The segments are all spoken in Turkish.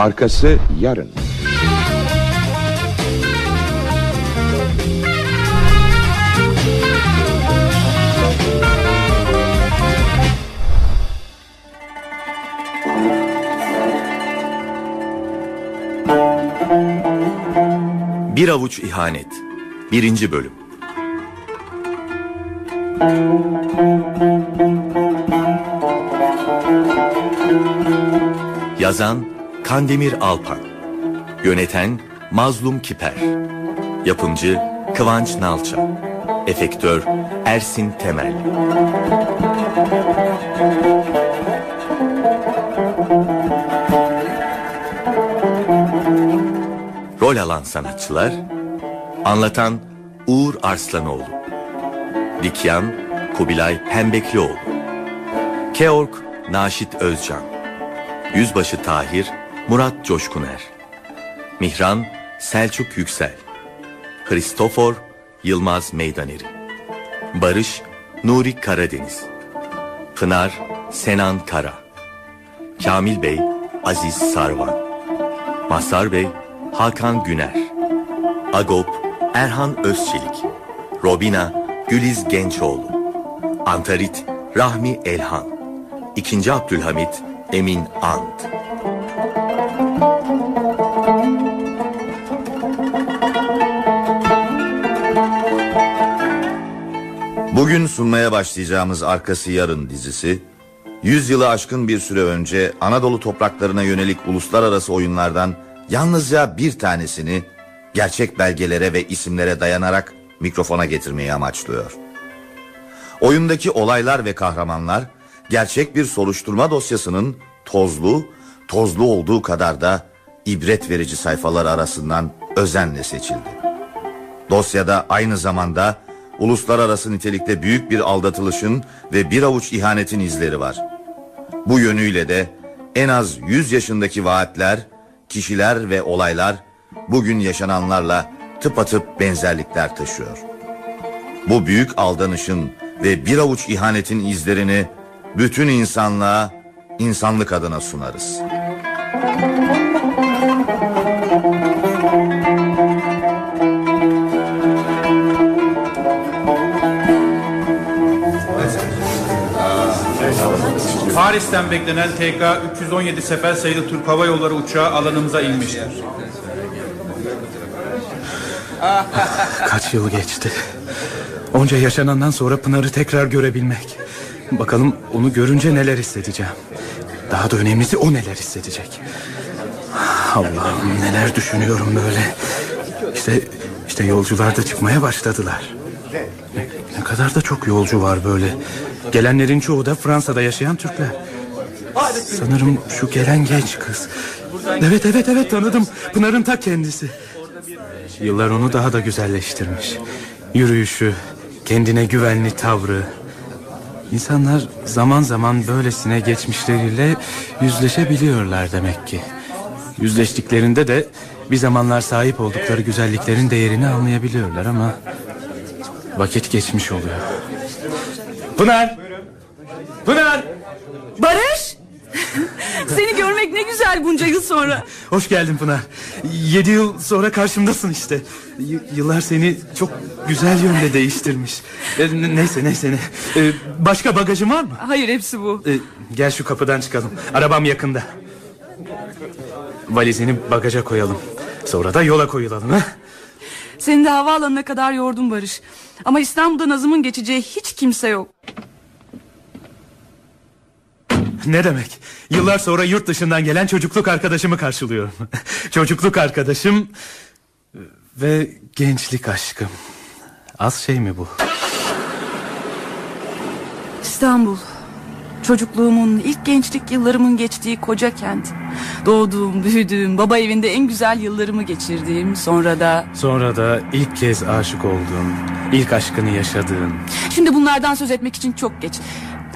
Arkası yarın. Bir avuç ihanet. Birinci bölüm. Yazan Kandemir Alpan. Yöneten Mazlum Kiper. Yapımcı Kıvanç Nalça. Efektör Ersin Temel. Rol alan sanatçılar Anlatan Uğur Arslanoğlu Dikyan Kubilay Pembeklioğlu Keork Naşit Özcan Yüzbaşı Tahir Murat Coşkuner. Mihran Selçuk Yüksel. Kristofor Yılmaz Meydaneri. Barış Nuri Karadeniz. Pınar Senan Kara. Kamil Bey Aziz Sarvan. Mazhar Bey Hakan Güner. Agop Erhan Özçelik. Robina Güliz Gençoğlu. Antarit Rahmi Elhan. İkinci Abdülhamit Emin Ant Bugün sunmaya başlayacağımız Arkası Yarın dizisi 100 yılı aşkın bir süre önce Anadolu topraklarına yönelik uluslararası oyunlardan yalnızca bir tanesini gerçek belgelere ve isimlere dayanarak mikrofona getirmeyi amaçlıyor. Oyundaki olaylar ve kahramanlar gerçek bir soruşturma dosyasının tozlu, tozlu olduğu kadar da ibret verici sayfalar arasından özenle seçildi. Dosyada aynı zamanda uluslararası nitelikte büyük bir aldatılışın ve bir avuç ihanetin izleri var. Bu yönüyle de en az 100 yaşındaki vaatler, kişiler ve olaylar bugün yaşananlarla tıpatıp benzerlikler taşıyor. Bu büyük aldanışın ve bir avuç ihanetin izlerini bütün insanlığa, insanlık adına sunarız. Paris'ten beklenen TK 317 sefer sayılı Türk Hava Yolları uçağı alanımıza inmiştir. Kaç yıl geçti. Onca yaşanandan sonra Pınar'ı tekrar görebilmek. Bakalım onu görünce neler hissedeceğim. Daha da önemlisi o neler hissedecek. Allah'ım neler düşünüyorum böyle. İşte işte yolcular da çıkmaya başladılar. Ne, ne kadar da çok yolcu var böyle. Gelenlerin çoğu da Fransa'da yaşayan Türkler. Sanırım şu gelen genç kız. Evet evet evet tanıdım. Pınar'ın ta kendisi. Yıllar onu daha da güzelleştirmiş. Yürüyüşü, kendine güvenli tavrı. İnsanlar zaman zaman böylesine geçmişleriyle yüzleşebiliyorlar demek ki. Yüzleştiklerinde de bir zamanlar sahip oldukları güzelliklerin değerini anlayabiliyorlar ama vakit geçmiş oluyor. Pınar! Pınar! Barış! Seni görmek ne güzel bunca yıl sonra. Hoş geldin Pınar. Yedi yıl sonra karşımdasın işte. Y- yıllar seni çok güzel yönde değiştirmiş. E, neyse neyse. Ne. E, başka bagajın var mı? Hayır hepsi bu. E, gel şu kapıdan çıkalım. Arabam yakında. Valizini bagaja koyalım. Sonra da yola koyulalım. Ha? Seni de havaalanına kadar yordum Barış. Ama İstanbul'da Nazım'ın geçeceği hiç kimse yok. Ne demek? Yıllar sonra yurt dışından gelen çocukluk arkadaşımı karşılıyorum. çocukluk arkadaşım ve gençlik aşkım. Az şey mi bu? İstanbul. Çocukluğumun, ilk gençlik yıllarımın geçtiği koca kent. Doğduğum, büyüdüğüm, baba evinde en güzel yıllarımı geçirdiğim, sonra da... Sonra da ilk kez aşık olduğun, ilk aşkını yaşadığın. Şimdi bunlardan söz etmek için çok geç.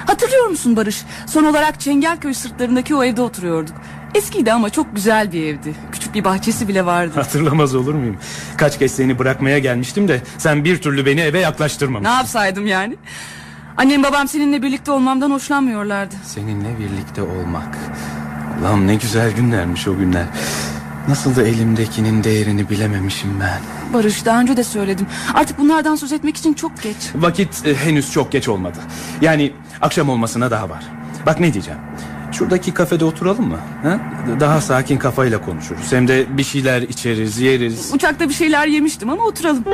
Hatırlıyor musun Barış? Son olarak Çengelköy sırtlarındaki o evde oturuyorduk. Eskiydi ama çok güzel bir evdi. Küçük bir bahçesi bile vardı. Hatırlamaz olur muyum? Kaç kez seni bırakmaya gelmiştim de sen bir türlü beni eve Ne yaklaştırmamışsın. yapsaydım yani? Annem babam seninle birlikte olmamdan hoşlanmıyorlardı. Seninle birlikte olmak. Lan ne güzel günlermiş o günler. Nasıl da elimdekinin değerini bilememişim ben. Barış daha önce de söyledim. Artık bunlardan söz etmek için çok geç. Vakit e, henüz çok geç olmadı. Yani akşam olmasına daha var. Bak ne diyeceğim. Şuradaki kafede oturalım mı? Ha? Daha sakin kafayla konuşuruz. Hem de bir şeyler içeriz, yeriz. Uçakta bir şeyler yemiştim ama oturalım.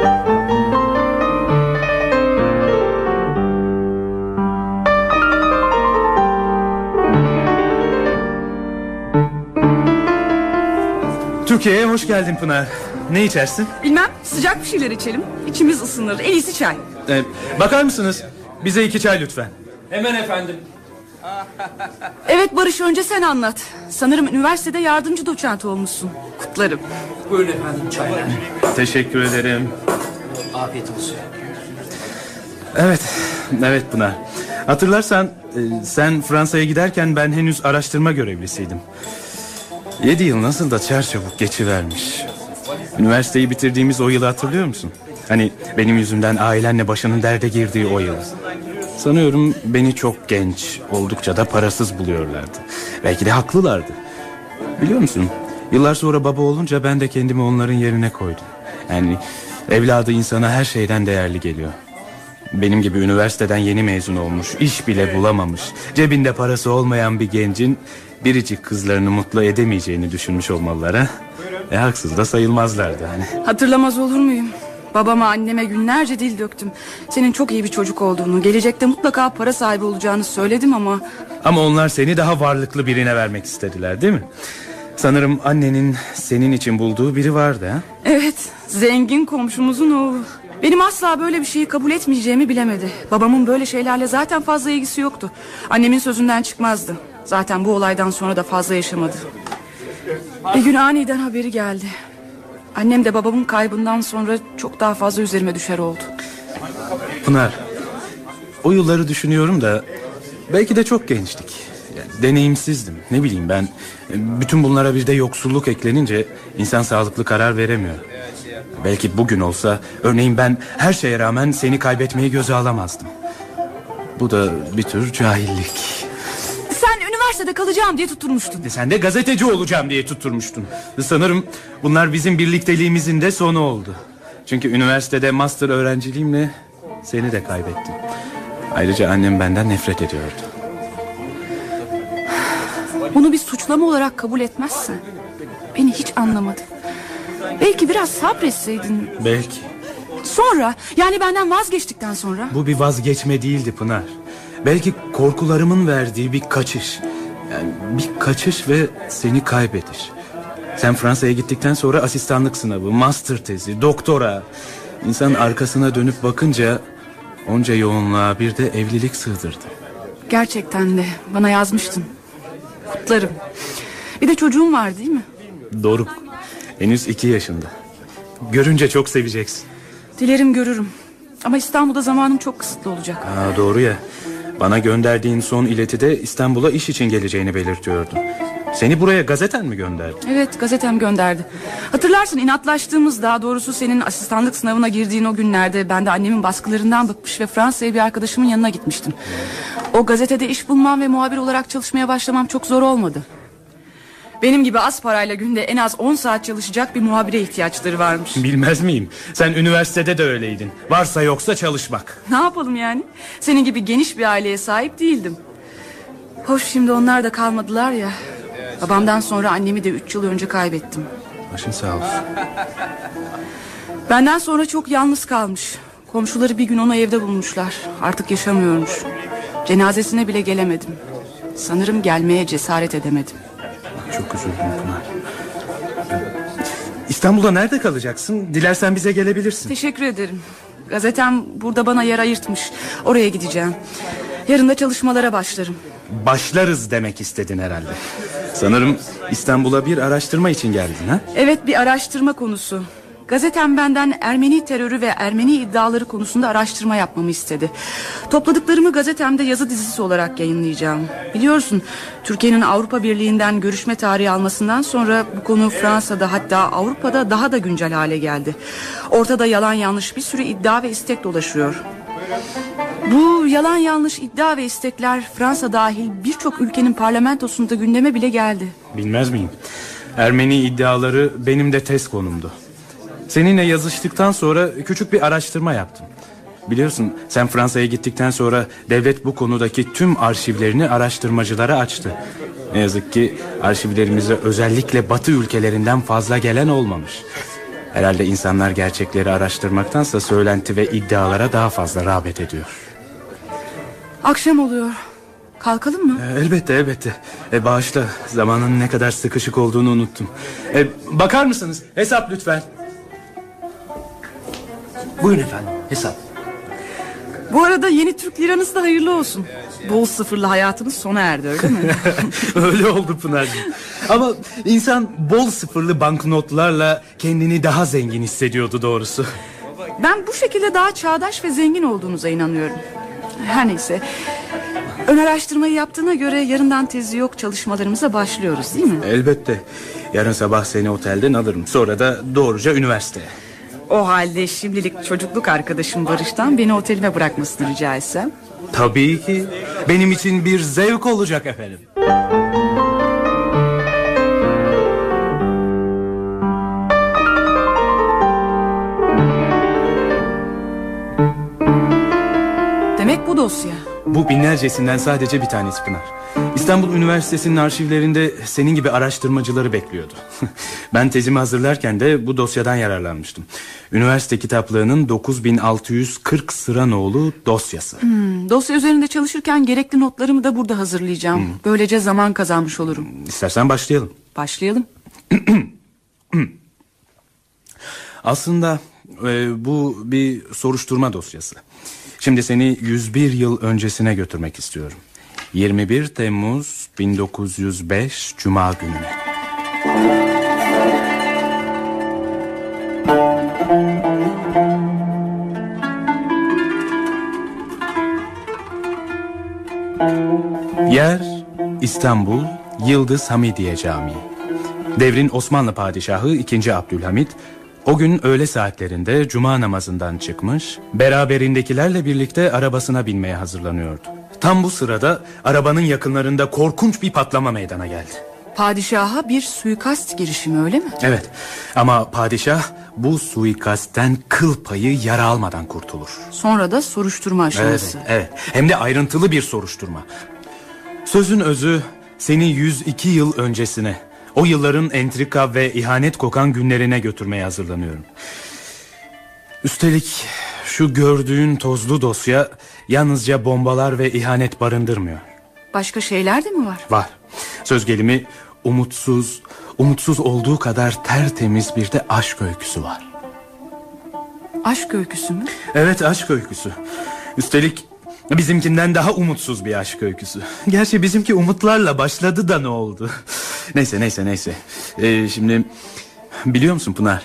Türkiye'ye hoş geldin Pınar. Ne içersin? Bilmem sıcak bir şeyler içelim. İçimiz ısınır. En iyisi çay. Ee, bakar mısınız? Bize iki çay lütfen. Hemen efendim. Evet Barış önce sen anlat. Sanırım üniversitede yardımcı doçent olmuşsun. Kutlarım. Buyurun efendim çaylar. Teşekkür ederim. Afiyet olsun. Evet, evet Pınar. Hatırlarsan e, sen Fransa'ya giderken ben henüz araştırma görevlisiydim. Yedi yıl nasıl da çarçabuk geçivermiş. Üniversiteyi bitirdiğimiz o yılı hatırlıyor musun? Hani benim yüzümden ailenle başının derde girdiği o yıl. Sanıyorum beni çok genç, oldukça da parasız buluyorlardı. Belki de haklılardı. Biliyor musun? Yıllar sonra baba olunca ben de kendimi onların yerine koydum. Yani evladı insana her şeyden değerli geliyor. Benim gibi üniversiteden yeni mezun olmuş, iş bile bulamamış, cebinde parası olmayan bir gencin biricik kızlarını mutlu edemeyeceğini düşünmüş olmalılar ha. E haksız da sayılmazlardı hani. Hatırlamaz olur muyum? Babama anneme günlerce dil döktüm. Senin çok iyi bir çocuk olduğunu, gelecekte mutlaka para sahibi olacağını söyledim ama... Ama onlar seni daha varlıklı birine vermek istediler değil mi? Sanırım annenin senin için bulduğu biri vardı ha? Evet, zengin komşumuzun oğlu. Benim asla böyle bir şeyi kabul etmeyeceğimi bilemedi. Babamın böyle şeylerle zaten fazla ilgisi yoktu. Annemin sözünden çıkmazdı. Zaten bu olaydan sonra da fazla yaşamadı. Bir gün aniden haberi geldi. Annem de babamın kaybından sonra çok daha fazla üzerime düşer oldu. Pınar, o yılları düşünüyorum da belki de çok gençtik. Yani deneyimsizdim. Ne bileyim ben. Bütün bunlara bir de yoksulluk eklenince insan sağlıklı karar veremiyor. Belki bugün olsa örneğin ben her şeye rağmen seni kaybetmeyi göze alamazdım. Bu da bir tür cahillik. Üniversitede kalacağım diye tutturmuştun. Sen de gazeteci olacağım diye tutturmuştun. Sanırım bunlar bizim birlikteliğimizin de sonu oldu. Çünkü üniversitede master öğrenciliğimle seni de kaybettim. Ayrıca annem benden nefret ediyordu. Bunu bir suçlama olarak kabul etmezsen beni hiç anlamadın. Belki biraz sabretseydin. Belki. Sonra yani benden vazgeçtikten sonra. Bu bir vazgeçme değildi Pınar. Belki korkularımın verdiği bir kaçış. Yani bir kaçış ve seni kaybediş. Sen Fransa'ya gittikten sonra asistanlık sınavı, master tezi, doktora. İnsan arkasına dönüp bakınca onca yoğunluğa bir de evlilik sığdırdı. Gerçekten de bana yazmıştın. Kutlarım. Bir de çocuğum var değil mi? Doruk. Henüz iki yaşında. Görünce çok seveceksin. Dilerim görürüm. Ama İstanbul'da zamanım çok kısıtlı olacak. Aa, doğru ya. Bana gönderdiğin son iletide İstanbul'a iş için geleceğini belirtiyordun. Seni buraya gazeten mi gönderdi? Evet gazetem gönderdi. Hatırlarsın inatlaştığımız daha doğrusu senin asistanlık sınavına girdiğin o günlerde ben de annemin baskılarından bıkmış ve Fransa'ya bir arkadaşımın yanına gitmiştim. O gazetede iş bulmam ve muhabir olarak çalışmaya başlamam çok zor olmadı. Benim gibi az parayla günde en az 10 saat çalışacak bir muhabire ihtiyaçları varmış. Bilmez miyim? Sen üniversitede de öyleydin. Varsa yoksa çalışmak. Ne yapalım yani? Senin gibi geniş bir aileye sahip değildim. Hoş şimdi onlar da kalmadılar ya. Babamdan sonra annemi de üç yıl önce kaybettim. Başın sağ olsun. Benden sonra çok yalnız kalmış. Komşuları bir gün onu evde bulmuşlar. Artık yaşamıyormuş. Cenazesine bile gelemedim. Sanırım gelmeye cesaret edemedim. Çok üzüldüm Pınar. İstanbul'da nerede kalacaksın? Dilersen bize gelebilirsin. Teşekkür ederim. Gazetem burada bana yer ayırtmış. Oraya gideceğim. Yarın da çalışmalara başlarım. Başlarız demek istedin herhalde. Sanırım İstanbul'a bir araştırma için geldin ha? Evet bir araştırma konusu. Gazetem benden Ermeni terörü ve Ermeni iddiaları konusunda araştırma yapmamı istedi. Topladıklarımı gazetemde yazı dizisi olarak yayınlayacağım. Biliyorsun Türkiye'nin Avrupa Birliği'nden görüşme tarihi almasından sonra bu konu Fransa'da hatta Avrupa'da daha da güncel hale geldi. Ortada yalan yanlış bir sürü iddia ve istek dolaşıyor. Bu yalan yanlış iddia ve istekler Fransa dahil birçok ülkenin parlamentosunda gündeme bile geldi. Bilmez miyim? Ermeni iddiaları benim de test konumdu. Seninle yazıştıktan sonra küçük bir araştırma yaptım. Biliyorsun sen Fransa'ya gittikten sonra devlet bu konudaki tüm arşivlerini araştırmacılara açtı. Ne yazık ki arşivlerimize özellikle batı ülkelerinden fazla gelen olmamış. Herhalde insanlar gerçekleri araştırmaktansa söylenti ve iddialara daha fazla rağbet ediyor. Akşam oluyor. Kalkalım mı? E, Elbette elbette. E, bağışla zamanın ne kadar sıkışık olduğunu unuttum. E, bakar mısınız? Hesap lütfen. Buyurun efendim hesap. Bu arada yeni Türk liranız da hayırlı olsun. Bol sıfırlı hayatınız sona erdi öyle mi? Öyle oldu Pınar'cığım. Ama insan bol sıfırlı banknotlarla kendini daha zengin hissediyordu doğrusu. ben bu şekilde daha çağdaş ve zengin olduğunuza inanıyorum. Her neyse. Ön araştırmayı yaptığına göre yarından tezi yok çalışmalarımıza başlıyoruz değil mi? Elbette. Yarın sabah seni otelden alırım. Sonra da doğruca üniversiteye. O halde şimdilik çocukluk arkadaşım Barış'tan beni otelime bırakmasını rica etsem. Tabii ki. Benim için bir zevk olacak efendim. Demek bu dosya. Bu binlercesinden sadece bir tanesi Pınar. İstanbul Üniversitesi'nin arşivlerinde senin gibi araştırmacıları bekliyordu. ben tezimi hazırlarken de bu dosyadan yararlanmıştım. Üniversite kitaplığının 9640 sıra nolu dosyası. Hmm, dosya üzerinde çalışırken gerekli notlarımı da burada hazırlayacağım. Böylece zaman kazanmış olurum. İstersen başlayalım. Başlayalım. Aslında e, bu bir soruşturma dosyası. Şimdi seni 101 yıl öncesine götürmek istiyorum. 21 Temmuz 1905 Cuma gününe. Yer İstanbul Yıldız Hamidiye Camii. Devrin Osmanlı padişahı 2. Abdülhamit o gün öğle saatlerinde cuma namazından çıkmış, beraberindekilerle birlikte arabasına binmeye hazırlanıyordu. Tam bu sırada arabanın yakınlarında korkunç bir patlama meydana geldi. Padişaha bir suikast girişimi öyle mi? Evet ama padişah bu suikastten kıl payı yara almadan kurtulur. Sonra da soruşturma Evet, aşaması. evet. Hem de ayrıntılı bir soruşturma. Sözün özü seni 102 yıl öncesine, o yılların entrika ve ihanet kokan günlerine götürmeye hazırlanıyorum. Üstelik şu gördüğün tozlu dosya yalnızca bombalar ve ihanet barındırmıyor. Başka şeyler de mi var? Var. Söz gelimi umutsuz, umutsuz olduğu kadar tertemiz bir de aşk öyküsü var. Aşk öyküsü mü? Evet aşk öyküsü. Üstelik bizimkinden daha umutsuz bir aşk öyküsü. Gerçi bizimki umutlarla başladı da ne oldu? neyse neyse neyse. Ee, şimdi biliyor musun Pınar?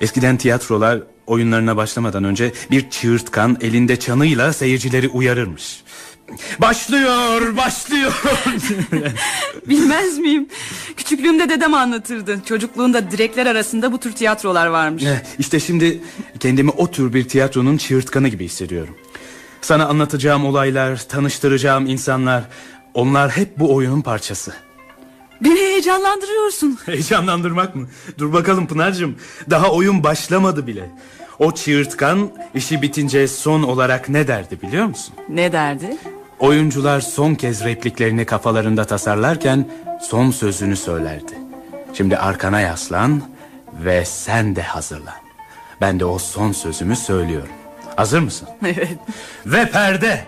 Eskiden tiyatrolar oyunlarına başlamadan önce bir çığırtkan elinde çanıyla seyircileri uyarırmış. Başlıyor, başlıyor. Bilmez miyim? Küçüklüğümde dedem anlatırdı. Çocukluğunda direkler arasında bu tür tiyatrolar varmış. işte şimdi kendimi o tür bir tiyatronun çığırtkanı gibi hissediyorum. Sana anlatacağım olaylar, tanıştıracağım insanlar, onlar hep bu oyunun parçası. Beni heyecanlandırıyorsun. Heyecanlandırmak mı? Dur bakalım Pınar'cığım. Daha oyun başlamadı bile. O çığırtkan işi bitince son olarak ne derdi biliyor musun? Ne derdi? Oyuncular son kez repliklerini kafalarında tasarlarken son sözünü söylerdi. Şimdi arkana yaslan ve sen de hazırlan. Ben de o son sözümü söylüyorum. Hazır mısın? Evet. Ve perde.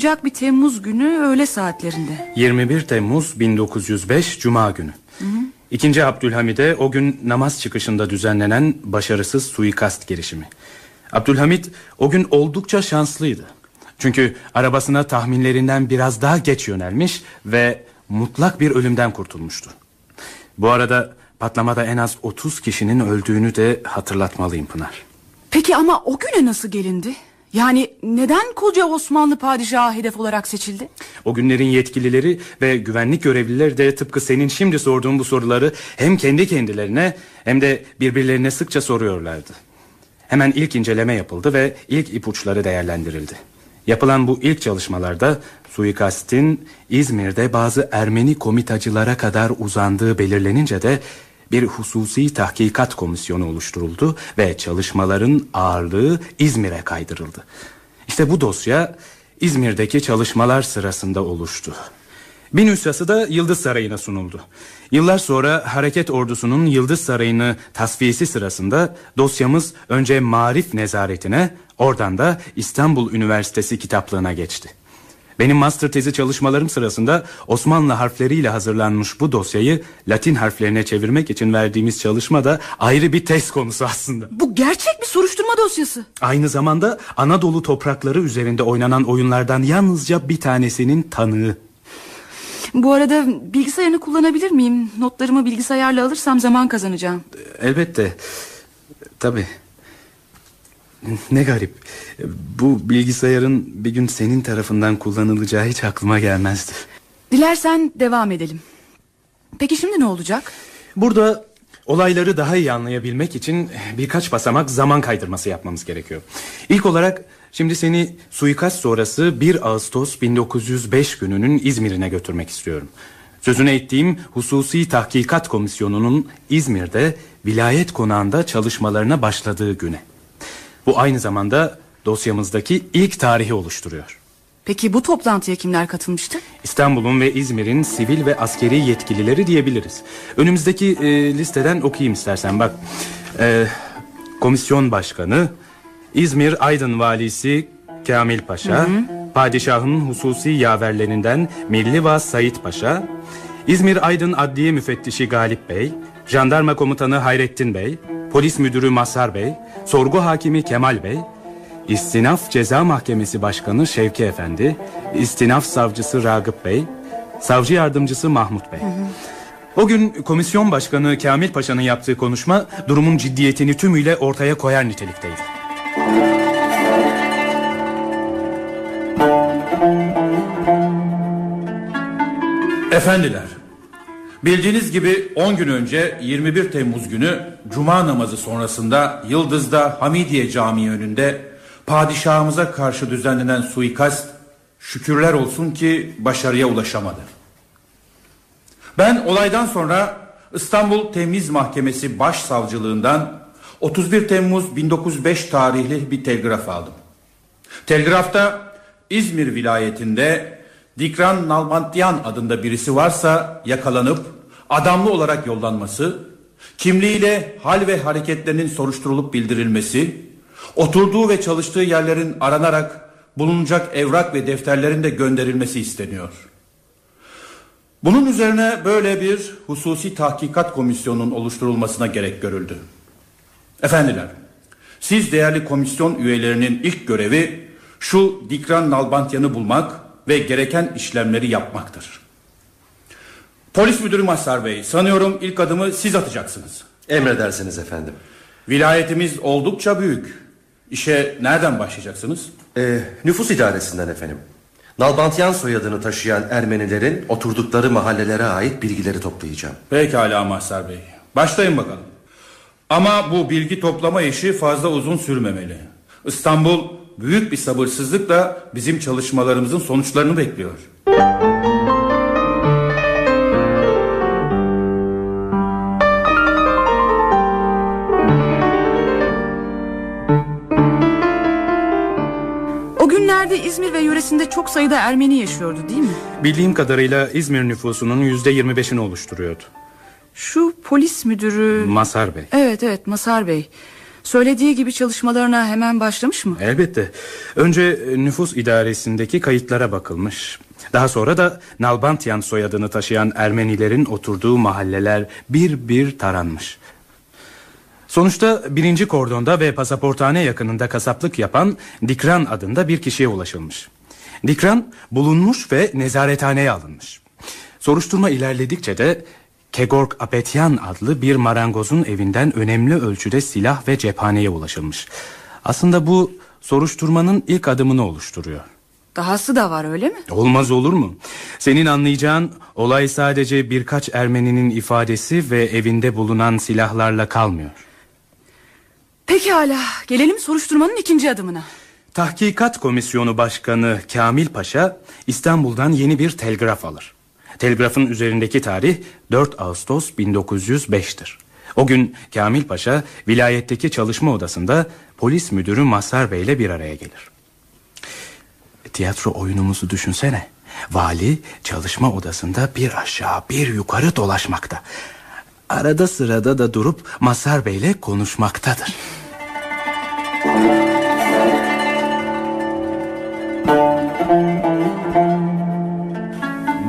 Sıcak bir Temmuz günü öğle saatlerinde. 21 Temmuz 1905 Cuma günü. İkinci Abdülhamid'e o gün namaz çıkışında düzenlenen başarısız suikast girişimi. Abdülhamid o gün oldukça şanslıydı. Çünkü arabasına tahminlerinden biraz daha geç yönelmiş ve mutlak bir ölümden kurtulmuştu. Bu arada patlamada en az 30 kişinin öldüğünü de hatırlatmalıyım Pınar. Peki ama o güne nasıl gelindi? Yani neden koca Osmanlı padişahı hedef olarak seçildi? O günlerin yetkilileri ve güvenlik görevlileri de tıpkı senin şimdi sorduğun bu soruları hem kendi kendilerine hem de birbirlerine sıkça soruyorlardı. Hemen ilk inceleme yapıldı ve ilk ipuçları değerlendirildi. Yapılan bu ilk çalışmalarda suikastin İzmir'de bazı Ermeni komitacılara kadar uzandığı belirlenince de bir hususi tahkikat komisyonu oluşturuldu ve çalışmaların ağırlığı İzmir'e kaydırıldı. İşte bu dosya İzmir'deki çalışmalar sırasında oluştu. Bir nüshası da Yıldız Sarayı'na sunuldu. Yıllar sonra hareket ordusunun Yıldız Sarayı'nı tasfiyesi sırasında dosyamız önce Marif Nezaretine oradan da İstanbul Üniversitesi kitaplığına geçti. Benim master tezi çalışmalarım sırasında Osmanlı harfleriyle hazırlanmış bu dosyayı Latin harflerine çevirmek için verdiğimiz çalışma da ayrı bir test konusu aslında. Bu gerçek bir soruşturma dosyası. Aynı zamanda Anadolu toprakları üzerinde oynanan oyunlardan yalnızca bir tanesinin tanığı. Bu arada bilgisayarını kullanabilir miyim? Notlarımı bilgisayarla alırsam zaman kazanacağım. Elbette. Tabii. Ne garip. Bu bilgisayarın bir gün senin tarafından kullanılacağı hiç aklıma gelmezdi. Dilersen devam edelim. Peki şimdi ne olacak? Burada olayları daha iyi anlayabilmek için birkaç basamak zaman kaydırması yapmamız gerekiyor. İlk olarak şimdi seni suikast sonrası 1 Ağustos 1905 gününün İzmir'ine götürmek istiyorum. Sözüne ettiğim Hususi Tahkikat Komisyonu'nun İzmir'de vilayet konağında çalışmalarına başladığı güne. Bu aynı zamanda dosyamızdaki ilk tarihi oluşturuyor. Peki bu toplantıya kimler katılmıştı? İstanbul'un ve İzmir'in sivil ve askeri yetkilileri diyebiliriz. Önümüzdeki e, listeden okuyayım istersen bak. E, komisyon başkanı, İzmir Aydın valisi Kamil Paşa, hı hı. padişahın hususi yaverlerinden Milliva Sait Paşa, İzmir Aydın Adliye Müfettişi Galip Bey, jandarma komutanı Hayrettin Bey, polis müdürü Masar Bey, sorgu hakimi Kemal Bey, İstinaf Ceza Mahkemesi Başkanı Şevki Efendi, İstinaf Savcısı Ragıp Bey, Savcı Yardımcısı Mahmut Bey. Hı hı. O gün komisyon başkanı Kamil Paşa'nın yaptığı konuşma durumun ciddiyetini tümüyle ortaya koyar nitelikteydi. Efendiler, bildiğiniz gibi 10 gün önce 21 Temmuz günü Cuma namazı sonrasında Yıldız'da Hamidiye Camii önünde padişahımıza karşı düzenlenen suikast şükürler olsun ki başarıya ulaşamadı. Ben olaydan sonra İstanbul Temiz Mahkemesi Başsavcılığından 31 Temmuz 1905 tarihli bir telgraf aldım. Telgrafta İzmir vilayetinde Dikran Nalbantyan adında birisi varsa yakalanıp adamlı olarak yollanması, kimliğiyle hal ve hareketlerinin soruşturulup bildirilmesi, oturduğu ve çalıştığı yerlerin aranarak bulunacak evrak ve defterlerin de gönderilmesi isteniyor. Bunun üzerine böyle bir hususi tahkikat komisyonunun oluşturulmasına gerek görüldü. Efendiler, siz değerli komisyon üyelerinin ilk görevi şu Dikran Nalbantyan'ı bulmak ve gereken işlemleri yapmaktır. Polis müdürü Mazhar Bey, sanıyorum ilk adımı siz atacaksınız. Emredersiniz efendim. Vilayetimiz oldukça büyük. İşe nereden başlayacaksınız? Ee, nüfus idaresinden efendim. Nalbantyan soyadını taşıyan Ermenilerin oturdukları mahallelere ait bilgileri toplayacağım. Pekala Mazhar Bey. Başlayın bakalım. Ama bu bilgi toplama işi fazla uzun sürmemeli. İstanbul büyük bir sabırsızlıkla bizim çalışmalarımızın sonuçlarını bekliyor. O günlerde İzmir ve yöresinde çok sayıda Ermeni yaşıyordu değil mi? Bildiğim kadarıyla İzmir nüfusunun yüzde yirmi beşini oluşturuyordu. Şu polis müdürü... Masar Bey. Evet evet Masar Bey. Söylediği gibi çalışmalarına hemen başlamış mı? Elbette. Önce nüfus idaresindeki kayıtlara bakılmış. Daha sonra da Nalbantyan soyadını taşıyan Ermenilerin oturduğu mahalleler bir bir taranmış. Sonuçta birinci kordonda ve pasaporthane yakınında kasaplık yapan Dikran adında bir kişiye ulaşılmış. Dikran bulunmuş ve nezarethaneye alınmış. Soruşturma ilerledikçe de Kegorg Apetyan adlı bir marangozun evinden önemli ölçüde silah ve cephaneye ulaşılmış. Aslında bu soruşturmanın ilk adımını oluşturuyor. Dahası da var öyle mi? Olmaz olur mu? Senin anlayacağın olay sadece birkaç Ermeninin ifadesi ve evinde bulunan silahlarla kalmıyor. Pekala gelelim soruşturmanın ikinci adımına. Tahkikat Komisyonu Başkanı Kamil Paşa İstanbul'dan yeni bir telgraf alır. Telgrafın üzerindeki tarih 4 Ağustos 1905'tir. O gün Kamil Paşa vilayetteki çalışma odasında polis müdürü Mazhar Bey ile bir araya gelir. Tiyatro oyunumuzu düşünsene. Vali çalışma odasında bir aşağı bir yukarı dolaşmakta. Arada sırada da durup Mazhar Bey ile konuşmaktadır.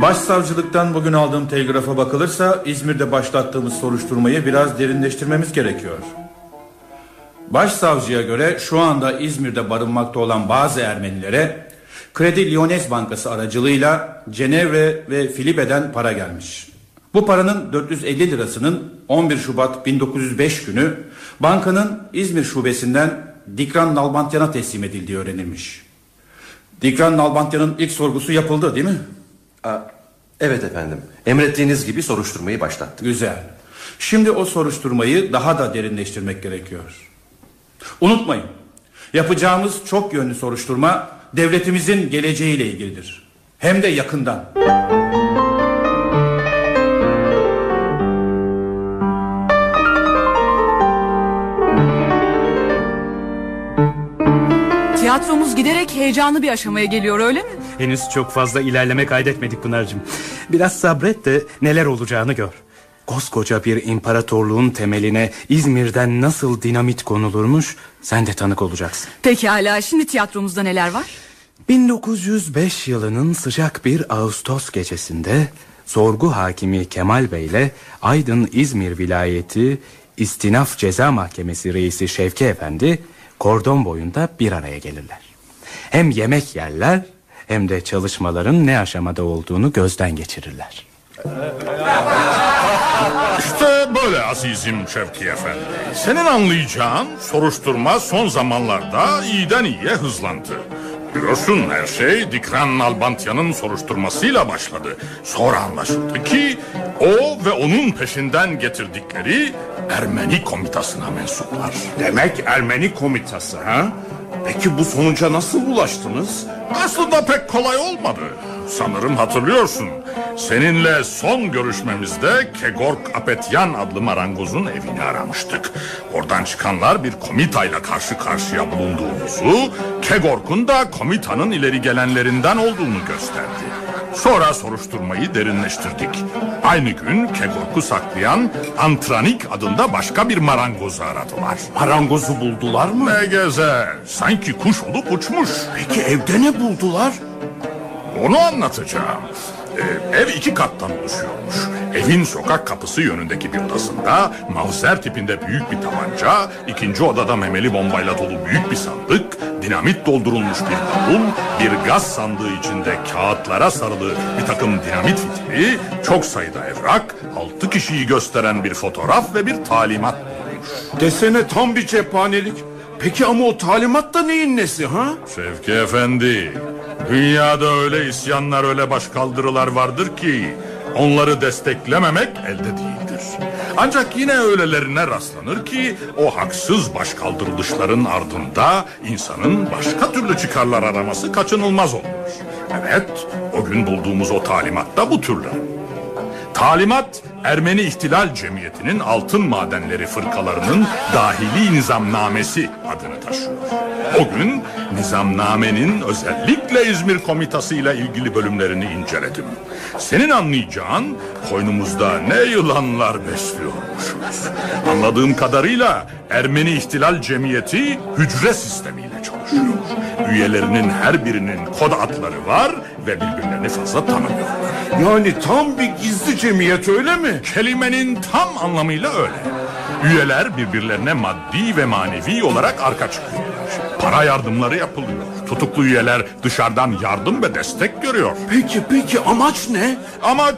Başsavcılıktan bugün aldığım telgrafa bakılırsa İzmir'de başlattığımız soruşturmayı biraz derinleştirmemiz gerekiyor. Başsavcıya göre şu anda İzmir'de barınmakta olan bazı Ermenilere Kredi Lyonez Bankası aracılığıyla Cenevre ve Filibe'den para gelmiş. Bu paranın 450 lirasının 11 Şubat 1905 günü bankanın İzmir şubesinden Dikran Nalbantyan'a teslim edildiği öğrenilmiş. Dikran Nalbantyan'ın ilk sorgusu yapıldı değil mi? Aa, evet efendim. Emrettiğiniz gibi soruşturmayı başlattık. Güzel. Şimdi o soruşturmayı daha da derinleştirmek gerekiyor. Unutmayın. Yapacağımız çok yönlü soruşturma devletimizin geleceğiyle ilgilidir. Hem de yakından. Tiyatromuz giderek heyecanlı bir aşamaya geliyor öyle mi? Henüz çok fazla ilerleme kaydetmedik Pınar'cığım. Biraz sabret de neler olacağını gör. Koskoca bir imparatorluğun temeline İzmir'den nasıl dinamit konulurmuş sen de tanık olacaksın. Pekala şimdi tiyatromuzda neler var? 1905 yılının sıcak bir Ağustos gecesinde sorgu hakimi Kemal Bey ile Aydın İzmir vilayeti İstinaf Ceza Mahkemesi reisi Şevki Efendi kordon boyunda bir araya gelirler. Hem yemek yerler hem de çalışmaların ne aşamada olduğunu gözden geçirirler. İşte böyle azizim Şevki Efendi. Senin anlayacağın soruşturma son zamanlarda iyiden iyiye hızlandı. Biliyorsun her şey Dikran Nalbantya'nın soruşturmasıyla başladı. Sonra anlaşıldı ki o ve onun peşinden getirdikleri Ermeni komitasına mensuplar. Demek Ermeni komitası ha? Peki bu sonuca nasıl ulaştınız? Aslında pek kolay olmadı. Sanırım hatırlıyorsun. Seninle son görüşmemizde Kegorg Apetyan adlı marangozun evini aramıştık. Oradan çıkanlar bir komitayla karşı karşıya bulunduğumuzu, Kegorg'un da komitanın ileri gelenlerinden olduğunu gösterdi. Sonra soruşturmayı derinleştirdik. Aynı gün Kegorg'u saklayan Antranik adında başka bir marangozu aradılar. Marangozu buldular mı? Ne gezer, sanki kuş olup uçmuş. Peki evde ne buldular? Onu anlatacağım. Ee, ev iki kattan oluşuyormuş. Evin sokak kapısı yönündeki bir odasında mavzer tipinde büyük bir tabanca, ikinci odada memeli bombayla dolu büyük bir sandık, dinamit doldurulmuş bir bavul, bir gaz sandığı içinde kağıtlara sarılı bir takım dinamit fitili, çok sayıda evrak, altı kişiyi gösteren bir fotoğraf ve bir talimat bulunmuş. Desene tam bir cephanelik. Peki ama o talimat da neyin nesi ha? Şevki Efendi, dünyada öyle isyanlar öyle başkaldırılar vardır ki onları desteklememek elde değildir. Ancak yine öylelerine rastlanır ki o haksız başkaldırılışların ardında insanın başka türlü çıkarlar araması kaçınılmaz olur. Evet, o gün bulduğumuz o talimat da bu türden. Talimat Ermeni İhtilal Cemiyeti'nin altın madenleri fırkalarının dahili nizamnamesi adını taşıyor. O gün nizamnamenin özellikle İzmir Komitası ile ilgili bölümlerini inceledim. Senin anlayacağın koynumuzda ne yılanlar besliyormuşuz. Anladığım kadarıyla Ermeni İhtilal Cemiyeti hücre sistemiyle çalışıyor. Üyelerinin her birinin kod adları var ve birbirlerini fazla tanımıyorlar. Yani tam bir gizli cemiyet öyle mi? Kelimenin tam anlamıyla öyle. Üyeler birbirlerine maddi ve manevi olarak arka çıkıyorlar. Para yardımları yapılıyor. Tutuklu üyeler dışarıdan yardım ve destek görüyor. Peki peki amaç ne? Amaç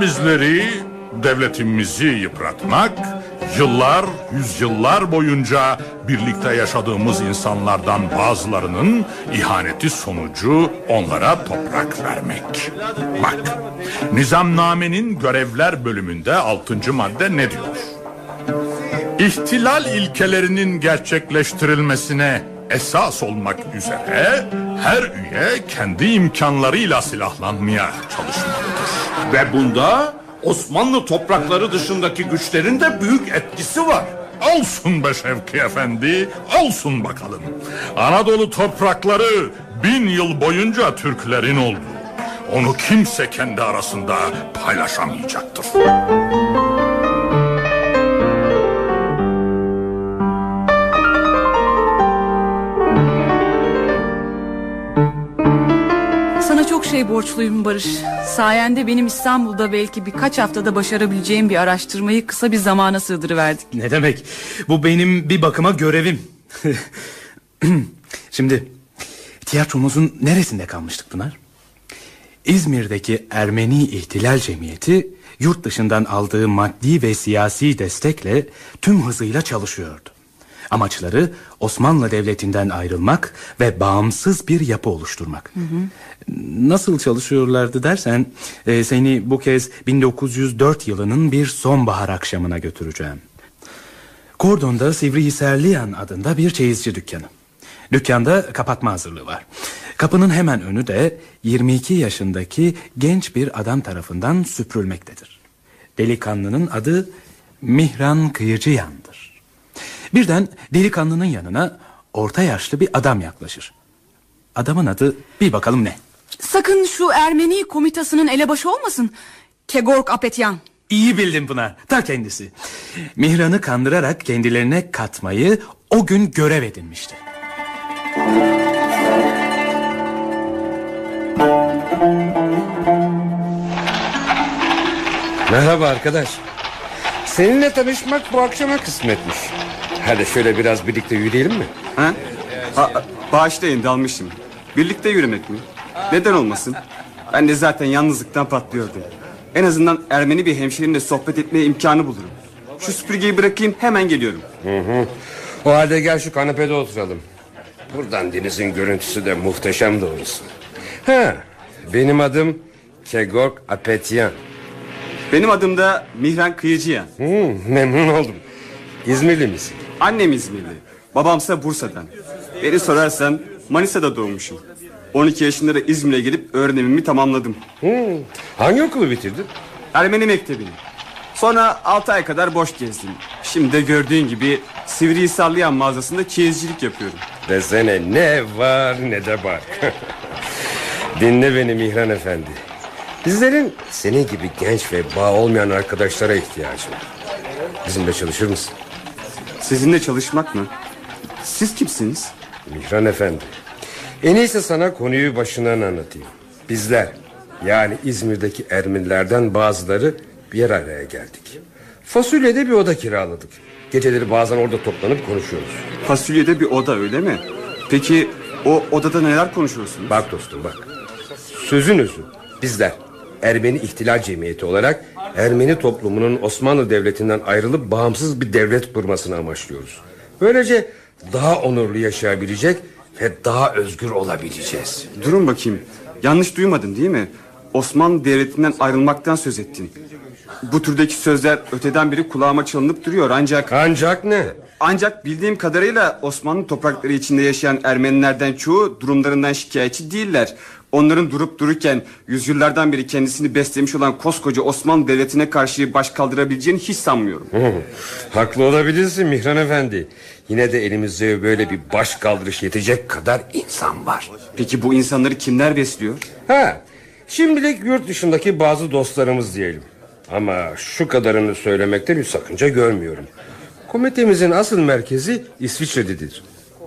bizleri, devletimizi yıpratmak, yıllar, yüzyıllar boyunca birlikte yaşadığımız insanlardan bazılarının ihaneti sonucu onlara toprak vermek. Bak, Nizamname'nin görevler bölümünde 6. madde ne diyor? İhtilal ilkelerinin gerçekleştirilmesine esas olmak üzere her üye kendi imkanlarıyla silahlanmaya çalışmalıdır. Ve bunda Osmanlı toprakları dışındaki güçlerin de büyük etkisi var. Olsun be Şevki Efendi, olsun bakalım. Anadolu toprakları bin yıl boyunca Türklerin oldu. Onu kimse kendi arasında paylaşamayacaktır. Şey borçluyum Barış. Sayende benim İstanbul'da belki birkaç haftada başarabileceğim bir araştırmayı kısa bir zamana sığdırıverdik. Ne demek? Bu benim bir bakıma görevim. Şimdi tiyatromuzun neresinde kalmıştık Pınar? İzmir'deki Ermeni İhtilal Cemiyeti yurt dışından aldığı maddi ve siyasi destekle tüm hızıyla çalışıyordu. Amaçları Osmanlı Devleti'nden ayrılmak ve bağımsız bir yapı oluşturmak. Nasıl çalışıyorlardı dersen e, seni bu kez 1904 yılının bir sonbahar akşamına götüreceğim. Kordon'da Sivrihisarliyan adında bir çeyizci dükkanı. Dükkanda kapatma hazırlığı var. Kapının hemen önü de 22 yaşındaki genç bir adam tarafından süpürülmektedir. Delikanlının adı Mihran Kıyıcıyan'dır. Birden delikanlının yanına orta yaşlı bir adam yaklaşır. Adamın adı bir bakalım ne? Sakın şu Ermeni komitasının elebaşı olmasın. Kegork Apetyan. İyi bildin Pınar. Ta kendisi. Mihran'ı kandırarak kendilerine katmayı o gün görev edinmişti. Merhaba arkadaş. Seninle tanışmak bu akşama kısmetmiş. Hadi şöyle biraz birlikte yürüyelim mi? Ha? Ha, bağışlayın dalmışım. Birlikte yürümek mi? Neden olmasın? Ben de zaten yalnızlıktan patlıyordum. En azından Ermeni bir hemşerimle sohbet etmeye imkanı bulurum. Şu süpürgeyi bırakayım hemen geliyorum. Hı hı. O halde gel şu kanepede oturalım. Buradan denizin görüntüsü de muhteşem doğrusu. Ha, benim adım Kegork Apetyan. Benim adım da Mihran Kıyıcıyan. Hı, memnun oldum. İzmirli misin? Annem İzmirli. Babamsa Bursa'dan. Beni sorarsan Manisa'da doğmuşum. 12 yaşında da İzmir'e gelip öğrenimimi tamamladım. Hı, hangi okulu bitirdin? Ermeni mektebini. Sonra 6 ay kadar boş gezdim. Şimdi de gördüğün gibi Sivrihisarlıyan mağazasında çeyizcilik yapıyorum. Desene ne var ne de var. Dinle beni Mihran Efendi. Bizlerin senin gibi genç ve bağ olmayan arkadaşlara ihtiyacı var. Bizimle çalışır mısın? Sizinle çalışmak mı? Siz kimsiniz? Mihran Efendi. En iyisi sana konuyu başından anlatayım. Bizler yani İzmir'deki Ermenilerden bazıları bir araya geldik. Fasulyede bir oda kiraladık. Geceleri bazen orada toplanıp konuşuyoruz. Fasulyede bir oda öyle mi? Peki o odada neler konuşuyorsunuz? Bak dostum bak. Sözün özü bizler Ermeni İhtilal Cemiyeti olarak Ermeni toplumunun Osmanlı Devleti'nden ayrılıp bağımsız bir devlet kurmasını amaçlıyoruz. Böylece daha onurlu yaşayabilecek ve daha özgür olabileceğiz. Durun bakayım. Yanlış duymadın değil mi? Osmanlı Devleti'nden ayrılmaktan söz ettin. Bu türdeki sözler öteden beri kulağıma çalınıp duruyor ancak... Ancak ne? Ancak bildiğim kadarıyla Osmanlı toprakları içinde yaşayan Ermenilerden çoğu durumlarından şikayetçi değiller. Onların durup dururken yüzyıllardan beri kendisini beslemiş olan koskoca Osmanlı Devleti'ne karşı baş kaldırabileceğini hiç sanmıyorum. Hı, haklı olabilirsin Mihran Efendi. Yine de elimizde böyle bir baş kaldırış yetecek kadar insan var. Peki bu insanları kimler besliyor? Ha, şimdilik yurt dışındaki bazı dostlarımız diyelim. Ama şu kadarını söylemekte bir sakınca görmüyorum. Komitemizin asıl merkezi İsviçre'dedir.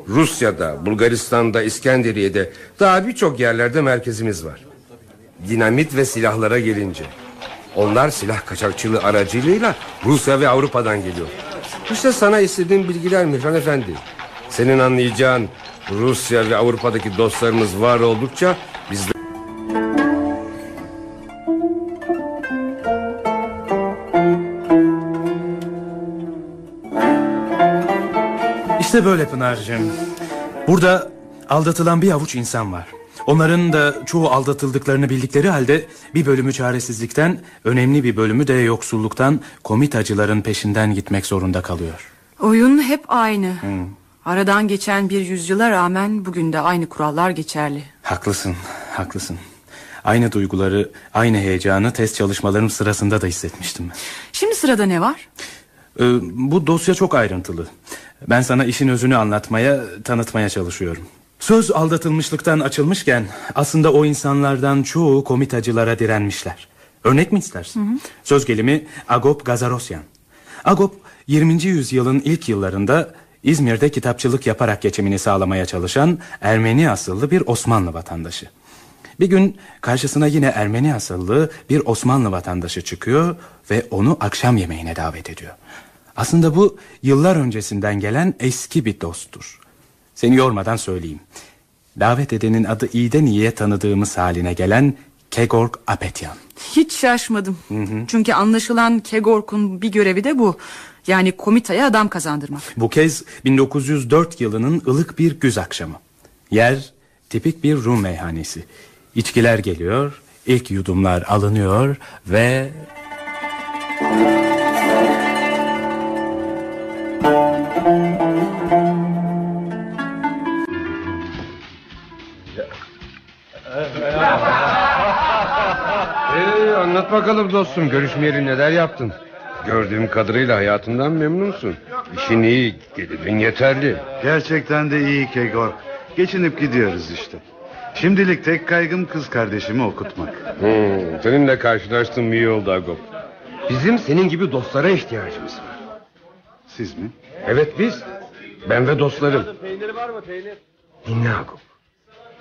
Rusya'da, Bulgaristan'da, İskenderiye'de daha birçok yerlerde merkezimiz var. Dinamit ve silahlara gelince. Onlar silah kaçakçılığı aracılığıyla Rusya ve Avrupa'dan geliyor. İşte sana istediğim bilgiler Mihran Efendi. Senin anlayacağın Rusya ve Avrupa'daki dostlarımız var oldukça İşte böyle Pınar'cığım. Burada aldatılan bir avuç insan var. Onların da çoğu aldatıldıklarını bildikleri halde bir bölümü çaresizlikten, önemli bir bölümü de yoksulluktan komitacıların peşinden gitmek zorunda kalıyor. Oyun hep aynı. Aradan geçen bir yüzyıla rağmen bugün de aynı kurallar geçerli. Haklısın, haklısın. Aynı duyguları, aynı heyecanı test çalışmalarım sırasında da hissetmiştim. Şimdi sırada ne var? Ee, bu dosya çok ayrıntılı. Ben sana işin özünü anlatmaya, tanıtmaya çalışıyorum. Söz aldatılmışlıktan açılmışken aslında o insanlardan çoğu komitacılara direnmişler. Örnek mi istersin? Söz gelimi Agop Gazarosyan. Agop 20. yüzyılın ilk yıllarında İzmir'de kitapçılık yaparak geçimini sağlamaya çalışan Ermeni asıllı bir Osmanlı vatandaşı. Bir gün karşısına yine Ermeni asıllı bir Osmanlı vatandaşı çıkıyor ve onu akşam yemeğine davet ediyor. Aslında bu yıllar öncesinden gelen eski bir dosttur. Seni yormadan söyleyeyim. Davet edenin adı iyiden iyiye tanıdığımız haline gelen Kegorg Apetyan. Hiç şaşmadım. Çünkü anlaşılan Kegork'un bir görevi de bu. Yani komitaya adam kazandırmak. Bu kez 1904 yılının ılık bir güz akşamı. Yer tipik bir Rum meyhanesi. İçkiler geliyor, ilk yudumlar alınıyor ve... bakalım dostum görüşmeyeli neler yaptın? Gördüğüm kadarıyla hayatından memnunsun. İşin iyi, gelirin yeterli. Gerçekten de iyi Kegor. Geçinip gidiyoruz işte. Şimdilik tek kaygım kız kardeşimi okutmak. Hmm, seninle karşılaştım iyi oldu Agop. Bizim senin gibi dostlara ihtiyacımız var. Siz mi? Evet biz. Ben ve dostlarım. Dinle Agop.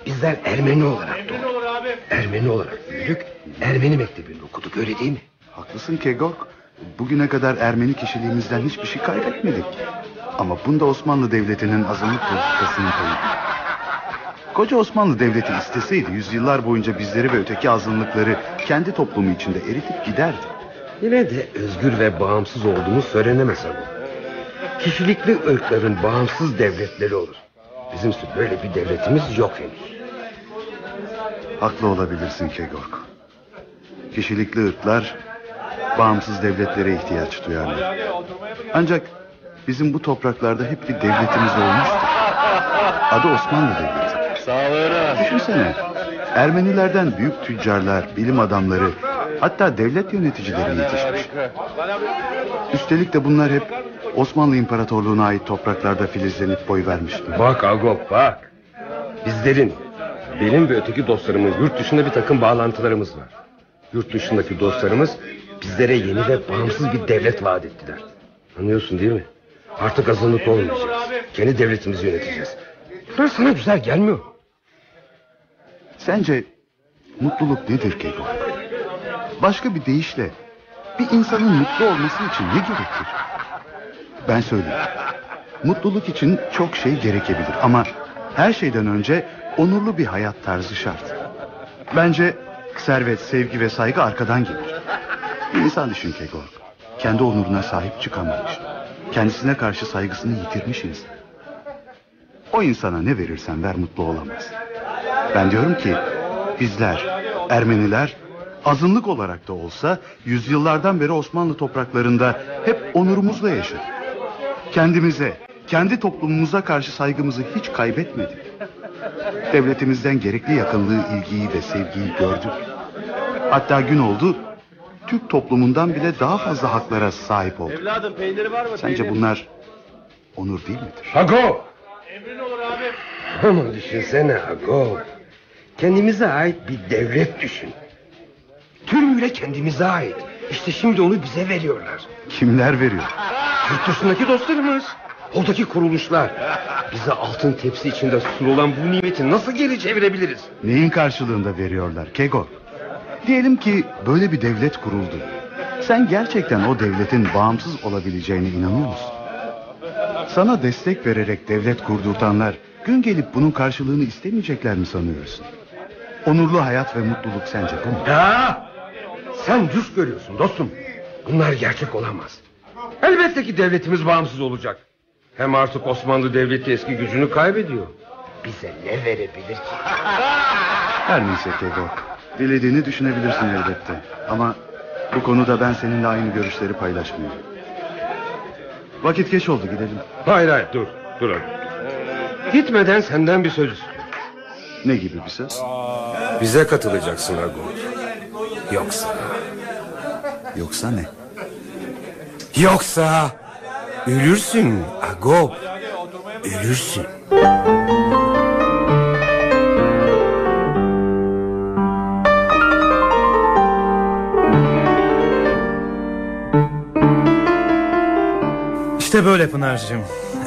Bizler Ermeni olarak doğduk. Ermeni olarak büyüdük. Ermeni mektebinde okuduk öyle değil mi? Haklısın Kegor. Bugüne kadar Ermeni kişiliğimizden hiçbir şey kaybetmedik. Ama bunda Osmanlı Devleti'nin azınlık politikasının payı. Koca Osmanlı Devleti isteseydi yüzyıllar boyunca bizleri ve öteki azınlıkları kendi toplumu içinde eritip giderdi. Yine de özgür ve bağımsız olduğumuz söylenemez Agop. Kişilikli ırkların bağımsız devletleri olur. Bizimse böyle bir devletimiz yok henüz. Haklı olabilirsin Kegorg. Kişilikli ırklar bağımsız devletlere ihtiyaç duyarlar. Ancak bizim bu topraklarda hep bir devletimiz olmuştur. Adı Osmanlı Devleti. Düşünsene. Ermenilerden büyük tüccarlar, bilim adamları, hatta devlet yöneticileri yetişmiş. Üstelik de bunlar hep Osmanlı İmparatorluğu'na ait topraklarda filizlenip boy vermişler. Bak Agop bak. Bizlerin, benim ve öteki dostlarımın yurt dışında bir takım bağlantılarımız var. Yurt dışındaki dostlarımız bizlere yeni ve bağımsız bir devlet vaat ettiler. Anlıyorsun değil mi? Artık azınlık olmayacağız. Kendi devletimizi yöneteceğiz. Bunlar sana güzel gelmiyor. Sence mutluluk nedir Kego? Başka bir deyişle bir insanın mutlu olması için ne gerekir? Ben söyleyeyim. Mutluluk için çok şey gerekebilir ama her şeyden önce onurlu bir hayat tarzı şart. Bence servet, sevgi ve saygı arkadan gelir. Bir insan düşün Kego. Kendi onuruna sahip çıkamamış. Kendisine karşı saygısını yitirmiş insan. O insana ne verirsen ver mutlu olamaz. Ben diyorum ki bizler Ermeniler azınlık olarak da olsa yüzyıllardan beri Osmanlı topraklarında hep onurumuzla yaşadık. Kendimize, kendi toplumumuza karşı saygımızı hiç kaybetmedik. Devletimizden gerekli yakınlığı, ilgiyi ve sevgiyi gördük. Hatta gün oldu Türk toplumundan bile daha fazla haklara sahip olduk. Evladım peyniri var mı? Sence bunlar onur değil midir? Agop! Emrin olur abi. Ama düşünsene Agop. Kendimize ait bir devlet düşün. Tümüyle kendimize ait. İşte şimdi onu bize veriyorlar. Kimler veriyor? Yurt dışındaki dostlarımız. Oradaki kuruluşlar. Bize altın tepsi içinde sunulan bu nimeti nasıl geri çevirebiliriz? Neyin karşılığında veriyorlar Kego? Diyelim ki böyle bir devlet kuruldu. Sen gerçekten o devletin bağımsız olabileceğine inanıyor musun? Sana destek vererek devlet kurdurtanlar gün gelip bunun karşılığını istemeyecekler mi sanıyorsun? Onurlu hayat ve mutluluk sence bu mu? Ya sen düz görüyorsun dostum. Bunlar gerçek olamaz. Elbette ki devletimiz bağımsız olacak. Hem artık Osmanlı Devleti eski gücünü kaybediyor. Bize ne verebilir ki? Her neyse Kego. Dilediğini düşünebilirsin elbette. Ama bu konuda ben seninle aynı görüşleri paylaşmıyorum. Vakit geç oldu gidelim. Hayır hayır dur dur. Gitmeden senden bir söz istiyorum. Ne gibi bir söz? Bize katılacaksın Ago. Yoksa... Yoksa ne? Yoksa... Ölürsün Ago. Ölürsün. İşte böyle Pınar'cığım.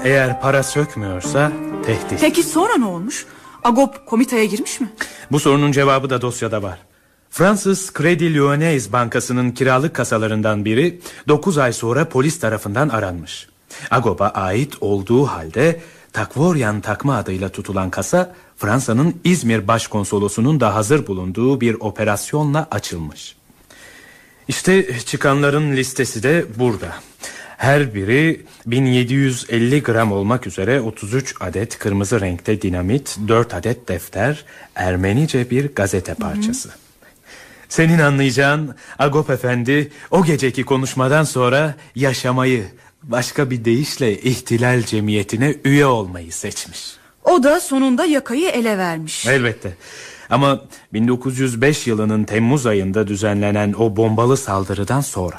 Eğer para sökmüyorsa tehdit. Peki sonra ne olmuş? Agop komiteye girmiş mi? Bu sorunun cevabı da dosyada var. Fransız Credit Lyonnais Bankası'nın kiralık kasalarından biri 9 ay sonra polis tarafından aranmış. Agop'a ait olduğu halde Takvoryan takma adıyla tutulan kasa Fransa'nın İzmir Başkonsolosu'nun da hazır bulunduğu bir operasyonla açılmış. İşte çıkanların listesi de burada. Her biri 1750 gram olmak üzere 33 adet kırmızı renkte dinamit, 4 adet defter, Ermenice bir gazete parçası. Senin anlayacağın Agop Efendi o geceki konuşmadan sonra yaşamayı, başka bir deyişle ihtilal cemiyetine üye olmayı seçmiş. O da sonunda yakayı ele vermiş. Elbette. Ama 1905 yılının Temmuz ayında düzenlenen o bombalı saldırıdan sonra.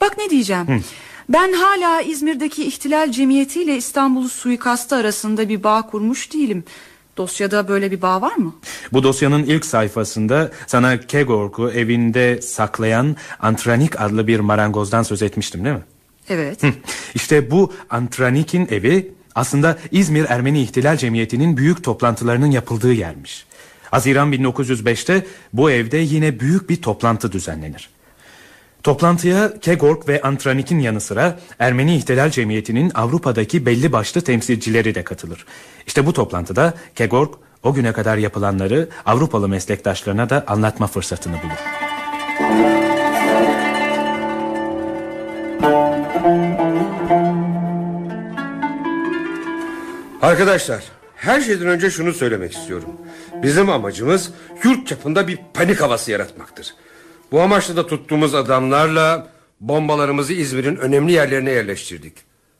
Bak ne diyeceğim. Ben hala İzmir'deki ihtilal cemiyeti ile İstanbul suikastı arasında bir bağ kurmuş değilim. Dosyada böyle bir bağ var mı? Bu dosyanın ilk sayfasında sana Kegorg'u evinde saklayan Antranik adlı bir marangozdan söz etmiştim değil mi? Evet. Hı. İşte bu Antranik'in evi aslında İzmir Ermeni İhtilal Cemiyeti'nin büyük toplantılarının yapıldığı yermiş. Haziran 1905'te bu evde yine büyük bir toplantı düzenlenir. Toplantıya Kegorg ve Antranik'in yanı sıra Ermeni İhtilal Cemiyeti'nin Avrupa'daki belli başlı temsilcileri de katılır. İşte bu toplantıda Kegorg o güne kadar yapılanları Avrupalı meslektaşlarına da anlatma fırsatını bulur. Arkadaşlar her şeyden önce şunu söylemek istiyorum. Bizim amacımız yurt çapında bir panik havası yaratmaktır. Bu amaçla da tuttuğumuz adamlarla bombalarımızı İzmir'in önemli yerlerine yerleştirdik.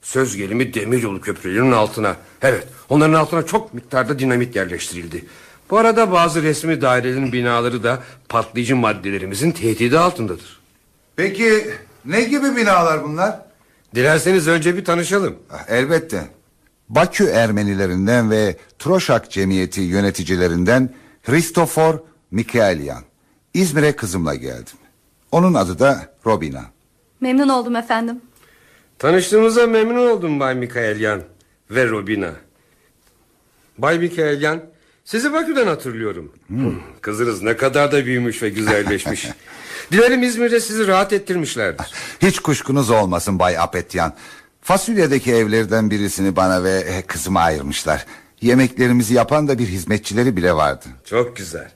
Söz gelimi demiryolu köprülerinin altına. Evet onların altına çok miktarda dinamit yerleştirildi. Bu arada bazı resmi dairelerin binaları da patlayıcı maddelerimizin tehdidi altındadır. Peki ne gibi binalar bunlar? Dilerseniz önce bir tanışalım. Elbette. Bakü Ermenilerinden ve Troşak Cemiyeti yöneticilerinden Hristofor Mikaelyan. İzmir'e kızımla geldim. Onun adı da Robina. Memnun oldum efendim. Tanıştığımıza memnun oldum Bay Mikaelyan ve Robina. Bay Mikaelyan, sizi Bakü'den hatırlıyorum. Kızınız ne kadar da büyümüş ve güzelleşmiş. Dilerim İzmir'de sizi rahat ettirmişlerdir. Hiç kuşkunuz olmasın Bay Apetyan. Fasulyedeki evlerden birisini bana ve e, kızıma ayırmışlar. Yemeklerimizi yapan da bir hizmetçileri bile vardı. Çok güzel.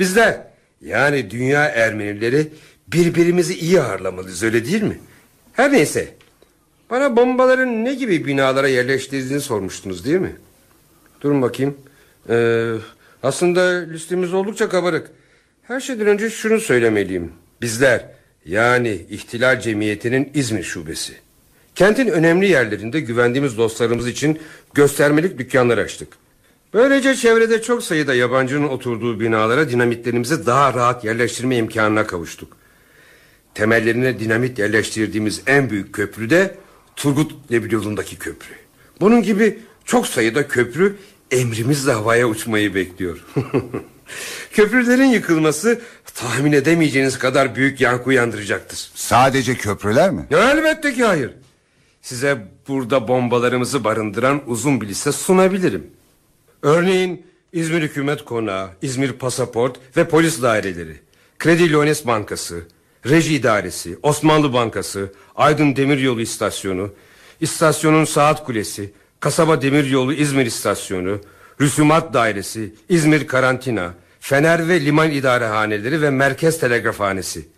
Bizler yani dünya Ermenileri birbirimizi iyi ağırlamalıyız öyle değil mi? Her neyse. Bana bombaların ne gibi binalara yerleştirildiğini sormuştunuz değil mi? Durun bakayım. Ee, aslında listemiz oldukça kabarık. Her şeyden önce şunu söylemeliyim. Bizler yani İhtilal Cemiyeti'nin İzmir şubesi. Kentin önemli yerlerinde güvendiğimiz dostlarımız için göstermelik dükkanlar açtık. Böylece çevrede çok sayıda yabancının oturduğu binalara dinamitlerimizi daha rahat yerleştirme imkanına kavuştuk. Temellerine dinamit yerleştirdiğimiz en büyük köprü de Turgut Nebil yolundaki köprü. Bunun gibi çok sayıda köprü emrimizle havaya uçmayı bekliyor. Köprülerin yıkılması tahmin edemeyeceğiniz kadar büyük yankı uyandıracaktır. Sadece köprüler mi? Ya elbette ki hayır. Size burada bombalarımızı barındıran uzun bir liste sunabilirim. Örneğin İzmir Hükümet Konağı, İzmir Pasaport ve Polis Daireleri, Kredi Lyonnes Bankası, Reji İdaresi, Osmanlı Bankası, Aydın Demiryolu İstasyonu, İstasyonun saat kulesi, kasaba demiryolu İzmir istasyonu, rüsumat dairesi, İzmir karantina, fener ve liman idarehaneleri ve merkez telegrafhanesi.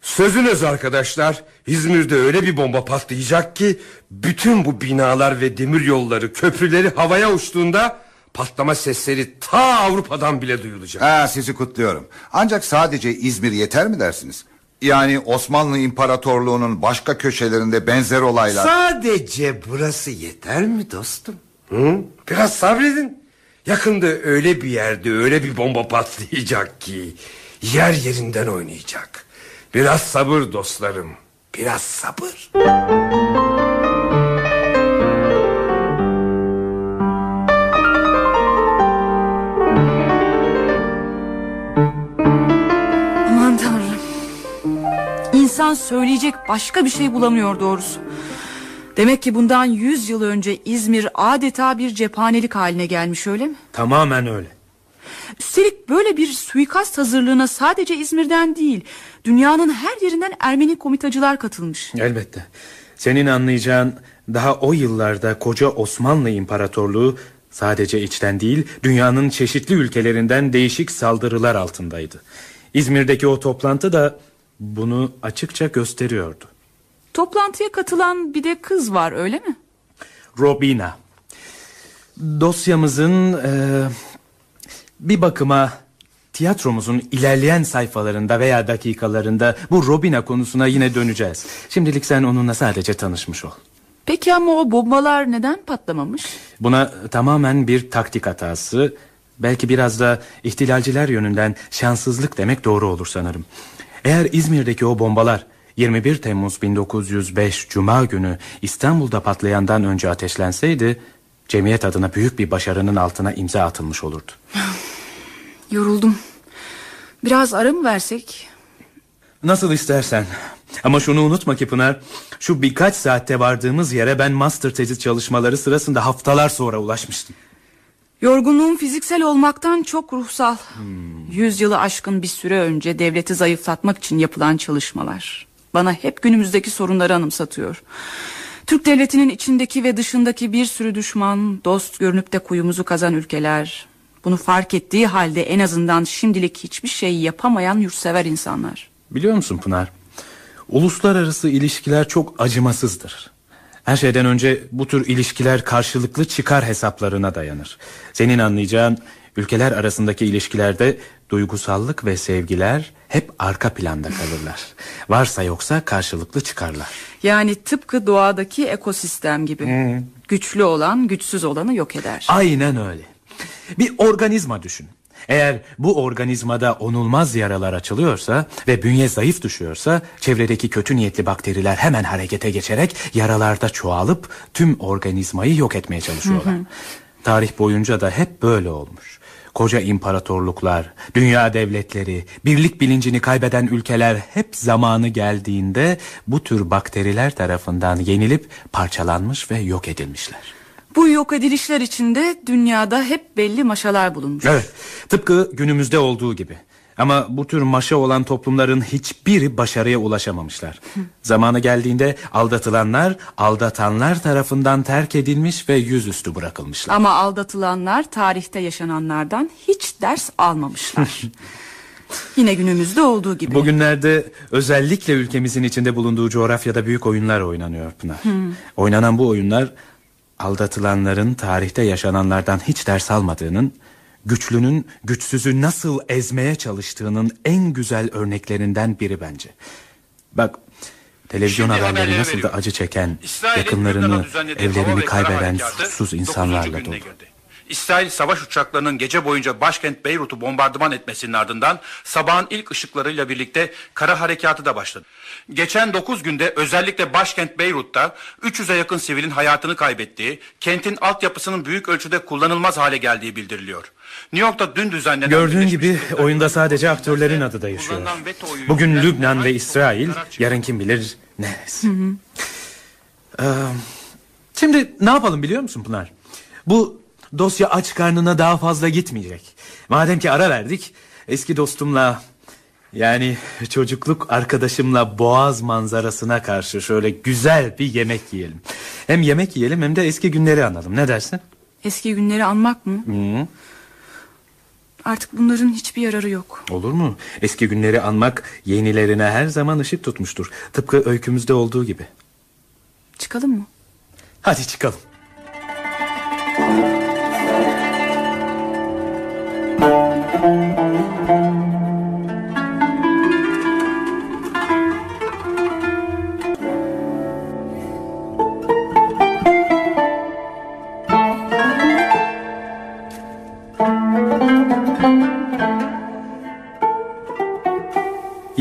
Sözünüz arkadaşlar İzmir'de öyle bir bomba patlayacak ki bütün bu binalar ve demiryolları köprüleri havaya uçtuğunda patlama sesleri ta Avrupa'dan bile duyulacak. Ha, sizi kutluyorum. Ancak sadece İzmir yeter mi dersiniz? Yani Osmanlı İmparatorluğu'nun başka köşelerinde benzer olaylar... Sadece burası yeter mi dostum? Hı? Biraz sabredin. Yakında öyle bir yerde öyle bir bomba patlayacak ki yer yerinden oynayacak. Biraz sabır dostlarım. Biraz sabır. İnsan söyleyecek başka bir şey bulamıyor doğrusu. Demek ki bundan yüz yıl önce İzmir adeta bir cephanelik haline gelmiş öyle mi? Tamamen öyle. Üstelik böyle bir suikast hazırlığına sadece İzmir'den değil... ...dünyanın her yerinden Ermeni komitacılar katılmış. Elbette. Senin anlayacağın daha o yıllarda koca Osmanlı İmparatorluğu sadece içten değil dünyanın çeşitli ülkelerinden değişik saldırılar altındaydı. İzmir'deki o toplantı da bunu açıkça gösteriyordu. Toplantıya katılan bir de kız var öyle mi? Robina. Dosyamızın e, bir bakıma tiyatromuzun ilerleyen sayfalarında veya dakikalarında bu Robina konusuna yine döneceğiz. Şimdilik sen onunla sadece tanışmış ol. Peki ama o bombalar neden patlamamış? Buna tamamen bir taktik hatası, belki biraz da ihtilalciler yönünden şanssızlık demek doğru olur sanırım. Eğer İzmir'deki o bombalar 21 Temmuz 1905 Cuma günü İstanbul'da patlayandan önce ateşlenseydi... ...cemiyet adına büyük bir başarının altına imza atılmış olurdu. Yoruldum. Biraz ara mı versek? Nasıl istersen. Ama şunu unutma ki Pınar... ...şu birkaç saatte vardığımız yere ben master tezi çalışmaları sırasında haftalar sonra ulaşmıştım. Yorgunluğum fiziksel olmaktan çok ruhsal. Yüz yılı aşkın bir süre önce devleti zayıflatmak için yapılan çalışmalar. Bana hep günümüzdeki sorunları anımsatıyor. Türk devletinin içindeki ve dışındaki bir sürü düşman, dost görünüp de kuyumuzu kazan ülkeler. Bunu fark ettiği halde en azından şimdilik hiçbir şey yapamayan yurtsever insanlar. Biliyor musun Pınar? Uluslararası ilişkiler çok acımasızdır. Her şeyden önce bu tür ilişkiler karşılıklı çıkar hesaplarına dayanır. Senin anlayacağın ülkeler arasındaki ilişkilerde duygusallık ve sevgiler hep arka planda kalırlar. Varsa yoksa karşılıklı çıkarlar. Yani tıpkı doğadaki ekosistem gibi. Güçlü olan güçsüz olanı yok eder. Aynen öyle. Bir organizma düşün. Eğer bu organizmada onulmaz yaralar açılıyorsa ve bünye zayıf düşüyorsa çevredeki kötü niyetli bakteriler hemen harekete geçerek yaralarda çoğalıp tüm organizmayı yok etmeye çalışıyorlar. Hı hı. Tarih boyunca da hep böyle olmuş. Koca imparatorluklar, dünya devletleri, birlik bilincini kaybeden ülkeler hep zamanı geldiğinde bu tür bakteriler tarafından yenilip parçalanmış ve yok edilmişler. Bu yok edilişler içinde dünyada hep belli maşalar bulunmuş. Evet, tıpkı günümüzde olduğu gibi. Ama bu tür maşa olan toplumların hiçbiri başarıya ulaşamamışlar. Zamanı geldiğinde aldatılanlar, aldatanlar tarafından terk edilmiş ve yüzüstü bırakılmışlar. Ama aldatılanlar tarihte yaşananlardan hiç ders almamışlar. Yine günümüzde olduğu gibi. Bugünlerde özellikle ülkemizin içinde bulunduğu coğrafyada büyük oyunlar oynanıyor Pınar. Hmm. Oynanan bu oyunlar aldatılanların tarihte yaşananlardan hiç ders almadığının, güçlünün güçsüzü nasıl ezmeye çalıştığının en güzel örneklerinden biri bence. Bak televizyon Şimdi haberleri nasıl da acı çeken, İsrail'in yakınlarını, evlerini kaybeden suçsuz 9. insanlarla dolu. İsrail savaş uçaklarının gece boyunca başkent Beyrut'u bombardıman etmesinin ardından sabahın ilk ışıklarıyla birlikte kara harekatı da başladı. Geçen 9 günde özellikle başkent Beyrut'ta 300'e yakın sivilin hayatını kaybettiği, kentin altyapısının büyük ölçüde kullanılmaz hale geldiği bildiriliyor. New York'ta dün düzenlenen Gördüğün gibi oyunda sadece aktörlerin adı değişiyor. Bugün Lübnan ve İsrail, yarın kim bilir neresi. Ee, şimdi ne yapalım biliyor musun Pınar? Bu dosya aç karnına daha fazla gitmeyecek. Madem ki ara verdik, eski dostumla yani çocukluk arkadaşımla boğaz manzarasına karşı şöyle güzel bir yemek yiyelim. Hem yemek yiyelim hem de eski günleri analım. Ne dersin? Eski günleri anmak mı? Hı, Artık bunların hiçbir yararı yok. olur mu? Eski günleri anmak yenilerine her zaman ışık tutmuştur. Tıpkı öykümüzde olduğu gibi. Çıkalım mı? Hadi çıkalım.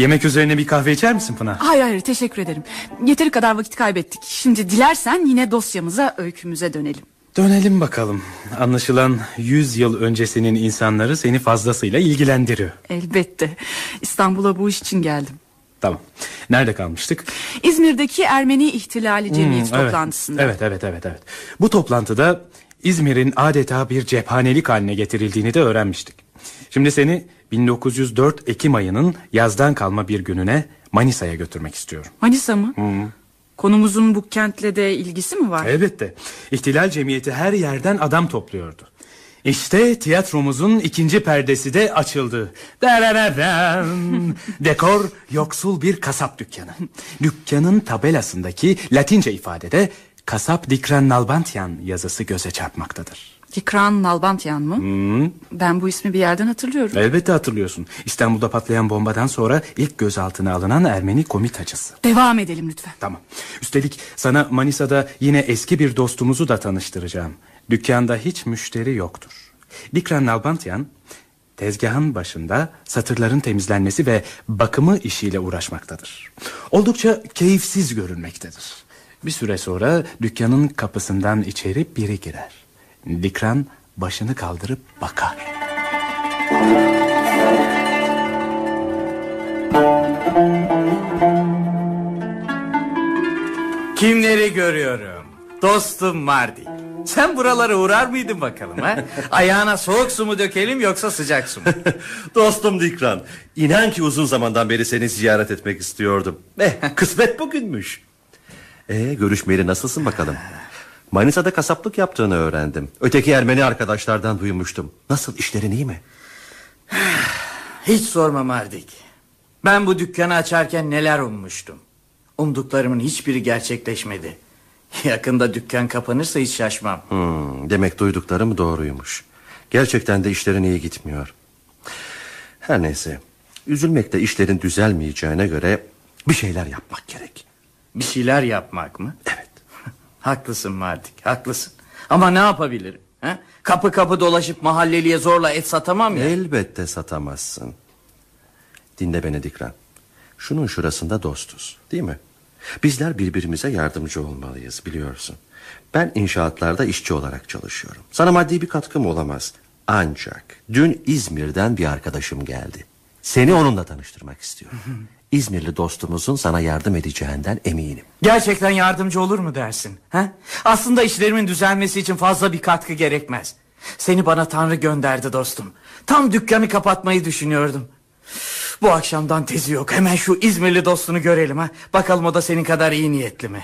Yemek üzerine bir kahve içer misin Pınar? Hayır hayır teşekkür ederim. Yeteri kadar vakit kaybettik. Şimdi dilersen yine dosyamıza, öykümüze dönelim. Dönelim bakalım. Anlaşılan 100 yıl öncesinin insanları seni fazlasıyla ilgilendiriyor. Elbette. İstanbul'a bu iş için geldim. Tamam. Nerede kalmıştık? İzmir'deki Ermeni İhtilali Cemiyeti Hmm, evet. toplantısında. Evet evet evet evet. Bu toplantıda İzmir'in adeta bir cephanelik haline getirildiğini de öğrenmiştik. Şimdi seni 1904 Ekim ayının yazdan kalma bir gününe Manisa'ya götürmek istiyorum. Manisa mı? Hı. Konumuzun bu kentle de ilgisi mi var? Elbette. İhtilal cemiyeti her yerden adam topluyordu. İşte tiyatromuzun ikinci perdesi de açıldı. Dekor yoksul bir kasap dükkanı. Dükkanın tabelasındaki Latince ifadede kasap Dikran Nalbantyan yazısı göze çarpmaktadır. Dikran Nalbantyan mı? Hmm, Ben bu ismi bir yerden hatırlıyorum. elbette hatırlıyorsun. İstanbul'da patlayan bombadan sonra ilk gözaltına alınan Ermeni komitacısı. Devam edelim lütfen. Tamam. Üstelik sana Manisa'da yine eski bir dostumuzu da tanıştıracağım. Dükkanda hiç müşteri yoktur. Dikran Nalbantyan tezgahın başında satırların temizlenmesi ve bakımı işiyle uğraşmaktadır. Oldukça keyifsiz görünmektedir. Bir süre sonra dükkanın kapısından içeri biri girer. Dikran başını kaldırıp bakar. Kimleri görüyorum? Dostum Mardi. Sen buralara uğrar mıydın bakalım ha? Ayağına soğuk su mu dökelim yoksa sıcak su mu? Dostum Dikran, inan ki uzun zamandan beri seni ziyaret etmek istiyordum. Eh, kısmet bugünmüş. Ee, görüşmeyeli nasılsın bakalım? Manisa'da kasaplık yaptığını öğrendim. Öteki Ermeni arkadaşlardan duymuştum. Nasıl işlerin iyi mi? Hiç sorma Mardik. Ben bu dükkanı açarken neler ummuştum. Umduklarımın hiçbiri gerçekleşmedi. Yakında dükkan kapanırsa hiç şaşmam. Hmm, demek duyduklarım doğruymuş. Gerçekten de işlerin iyi gitmiyor. Her neyse. Üzülmekte işlerin düzelmeyeceğine göre bir şeyler yapmak gerek. Bir şeyler yapmak mı? Evet. Haklısın Mardik, haklısın. Ama ne yapabilirim? Ha? Kapı kapı dolaşıp mahalleliye zorla et satamam ya. Elbette satamazsın. Dinle beni Dikran. Şunun şurasında dostuz değil mi? Bizler birbirimize yardımcı olmalıyız biliyorsun. Ben inşaatlarda işçi olarak çalışıyorum. Sana maddi bir katkım olamaz. Ancak dün İzmir'den bir arkadaşım geldi. Seni onunla tanıştırmak istiyorum. İzmirli dostumuzun sana yardım edeceğinden eminim. Gerçekten yardımcı olur mu dersin? Ha? Aslında işlerimin düzelmesi için fazla bir katkı gerekmez. Seni bana Tanrı gönderdi dostum. Tam dükkanı kapatmayı düşünüyordum. Bu akşamdan tezi yok. Hemen şu İzmirli dostunu görelim ha. Bakalım o da senin kadar iyi niyetli mi?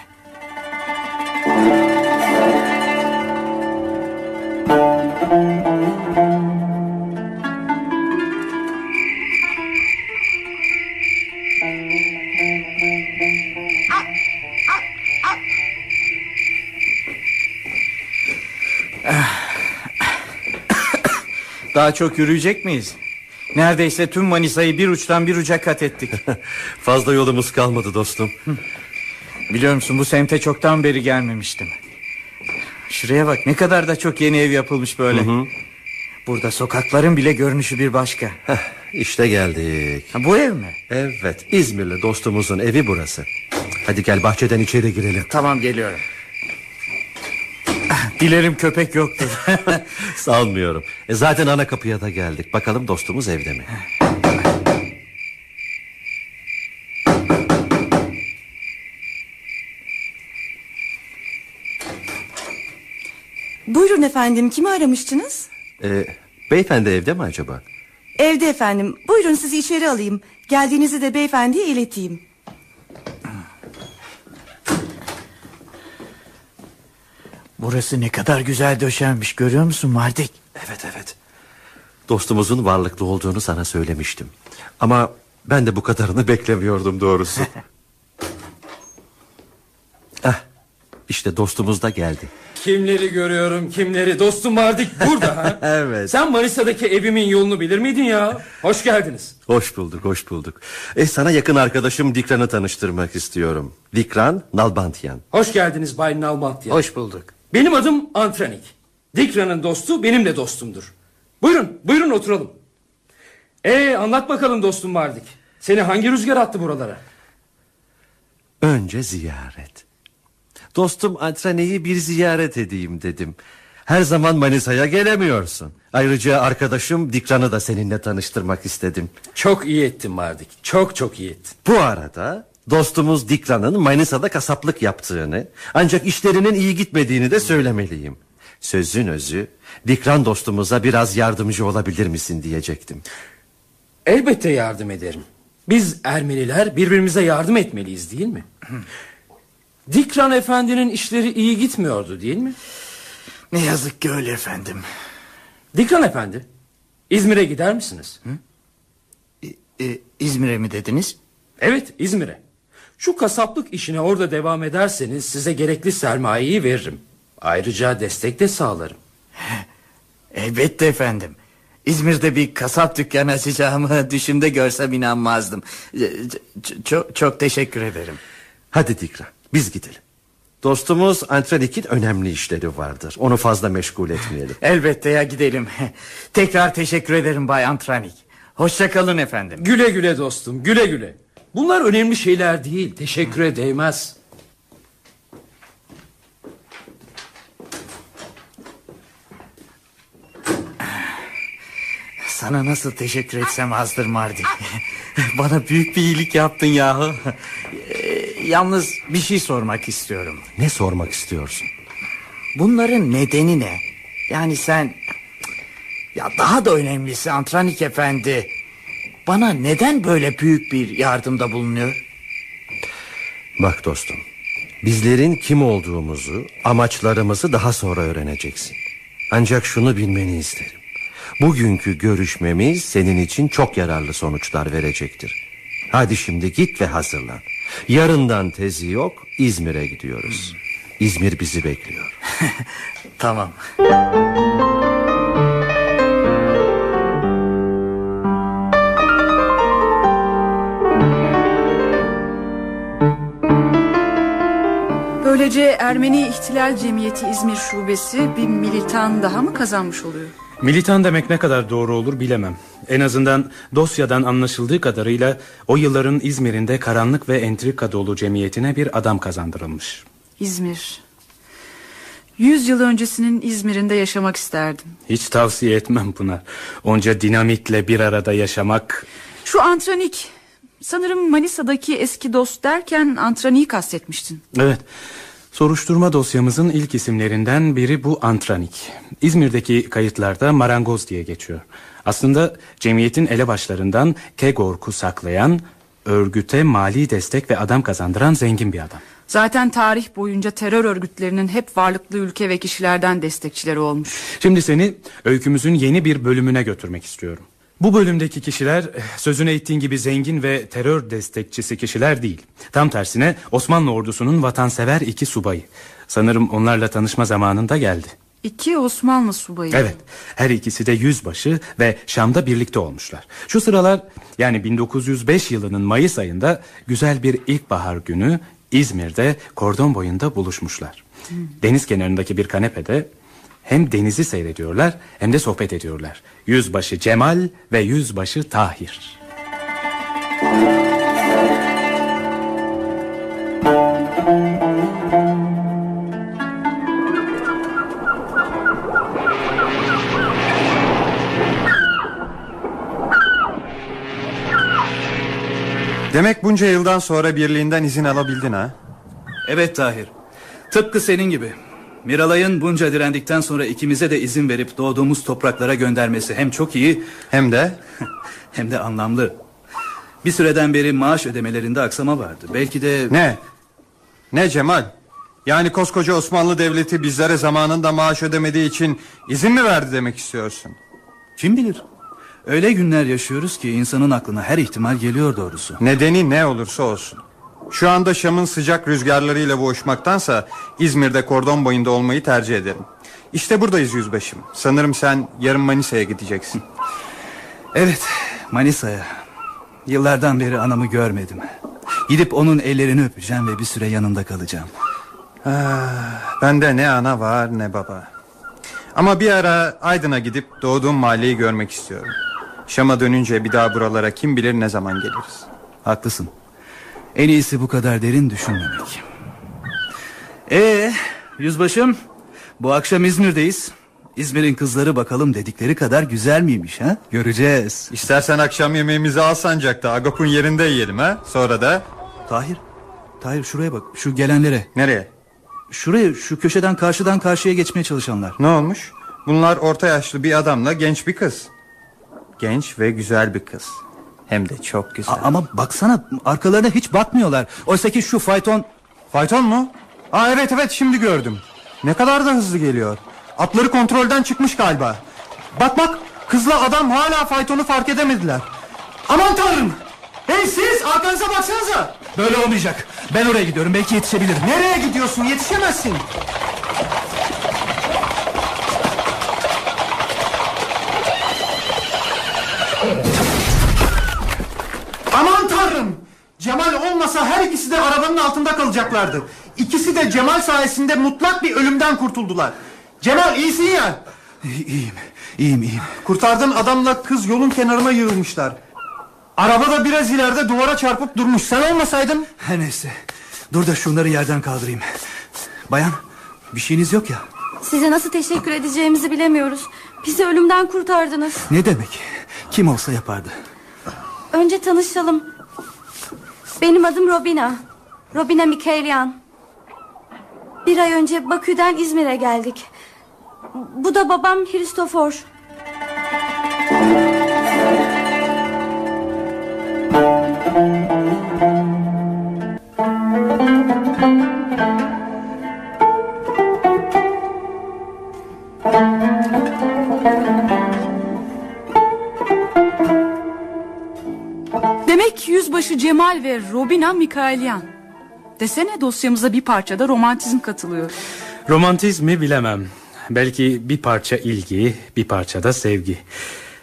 Daha çok yürüyecek miyiz? Neredeyse tüm Manisa'yı bir uçtan bir uca kat ettik. Fazla yolumuz kalmadı dostum. Biliyor musun bu semte çoktan beri gelmemiştim. Şuraya bak ne kadar da çok yeni ev yapılmış böyle. Burada sokakların bile görünüşü bir başka. İşte geldik. Ha, bu ev mi? Evet İzmirli dostumuzun evi burası. Hadi gel bahçeden içeri girelim. Tamam geliyorum. Dilerim köpek yoktur. Sanmıyorum. E zaten ana kapıya da geldik. Bakalım dostumuz evde mi? Buyurun efendim kimi aramıştınız? E, beyefendi evde mi acaba? Evde efendim buyurun sizi içeri alayım Geldiğinizi de beyefendiye ileteyim Burası ne kadar güzel döşenmiş görüyor musun Mardik? Evet evet. Dostumuzun varlıklı olduğunu sana söylemiştim. Ama ben de bu kadarını beklemiyordum doğrusu. ah, işte dostumuz da geldi. Kimleri görüyorum kimleri dostum vardık burada ha? evet. Sen Manisa'daki evimin yolunu bilir miydin ya? Hoş geldiniz. Hoş bulduk, hoş bulduk. E, sana yakın arkadaşım Dikran'ı tanıştırmak istiyorum. Dikran Nalbantyan. Hoş geldiniz Bay Nalbantyan. Hoş bulduk. Benim adım Antranik. Dikra'nın dostu benim de dostumdur. Buyurun, buyurun oturalım. Ee anlat bakalım dostum Vardik. Seni hangi rüzgar attı buralara? Önce ziyaret. Dostum Antrane'yi bir ziyaret edeyim dedim. Her zaman Manisa'ya gelemiyorsun. Ayrıca arkadaşım Dikran'ı da seninle tanıştırmak istedim. Çok iyi ettin Vardik. Çok çok iyi ettin. Bu arada dostumuz Dikran'ın Manisa'da kasaplık yaptığını... ...ancak işlerinin iyi gitmediğini de söylemeliyim. Sözün özü Dikran dostumuza biraz yardımcı olabilir misin diyecektim. Elbette yardım ederim. Biz Ermeniler birbirimize yardım etmeliyiz değil mi? Dikran efendinin işleri iyi gitmiyordu değil mi? Ne yazık ki öyle efendim. Dikran efendi İzmir'e gider misiniz? E, İzmir'e mi dediniz? Evet İzmir'e. Şu kasaplık işine orada devam ederseniz size gerekli sermayeyi veririm. Ayrıca destek de sağlarım. Elbette efendim. İzmir'de bir kasap dükkanı açacağımı düşümde görsem inanmazdım. E, ç- Çok, çok teşekkür ederim. Hadi Dikran biz gidelim. Dostumuz Antranik'in önemli işleri vardır. Onu fazla meşgul etmeyelim. Elbette ya gidelim. Tekrar teşekkür ederim Bay Antranik. Hoşça kalın efendim. Güle güle dostum güle güle. Bunlar önemli şeyler değil. Teşekküre değmez. Sana nasıl teşekkür etsem azdır Mardi. Bana büyük bir iyilik yaptın yahu. Ee, Yalnız bir şey sormak istiyorum. Ne sormak istiyorsun? Bunların nedeni ne? Yani sen... Ya daha da önemlisi Antranik Efendi... Bana neden böyle büyük bir yardımda bulunuyor? Bak dostum. Bizlerin kim olduğumuzu, amaçlarımızı daha sonra öğreneceksin. Ancak şunu bilmeni isterim. Bugünkü görüşmemiz senin için çok yararlı sonuçlar verecektir. Hadi şimdi git ve hazırlan. Yarından tezi yok, İzmir'e gidiyoruz. İzmir bizi bekliyor. Tamam. Böylece Ermeni İhtilal Cemiyeti İzmir Şubesi bir militan daha mı kazanmış oluyor? Militan demek ne kadar doğru olur bilemem. En azından dosyadan anlaşıldığı kadarıyla o yılların İzmir'inde karanlık ve entrika dolu cemiyetine bir adam kazandırılmış. İzmir. Yüz yıl öncesinin İzmir'inde yaşamak isterdim. Hiç tavsiye etmem Pınar. Onca dinamitle bir arada yaşamak... Şu antranik. Sanırım Manisa'daki eski dost derken antraniği kastetmiştin. Evet. Soruşturma dosyamızın ilk isimlerinden biri bu Antranik. İzmir'deki kayıtlarda marangoz diye geçiyor. Aslında cemiyetin elebaşlarından Kegork'u saklayan, örgüte mali destek ve adam kazandıran zengin bir adam. Zaten tarih boyunca terör örgütlerinin hep varlıklı ülke ve kişilerden destekçileri olmuş. Şimdi seni öykümüzün yeni bir bölümüne götürmek istiyorum. Bu bölümdeki kişiler eh, sözüne ettiğin gibi zengin ve terör destekçisi kişiler değil. Tam tersine Osmanlı ordusunun vatansever iki subayı. Sanırım onlarla tanışma zamanında geldi. İki Osmanlı subayı. Evet her ikisi de yüzbaşı ve Şam'da birlikte olmuşlar. Şu sıralar yani 1905 yılının Mayıs ayında güzel bir ilkbahar günü İzmir'de kordon boyunda buluşmuşlar. Deniz kenarındaki bir kanepede hem denizi seyrediyorlar hem de sohbet ediyorlar. Yüzbaşı Cemal ve yüzbaşı Tahir. Demek bunca yıldan sonra birliğinden izin alabildin ha? Evet Tahir. Tıpkı senin gibi. Miralay'ın bunca direndikten sonra ikimize de izin verip doğduğumuz topraklara göndermesi hem çok iyi... Hem de? hem de anlamlı. Bir süreden beri maaş ödemelerinde aksama vardı. Belki de... Ne? Ne Cemal? Yani koskoca Osmanlı Devleti bizlere zamanında maaş ödemediği için izin mi verdi demek istiyorsun? Kim bilir? Öyle günler yaşıyoruz ki insanın aklına her ihtimal geliyor doğrusu. Nedeni ne olursa olsun. Şu anda Şam'ın sıcak rüzgarlarıyla boğuşmaktansa İzmir'de kordon boyunda olmayı tercih ederim. İşte buradayız yüzbaşım. Sanırım sen yarın Manisa'ya gideceksin. Evet, Manisa'ya. Yıllardan beri anamı görmedim. Gidip onun ellerini öpeceğim ve bir süre yanında kalacağım. Ah, bende ne ana var ne baba. Ama bir ara Aydın'a gidip doğduğum mahalleyi görmek istiyorum. Şam'a dönünce bir daha buralara kim bilir ne zaman geliriz. Haklısın. En iyisi bu kadar derin düşünmemek. Ee, yüzbaşım, bu akşam İzmir'deyiz. İzmir'in kızları bakalım dedikleri kadar güzel miymiş ha? Göreceğiz. İstersen akşam yemeğimizi Alsancak'ta Agop'un yerinde yiyelim ha. Sonra da... Tahir, Tahir şuraya bak şu gelenlere. Nereye? Şuraya şu köşeden karşıdan karşıya geçmeye çalışanlar. Ne olmuş? Bunlar orta yaşlı bir adamla genç bir kız. Genç ve güzel bir kız. Hem de çok güzel. A- ama baksana arkalarına hiç bakmıyorlar. Oysa ki şu fayton... Fayton mu? Aa evet evet şimdi gördüm. Ne kadar da hızlı geliyor. Atları kontrolden çıkmış galiba. Bak bak kızla adam hala faytonu fark edemediler. Aman tanrım. Hey siz arkanıza baksanıza. Böyle olmayacak. Ben oraya gidiyorum belki yetişebilirim. Nereye gidiyorsun yetişemezsin. Aman tanrım. Cemal olmasa her ikisi de arabanın altında kalacaklardı. İkisi de Cemal sayesinde mutlak bir ölümden kurtuldular. Cemal iyisin ya. İyiyim, iyiyim, iyiyim. Kurtardığın adamla kız yolun kenarına yığılmışlar. Araba da biraz ileride duvara çarpıp durmuş. Sen olmasaydın... Her neyse. Dur da şunları yerden kaldırayım. Bayan, bir şeyiniz yok ya. Size nasıl teşekkür edeceğimizi bilemiyoruz. Bizi ölümden kurtardınız. Ne demek? Kim olsa yapardı. Önce tanışalım. Benim adım Robina. Robina Mikaelyan. Bir ay önce Bakü'den İzmir'e geldik. Bu da babam Hristofor. Yüzbaşı Cemal ve Robina Mikaelyan. Desene dosyamıza bir parça da romantizm katılıyor. Romantizmi bilemem. Belki bir parça ilgi, bir parça da sevgi.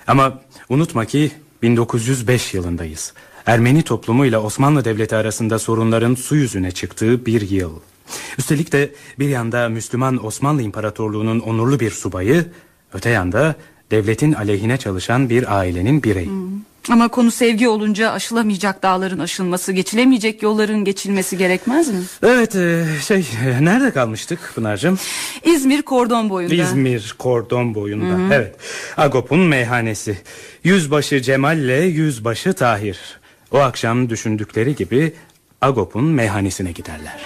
Ama unutma ki 1905 yılındayız. Ermeni toplumu ile Osmanlı Devleti arasında sorunların su yüzüne çıktığı bir yıl. Üstelik de bir yanda Müslüman Osmanlı İmparatorluğu'nun onurlu bir subayı, öte yanda devletin aleyhine çalışan bir ailenin bireyi. Ama konu sevgi olunca aşılamayacak dağların aşılması, geçilemeyecek yolların geçilmesi gerekmez mi? Evet e, şey e, nerede kalmıştık Pınar'cığım? İzmir kordon boyunda. İzmir kordon boyunda. Hı hı. Evet. Agop'un meyhanesi. Yüzbaşı Cemal ile yüzbaşı Tahir. O akşam düşündükleri gibi Agop'un meyhanesine giderler.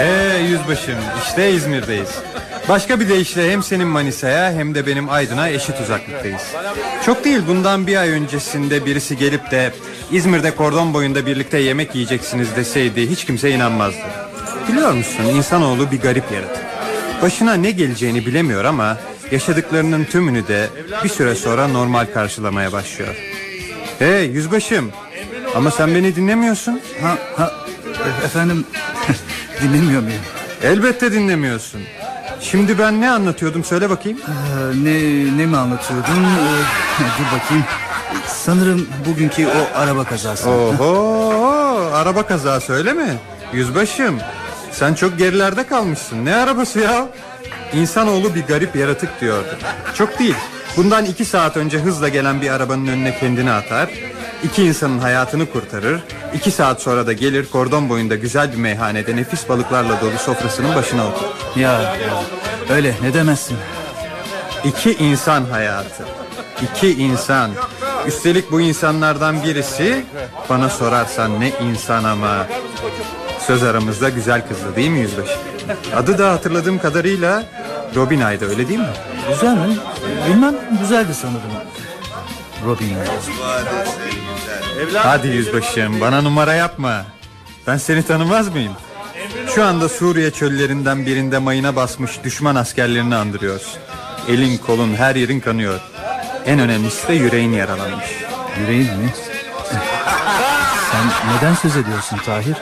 Ee yüzbaşım işte İzmir'deyiz. Başka bir deyişle hem senin Manisa'ya hem de benim Aydın'a eşit uzaklıktayız. Çok değil bundan bir ay öncesinde birisi gelip de İzmir'de kordon boyunda birlikte yemek yiyeceksiniz deseydi hiç kimse inanmazdı. Biliyor musun insanoğlu bir garip yaratık. Başına ne geleceğini bilemiyor ama yaşadıklarının tümünü de bir süre sonra normal karşılamaya başlıyor. Hey yüzbaşım ama sen beni dinlemiyorsun. Ha, ha, efendim dinlemiyor muyum? Elbette dinlemiyorsun. Şimdi ben ne anlatıyordum söyle bakayım. Ee, ne ne mi anlatıyordun? Ee, dur bakayım. Sanırım bugünkü o araba kazası. Oho araba kazası öyle mi? Yüzbaşım sen çok gerilerde kalmışsın. Ne arabası ya? İnsanoğlu bir garip yaratık diyordu. Çok değil. Bundan iki saat önce hızla gelen bir arabanın önüne kendini atar. İki insanın hayatını kurtarır. iki saat sonra da gelir kordon boyunda güzel bir meyhanede nefis balıklarla dolu sofrasının başına oturur. Ya, ya öyle ne demezsin. İki insan hayatı. İki insan. Üstelik bu insanlardan birisi bana sorarsan ne insan ama Söz aramızda güzel kızdı değil mi yüzbaşı? Adı da hatırladığım kadarıyla Robina'ydı öyle değil mi? Güzel mi? Bilmem güzeldi sanırım. Robin. Hadi yüzbaşım bana numara yapma. Ben seni tanımaz mıyım? Şu anda Suriye çöllerinden birinde mayına basmış düşman askerlerini andırıyorsun. Elin kolun her yerin kanıyor. En önemlisi de yüreğin yaralanmış. Yüreğin mi? Sen neden söz ediyorsun Tahir?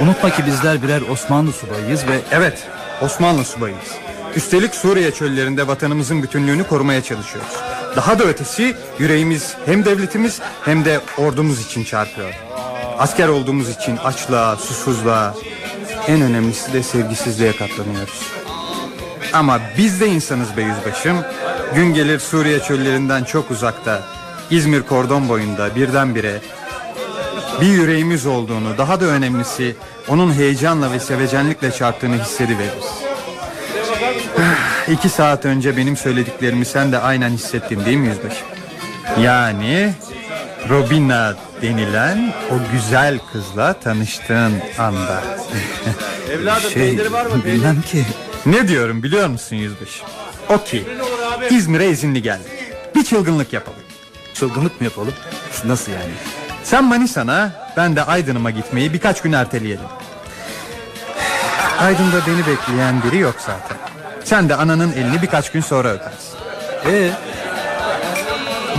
Unutma ki bizler birer Osmanlı subayıyız ve... Evet Osmanlı subayıyız. Üstelik Suriye çöllerinde vatanımızın bütünlüğünü korumaya çalışıyoruz. Daha da ötesi yüreğimiz hem devletimiz hem de ordumuz için çarpıyor. Asker olduğumuz için açlığa, susuzluğa, en önemlisi de sevgisizliğe katlanıyoruz. Ama biz de insanız be yüzbaşım. Gün gelir Suriye çöllerinden çok uzakta, İzmir kordon boyunda birdenbire bir yüreğimiz olduğunu, daha da önemlisi onun heyecanla ve sevecenlikle çarptığını hissediveririz. İki saat önce benim söylediklerimi sen de aynen hissettin değil mi yüzbaşı? Yani Robina denilen o güzel kızla tanıştığın anda. Evladım, peyniri var mı? bilmem ki. Ne diyorum biliyor musun yüzbaşı? O ki İzmir'e izinli geldik. Bir çılgınlık yapalım. Çılgınlık mı yapalım? Nasıl yani? Sen Manisa'na ben de Aydın'ıma gitmeyi birkaç gün erteleyelim. Aydın'da beni bekleyen biri yok zaten. Sen de ananın elini birkaç gün sonra öpersin. Ee?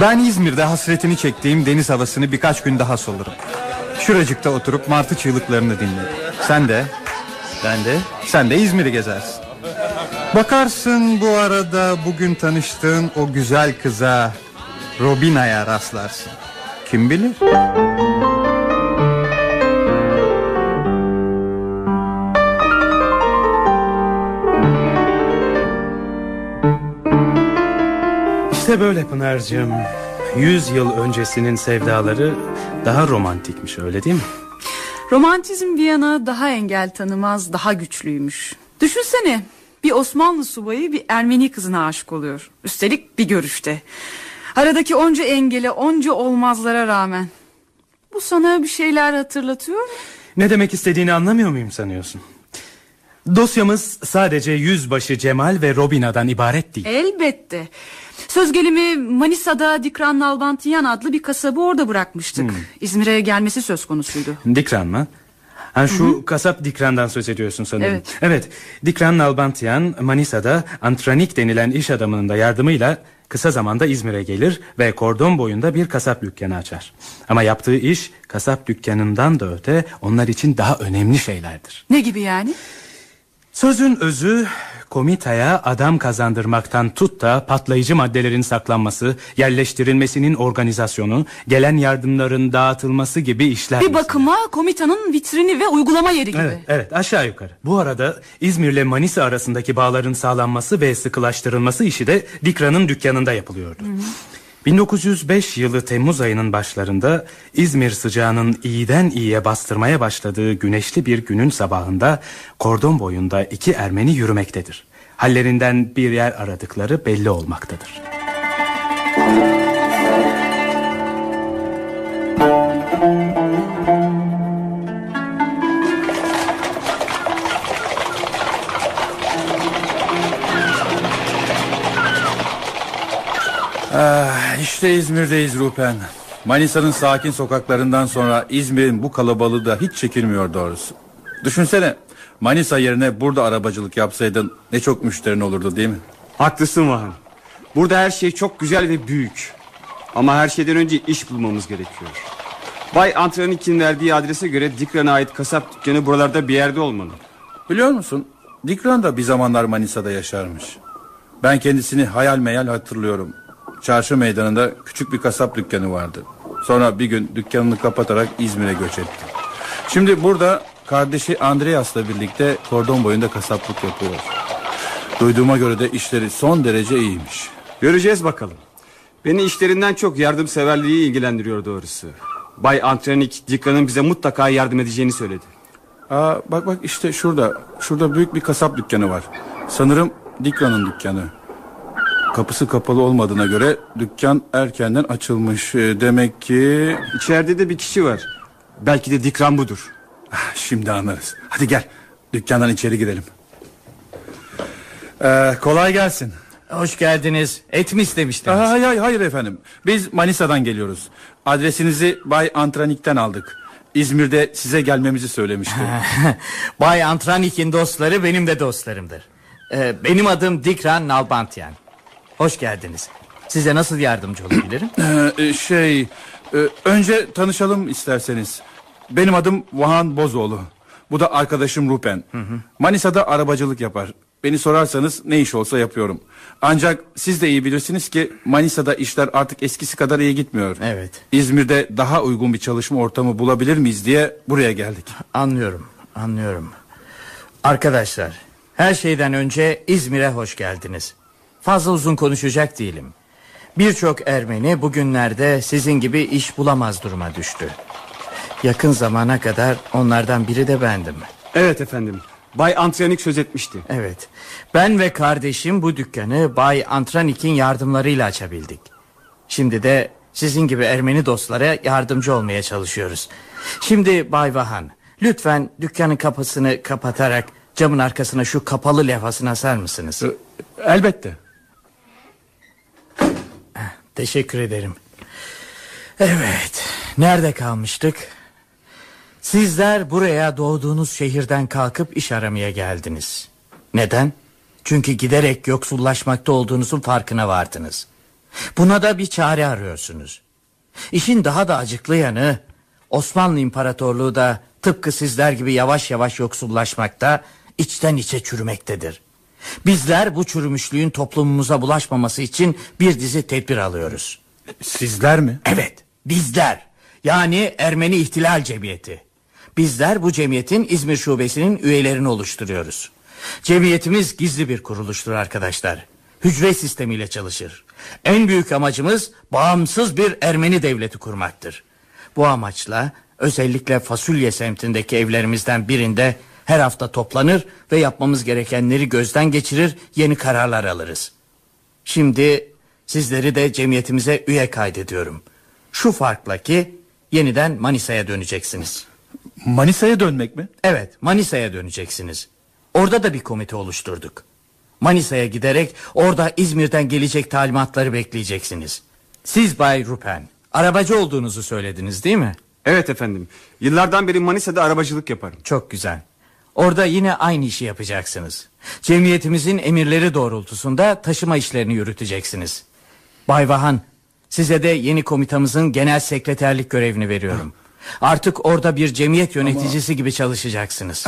Ben İzmir'de hasretini çektiğim deniz havasını birkaç gün daha solurum. Şuracıkta oturup martı çığlıklarını dinlerim. Sen de, ben de, sen de İzmir'i gezersin. Bakarsın bu arada bugün tanıştığın o güzel kıza Robina'ya rastlarsın. Kim bilir? İşte böyle Pınar'cığım. Yüz yıl öncesinin sevdaları daha romantikmiş öyle değil mi? Romantizm bir yana daha engel tanımaz, daha güçlüymüş. Düşünsene bir Osmanlı subayı bir Ermeni kızına aşık oluyor. Üstelik bir görüşte. Aradaki onca engele, onca olmazlara rağmen. Bu sana bir şeyler hatırlatıyor mu? Ne demek istediğini anlamıyor muyum sanıyorsun? Dosyamız sadece yüzbaşı Cemal ve Robina'dan ibaret değil. Elbette. Söz gelimi Manisa'da Dikran Nalbantiyan adlı bir kasabı orada bırakmıştık. Hmm. İzmir'e gelmesi söz konusuydu. Dikran mı? Ha şu kasap Dikran'dan söz ediyorsun sanırım. Evet. Evet. Dikran Nalbantiyan Manisa'da Antranik denilen iş adamının da yardımıyla kısa zamanda İzmir'e gelir ve kordon boyunda bir kasap dükkanı açar. Ama yaptığı iş kasap dükkanından da öte onlar için daha önemli şeylerdir. Ne gibi yani? Sözün özü komitaya adam kazandırmaktan tut da patlayıcı maddelerin saklanması, yerleştirilmesinin organizasyonu, gelen yardımların dağıtılması gibi işler. Bir bakıma komitanın vitrini ve uygulama yeri gibi. Evet, evet aşağı yukarı. Bu arada İzmir'le Manisa arasındaki bağların sağlanması ve sıkılaştırılması işi de Dikra'nın dükkanında yapılıyordu. 1905 yılı Temmuz ayının başlarında İzmir sıcağının iyiden iyiye bastırmaya başladığı güneşli bir günün sabahında kordon boyunda iki Ermeni yürümektedir. Hallerinden bir yer aradıkları belli olmaktadır. Ah, işte İzmir'deyiz Rupen. Manisa'nın sakin sokaklarından sonra İzmir'in bu kalabalığı da hiç çekilmiyor doğrusu. Düşünsene Manisa yerine burada arabacılık yapsaydın ne çok müşterin olurdu değil mi? Haklısın Vahan. Burada her şey çok güzel ve büyük. Ama her şeyden önce iş bulmamız gerekiyor. Bay Antranik'in verdiği adrese göre Dikran'a ait kasap dükkanı buralarda bir yerde olmalı. Biliyor musun? Dikran da bir zamanlar Manisa'da yaşarmış. Ben kendisini hayal meyal hatırlıyorum. Çarşı meydanında küçük bir kasap dükkanı vardı. Sonra bir gün dükkanını kapatarak İzmir'e göç etti. Şimdi burada kardeşi Andreas'la birlikte kordon boyunda kasaplık yapıyor. Duyduğuma göre de işleri son derece iyiymiş. Göreceğiz bakalım. Beni işlerinden çok yardımseverliği ilgilendiriyor doğrusu. Bay Antranik Dikran'ın bize mutlaka yardım edeceğini söyledi. Aa, bak bak işte şurada. Şurada büyük bir kasap dükkanı var. Sanırım Dikran'ın dükkanı. Kapısı kapalı olmadığına göre dükkan erkenden açılmış. Ee, Demek ki... içeride de bir kişi var. Belki de Dikran budur. Ah, Şimdi anlarız. Hadi gel. Dükkandan içeri girelim. Ee, kolay gelsin. Hoş geldiniz. Et mi istemiştiniz? Aa, hayır, hayır, hayır efendim. Biz Manisa'dan geliyoruz. Adresinizi Bay Antranik'ten aldık. İzmir'de size gelmemizi söylemişti. Bay Antranik'in dostları benim de dostlarımdır. Ee, benim adım Dikran Nalbantyan. Hoş geldiniz. Size nasıl yardımcı olabilirim? Ee, şey, e, önce tanışalım isterseniz. Benim adım Vahan Bozoğlu. Bu da arkadaşım Rupen. Manisa'da arabacılık yapar. Beni sorarsanız ne iş olsa yapıyorum. Ancak siz de iyi bilirsiniz ki Manisa'da işler artık eskisi kadar iyi gitmiyor. Evet. İzmir'de daha uygun bir çalışma ortamı bulabilir miyiz diye buraya geldik. Anlıyorum, anlıyorum. Arkadaşlar, her şeyden önce İzmir'e hoş geldiniz. Fazla uzun konuşacak değilim. Birçok Ermeni bugünlerde sizin gibi iş bulamaz duruma düştü. Yakın zamana kadar onlardan biri de bendim. Evet efendim. Bay Antranik söz etmişti. Evet. Ben ve kardeşim bu dükkanı Bay Antranik'in yardımlarıyla açabildik. Şimdi de sizin gibi Ermeni dostlara yardımcı olmaya çalışıyoruz. Şimdi Bay Vahan, lütfen dükkanın kapısını kapatarak camın arkasına şu kapalı levhasını asar mısınız? Elbette. Teşekkür ederim. Evet, nerede kalmıştık? Sizler buraya doğduğunuz şehirden kalkıp iş aramaya geldiniz. Neden? Çünkü giderek yoksullaşmakta olduğunuzun farkına vardınız. Buna da bir çare arıyorsunuz. İşin daha da acıklı yanı Osmanlı İmparatorluğu da tıpkı sizler gibi yavaş yavaş yoksullaşmakta, içten içe çürümektedir. Bizler bu çürümüşlüğün toplumumuza bulaşmaması için bir dizi tedbir alıyoruz. Sizler mi? Evet, bizler. Yani Ermeni İhtilal Cemiyeti. Bizler bu cemiyetin İzmir şubesinin üyelerini oluşturuyoruz. Cemiyetimiz gizli bir kuruluştur arkadaşlar. Hücre sistemiyle çalışır. En büyük amacımız bağımsız bir Ermeni devleti kurmaktır. Bu amaçla özellikle fasulye semtindeki evlerimizden birinde her hafta toplanır ve yapmamız gerekenleri gözden geçirir, yeni kararlar alırız. Şimdi sizleri de cemiyetimize üye kaydediyorum. Şu farkla ki yeniden Manisa'ya döneceksiniz. Manisa'ya dönmek mi? Evet, Manisa'ya döneceksiniz. Orada da bir komite oluşturduk. Manisa'ya giderek orada İzmir'den gelecek talimatları bekleyeceksiniz. Siz Bay Rupen, arabacı olduğunuzu söylediniz değil mi? Evet efendim. Yıllardan beri Manisa'da arabacılık yaparım. Çok güzel. Orada yine aynı işi yapacaksınız. Cemiyetimizin emirleri doğrultusunda taşıma işlerini yürüteceksiniz. Bay Vahan, size de yeni komitamızın genel sekreterlik görevini veriyorum. Artık orada bir cemiyet yöneticisi gibi çalışacaksınız.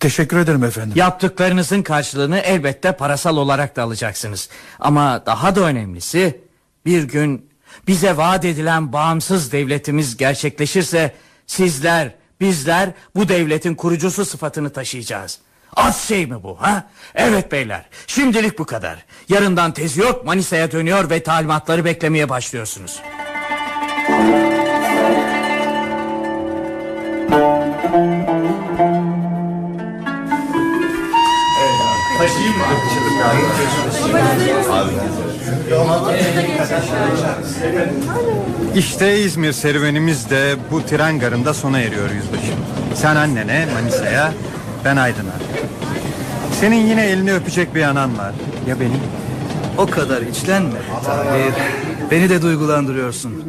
Teşekkür ederim efendim. Yaptıklarınızın karşılığını elbette parasal olarak da alacaksınız. Ama daha da önemlisi bir gün bize vaat edilen bağımsız devletimiz gerçekleşirse sizler, bizler bu devletin kurucusu sıfatını taşıyacağız. Az şey mi bu ha? Evet beyler şimdilik bu kadar. Yarından tezi yok Manisa'ya dönüyor ve talimatları beklemeye başlıyorsunuz. İşte İzmir serüvenimiz de bu tren garında sona eriyor yüzbaşım. Sen annene, Manisa'ya, ben Aydın'a. Senin yine elini öpecek bir anan var. Ya benim? O kadar içlenme Tahir. Beni de duygulandırıyorsun.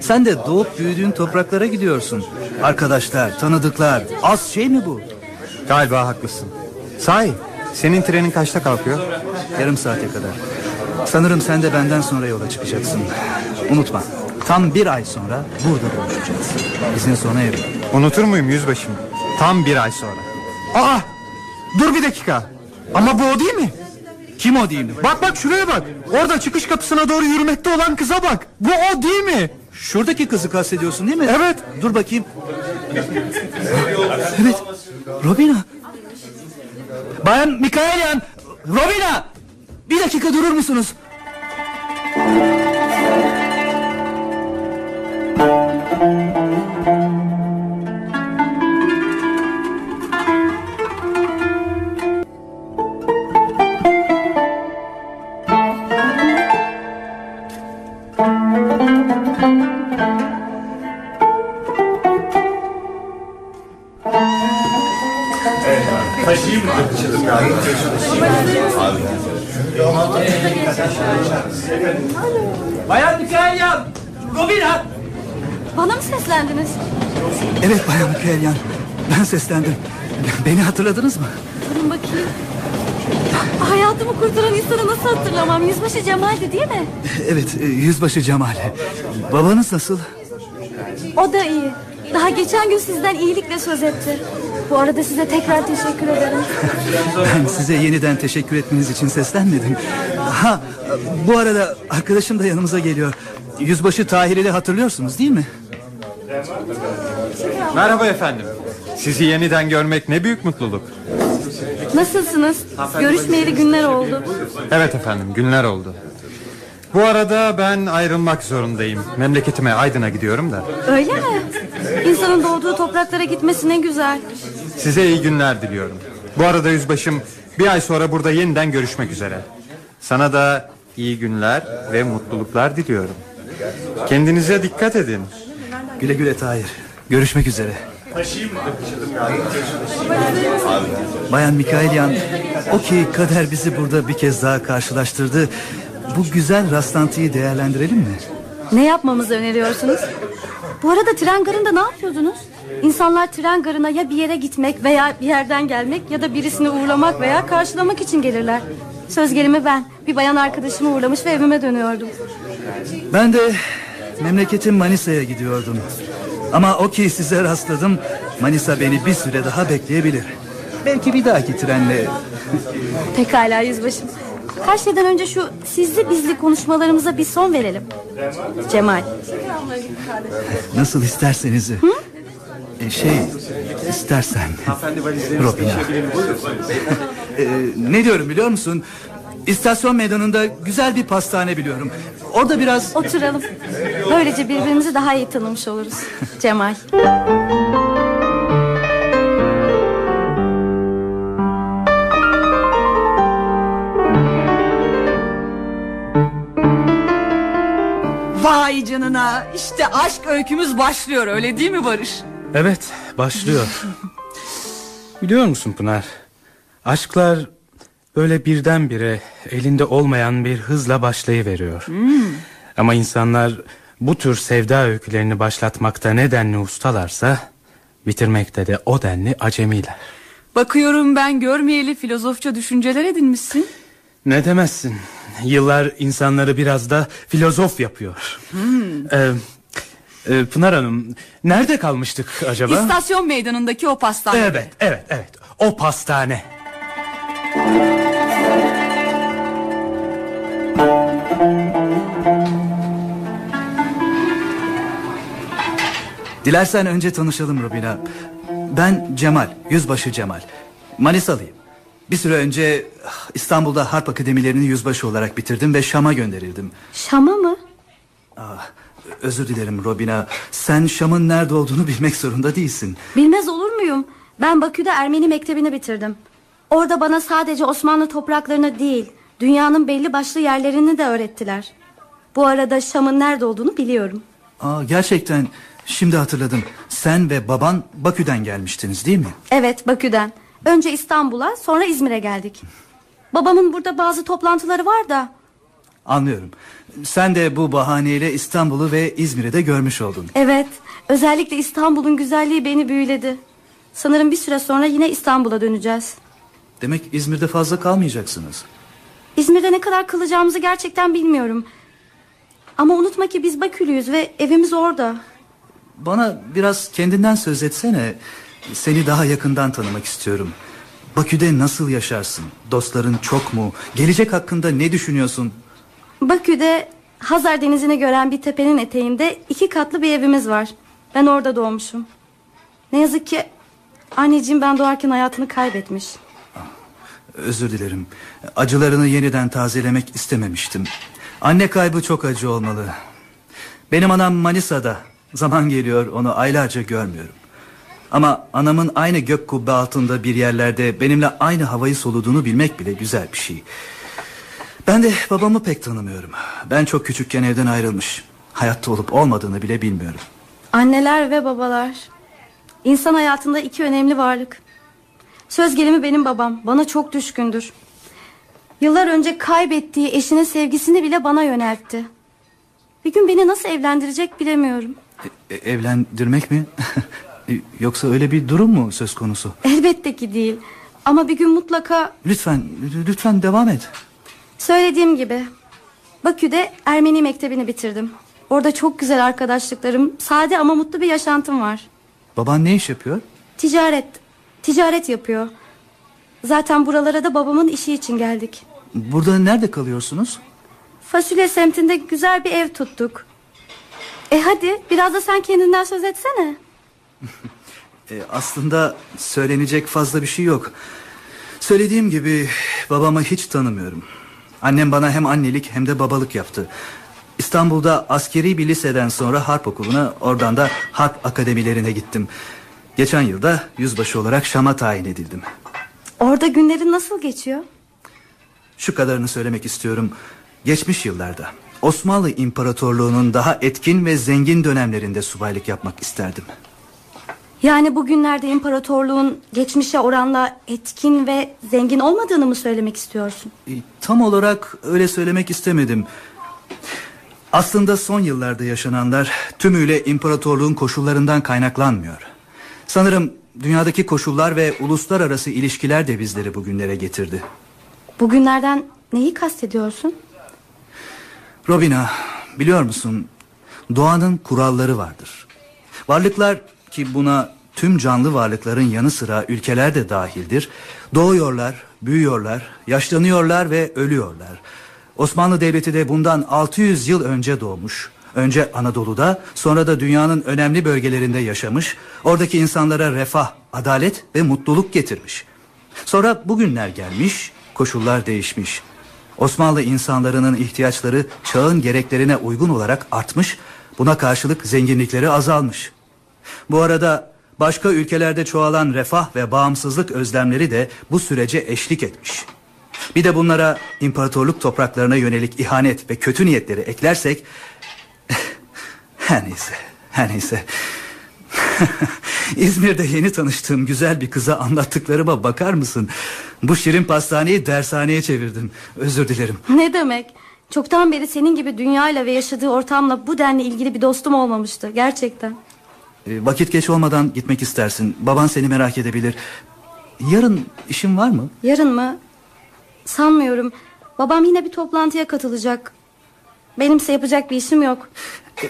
Sen de doğup büyüdüğün topraklara gidiyorsun. Arkadaşlar, tanıdıklar. Az şey mi bu? Galiba haklısın. Sahi, senin trenin kaçta kalkıyor? Yarım saate kadar. Sanırım sen de benden sonra yola çıkacaksın. Unutma. Tam bir ay sonra burada buluşacağız. İzin sona eriyor. Unutur muyum yüzbaşım? Tam bir ay sonra. Aa! Dur bir dakika. Ama bu o değil mi? Kim o değil mi? Bak bak şuraya bak. Orada çıkış kapısına doğru yürümekte olan kıza bak. Bu o değil mi? Şuradaki kızı kastediyorsun değil mi? Evet. Dur bakayım. Evet. Robina. Bayan Mikaelyan. Robina. Bir dakika durur musunuz? Mikaelyan. Ben seslendim. Beni hatırladınız mı? Durun bakayım. Hayatımı kurtaran insanı nasıl hatırlamam? Yüzbaşı Cemal'di değil mi? Evet e, yüzbaşı Cemal. Babanız nasıl? O da iyi. Daha geçen gün sizden iyilikle söz etti. Bu arada size tekrar teşekkür ederim. Ben size yeniden teşekkür etmeniz için seslenmedim. Ha, bu arada arkadaşım da yanımıza geliyor. Yüzbaşı Tahir'i hatırlıyorsunuz değil mi? Merhaba efendim. Sizi yeniden görmek ne büyük mutluluk. Nasılsınız? Görüşmeyeli günler oldu. Evet efendim günler oldu. Bu arada ben ayrılmak zorundayım. Memleketime Aydın'a gidiyorum da. Öyle mi? İnsanın doğduğu topraklara gitmesi ne güzel. Size iyi günler diliyorum. Bu arada yüzbaşım bir ay sonra burada yeniden görüşmek üzere. Sana da iyi günler ve mutluluklar diliyorum. Kendinize dikkat edin. Güle güle Tahir. Görüşmek üzere. Bayan Mikailyan, o ki kader bizi burada bir kez daha karşılaştırdı. Bu güzel rastlantıyı değerlendirelim mi? Ne yapmamızı öneriyorsunuz? Bu arada tren garında ne yapıyordunuz? İnsanlar tren garına ya bir yere gitmek veya bir yerden gelmek ya da birisini uğurlamak veya karşılamak için gelirler. Söz gelimi ben bir bayan arkadaşımı uğurlamış ve evime dönüyordum. Ben de memleketim Manisa'ya gidiyordum. Ama o ki size rastladım. Manisa beni bir süre daha bekleyebilir. Belki bir dahaki trenle. Pekala yüzbaşım. Her şeyden önce şu sizli bizli konuşmalarımıza bir son verelim. Cemal. Nasıl isterseniz. E, şey istersen. Robina. E, ne diyorum biliyor musun? İstasyon meydanında güzel bir pastane biliyorum. Orada biraz... Oturalım. Böylece birbirimizi daha iyi tanımış oluruz. Cemal. Vay canına işte aşk öykümüz başlıyor öyle değil mi Barış? Evet başlıyor. Biliyor musun Pınar? Aşklar böyle birdenbire elinde olmayan bir hızla başlayıveriyor. Hmm. Ama insanlar bu tür sevda öykülerini başlatmakta ne denli ustalarsa bitirmekte de o denli acemiler. Bakıyorum ben görmeyeli filozofça düşünceler edinmişsin. Ne demezsin? Yıllar insanları biraz da filozof yapıyor. Hmm. Ee, e, Pınar Hanım nerede kalmıştık acaba? İstasyon meydanındaki o pastane. Evet, evet, evet. O pastane. Dilersen önce tanışalım Robina. Ben Cemal, yüzbaşı Cemal. Manisalıyım. Bir süre önce ah, İstanbul'da Harp Akademilerini yüzbaşı olarak bitirdim ve Şam'a gönderildim. Şam'a mı? Ah, özür dilerim Robina. Sen Şam'ın nerede olduğunu bilmek zorunda değilsin. Bilmez olur muyum? Ben Bakü'de Ermeni mektebini bitirdim. Orada bana sadece Osmanlı topraklarını değil... ...dünyanın belli başlı yerlerini de öğrettiler. Bu arada Şam'ın nerede olduğunu biliyorum. Aa, gerçekten şimdi hatırladım. Sen ve baban Bakü'den gelmiştiniz değil mi? Evet Bakü'den. Önce İstanbul'a sonra İzmir'e geldik. Babamın burada bazı toplantıları var da... Anlıyorum. Sen de bu bahaneyle İstanbul'u ve İzmir'i de görmüş oldun. Evet özellikle İstanbul'un güzelliği beni büyüledi. Sanırım bir süre sonra yine İstanbul'a döneceğiz. Demek İzmir'de fazla kalmayacaksınız. İzmir'de ne kadar kalacağımızı gerçekten bilmiyorum. Ama unutma ki biz Bakülüyüz ve evimiz orada. Bana biraz kendinden söz etsene. Seni daha yakından tanımak istiyorum. Bakü'de nasıl yaşarsın? Dostların çok mu? Gelecek hakkında ne düşünüyorsun? Bakü'de Hazar Denizi'ni gören bir tepenin eteğinde iki katlı bir evimiz var. Ben orada doğmuşum. Ne yazık ki anneciğim ben doğarken hayatını kaybetmiş. Özür dilerim. Acılarını yeniden tazelemek istememiştim. Anne kaybı çok acı olmalı. Benim anam Manisa'da. Zaman geliyor onu aylarca görmüyorum. Ama anamın aynı gök kubbe altında bir yerlerde benimle aynı havayı soluduğunu bilmek bile güzel bir şey. Ben de babamı pek tanımıyorum. Ben çok küçükken evden ayrılmış. Hayatta olup olmadığını bile bilmiyorum. Anneler ve babalar. İnsan hayatında iki önemli varlık. Söz gelimi benim babam. Bana çok düşkündür. Yıllar önce kaybettiği eşinin sevgisini bile bana yöneltti. Bir gün beni nasıl evlendirecek bilemiyorum. E, evlendirmek mi? E, Yoksa öyle bir durum mu söz konusu? Elbette ki değil. Ama bir gün mutlaka Lütfen, lütfen devam et. söylediğim gibi Bakü'de Ermeni mektebini bitirdim. Orada çok güzel arkadaşlıklarım, sade ama mutlu bir yaşantım var. Baban ne iş yapıyor? Ticaret, ticaret yapıyor. Zaten buralara da babamın işi için geldik. Burada nerede kalıyorsunuz? Fasulye semtinde güzel bir ev tuttuk. E hadi biraz da sen kendinden söz etsene. E, aslında söylenecek fazla bir şey yok. Söylediğim gibi babamı hiç tanımıyorum. Annem bana hem annelik hem de babalık yaptı. İstanbul'da askeri bir liseden sonra harp okuluna oradan da harp akademilerine gittim. Geçen yılda yüzbaşı olarak Şam'a tayin edildim. Orada günlerin nasıl geçiyor? Şu kadarını söylemek istiyorum. Geçmiş yıllarda Osmanlı İmparatorluğu'nun daha etkin ve zengin dönemlerinde subaylık yapmak isterdim. Yani bugünlerde imparatorluğun geçmişe oranla etkin ve zengin olmadığını mı söylemek istiyorsun? E, Tam olarak öyle söylemek istemedim. Aslında son yıllarda yaşananlar tümüyle imparatorluğun koşullarından kaynaklanmıyor. Sanırım dünyadaki koşullar ve uluslararası ilişkiler de bizleri bugünlere getirdi. Bugünlerden neyi kastediyorsun? Robina, biliyor musun? Doğanın kuralları vardır. Varlıklar ki buna tüm canlı varlıkların yanı sıra ülkeler de dahildir. Doğuyorlar, büyüyorlar, yaşlanıyorlar ve ölüyorlar. Osmanlı Devleti de bundan 600 yıl önce doğmuş. Önce Anadolu'da, sonra da dünyanın önemli bölgelerinde yaşamış. Oradaki insanlara refah, adalet ve mutluluk getirmiş. Sonra bugünler gelmiş, koşullar değişmiş. Osmanlı insanlarının ihtiyaçları çağın gereklerine uygun olarak artmış, buna karşılık zenginlikleri azalmış. Bu arada başka ülkelerde çoğalan refah ve bağımsızlık özlemleri de bu sürece eşlik etmiş. Bir de bunlara imparatorluk topraklarına yönelik ihanet ve kötü niyetleri eklersek... her neyse, her neyse. İzmir'de yeni tanıştığım güzel bir kıza anlattıklarıma bakar mısın? Bu şirin pastaneyi dershaneye çevirdim. Özür dilerim. Ne demek? Çoktan beri senin gibi dünyayla ve yaşadığı ortamla bu denli ilgili bir dostum olmamıştı. Gerçekten. E, vakit geç olmadan gitmek istersin. Baban seni merak edebilir. Yarın işin var mı? Yarın mı? Sanmıyorum. Babam yine bir toplantıya katılacak. Benimse yapacak bir işim yok. E,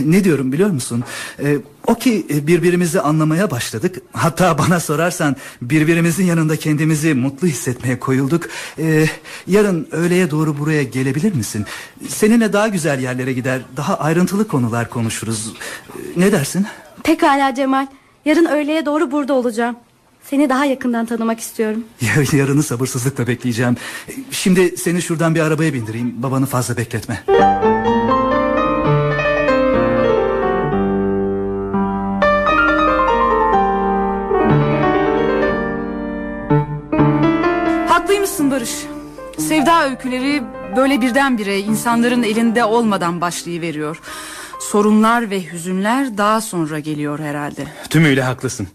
ne diyorum biliyor musun? E, o ki e, birbirimizi anlamaya başladık. Hatta bana sorarsan birbirimizin yanında kendimizi mutlu hissetmeye koyulduk. E, yarın öğleye doğru buraya gelebilir misin? Seninle daha güzel yerlere gider, daha ayrıntılı konular konuşuruz. E, ne dersin? Pekala Cemal. Yarın öğleye doğru burada olacağım. Seni daha yakından tanımak istiyorum. Ya- Yarını sabırsızlıkla bekleyeceğim. Şimdi seni şuradan bir arabaya bindireyim. Babanı fazla bekletme. Barış. Sevda öyküleri böyle birdenbire insanların elinde olmadan başlayıveriyor. Sorunlar ve hüzünler daha sonra geliyor herhalde. Tümüyle haklısın.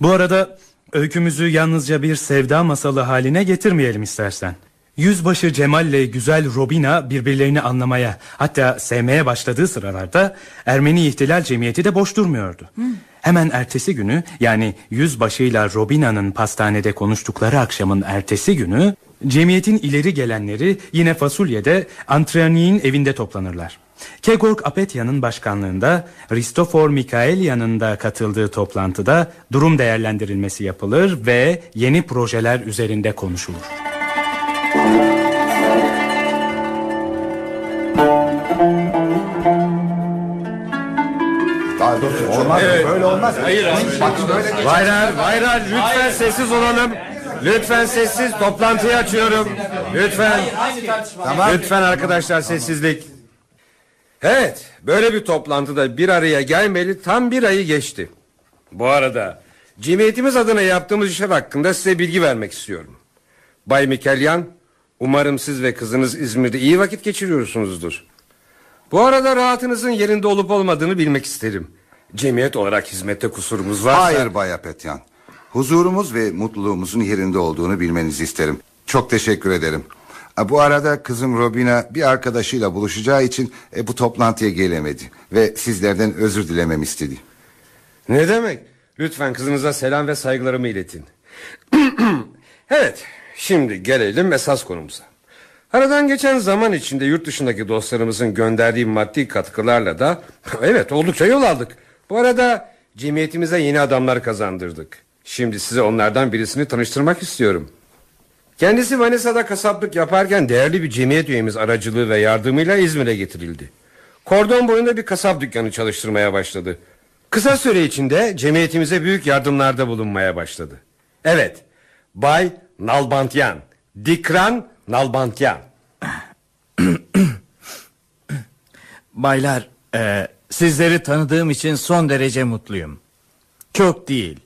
Bu arada öykümüzü yalnızca bir sevda masalı haline getirmeyelim istersen. Yüzbaşı Cemal ile güzel Robina birbirlerini anlamaya hatta sevmeye başladığı sıralarda Ermeni İhtilal Cemiyeti de boş durmuyordu. Hemen ertesi günü yani yüzbaşıyla Robina'nın pastanede konuştukları akşamın ertesi günü cemiyetin ileri gelenleri yine fasulyede Antrani'nin evinde toplanırlar. Kegorg Apetya'nın başkanlığında Ristofor Mikaelyan'ın da katıldığı toplantıda durum değerlendirilmesi yapılır ve yeni projeler üzerinde konuşulur. Olmaz Evet. böyle olmaz. Hayır abi. Bak böyle Vayrar, Vayrar lütfen Hayır. sessiz olalım. Lütfen sessiz toplantıyı açıyorum. Lütfen. Tamam. Lütfen arkadaşlar sessizlik. Evet böyle bir toplantıda bir araya gelmeli tam bir ayı geçti. Bu arada cemiyetimiz adına yaptığımız işler hakkında size bilgi vermek istiyorum. Bay Mikelyan umarım siz ve kızınız İzmir'de iyi vakit geçiriyorsunuzdur. Bu arada rahatınızın yerinde olup olmadığını bilmek isterim. Cemiyet olarak hizmette kusurumuz varsa... Hayır Bay Apetyan. Huzurumuz ve mutluluğumuzun yerinde olduğunu bilmenizi isterim. Çok teşekkür ederim. Bu arada kızım Robina bir arkadaşıyla buluşacağı için e, bu toplantıya gelemedi. Ve sizlerden özür dilemem istedi. Ne demek? Lütfen kızınıza selam ve saygılarımı iletin. evet, şimdi gelelim esas konumuza. Aradan geçen zaman içinde yurt dışındaki dostlarımızın gönderdiği maddi katkılarla da evet oldukça yol aldık. Bu arada cemiyetimize yeni adamlar kazandırdık. Şimdi size onlardan birisini tanıştırmak istiyorum. Kendisi Manisa'da kasaplık yaparken değerli bir cemiyet üyemiz aracılığı ve yardımıyla İzmir'e getirildi. Kordon boyunda bir kasap dükkanı çalıştırmaya başladı. Kısa süre içinde cemiyetimize büyük yardımlarda bulunmaya başladı. Evet, Bay Nalbantyan, Dikran Nalbantyan. Baylar, e, sizleri tanıdığım için son derece mutluyum. Çok değil.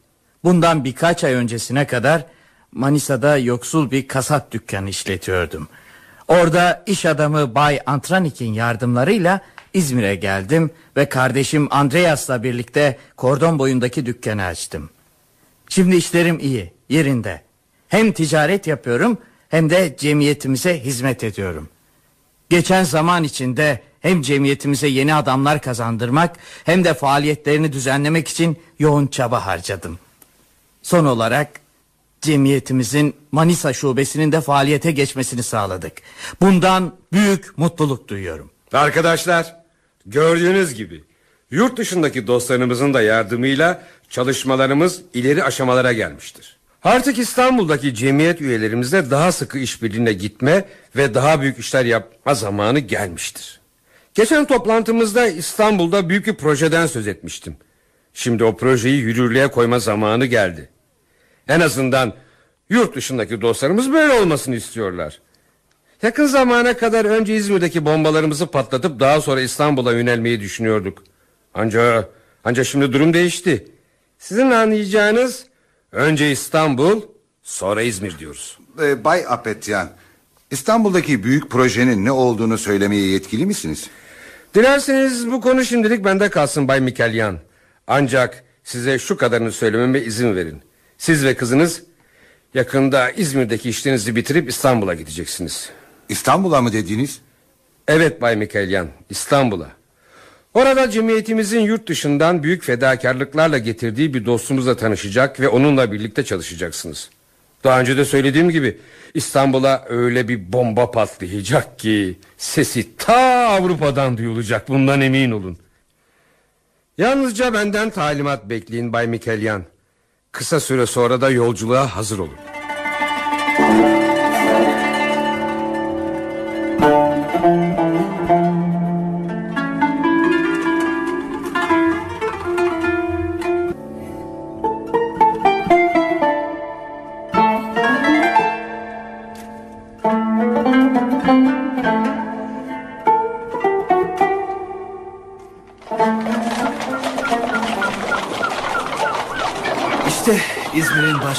Bundan birkaç ay öncesine kadar Manisa'da yoksul bir kasap dükkanı işletiyordum. Orada iş adamı Bay Antranik'in yardımlarıyla İzmir'e geldim ve kardeşim Andreas'la birlikte kordon boyundaki dükkanı açtım. Şimdi işlerim iyi, yerinde. Hem ticaret yapıyorum hem de cemiyetimize hizmet ediyorum. Geçen zaman içinde hem cemiyetimize yeni adamlar kazandırmak hem de faaliyetlerini düzenlemek için yoğun çaba harcadım. Son olarak cemiyetimizin Manisa şubesinin de faaliyete geçmesini sağladık. Bundan büyük mutluluk duyuyorum. Arkadaşlar, gördüğünüz gibi yurt dışındaki dostlarımızın da yardımıyla çalışmalarımız ileri aşamalara gelmiştir. Artık İstanbul'daki cemiyet üyelerimizle daha sıkı işbirliğine gitme ve daha büyük işler yapma zamanı gelmiştir. Geçen toplantımızda İstanbul'da büyük bir projeden söz etmiştim. Şimdi o projeyi yürürlüğe koyma zamanı geldi. En azından yurt dışındaki dostlarımız böyle olmasını istiyorlar. Yakın zamana kadar önce İzmir'deki bombalarımızı patlatıp daha sonra İstanbul'a yönelmeyi düşünüyorduk. Ancak ancak şimdi durum değişti. Sizin anlayacağınız önce İstanbul sonra İzmir diyoruz. E, Bay Apetyan, İstanbul'daki büyük projenin ne olduğunu söylemeye yetkili misiniz? Dilerseniz bu konu şimdilik bende kalsın Bay Mikelyan. Ancak size şu kadarını söylememe izin verin. Siz ve kızınız yakında İzmir'deki işlerinizi bitirip İstanbul'a gideceksiniz. İstanbul'a mı dediğiniz? Evet Bay Mikelyan, İstanbul'a. Orada cemiyetimizin yurt dışından büyük fedakarlıklarla getirdiği bir dostumuzla tanışacak ve onunla birlikte çalışacaksınız. Daha önce de söylediğim gibi İstanbul'a öyle bir bomba patlayacak ki sesi ta Avrupa'dan duyulacak bundan emin olun. Yalnızca benden talimat bekleyin Bay Mikelyan. Kısa süre sonra da yolculuğa hazır olun.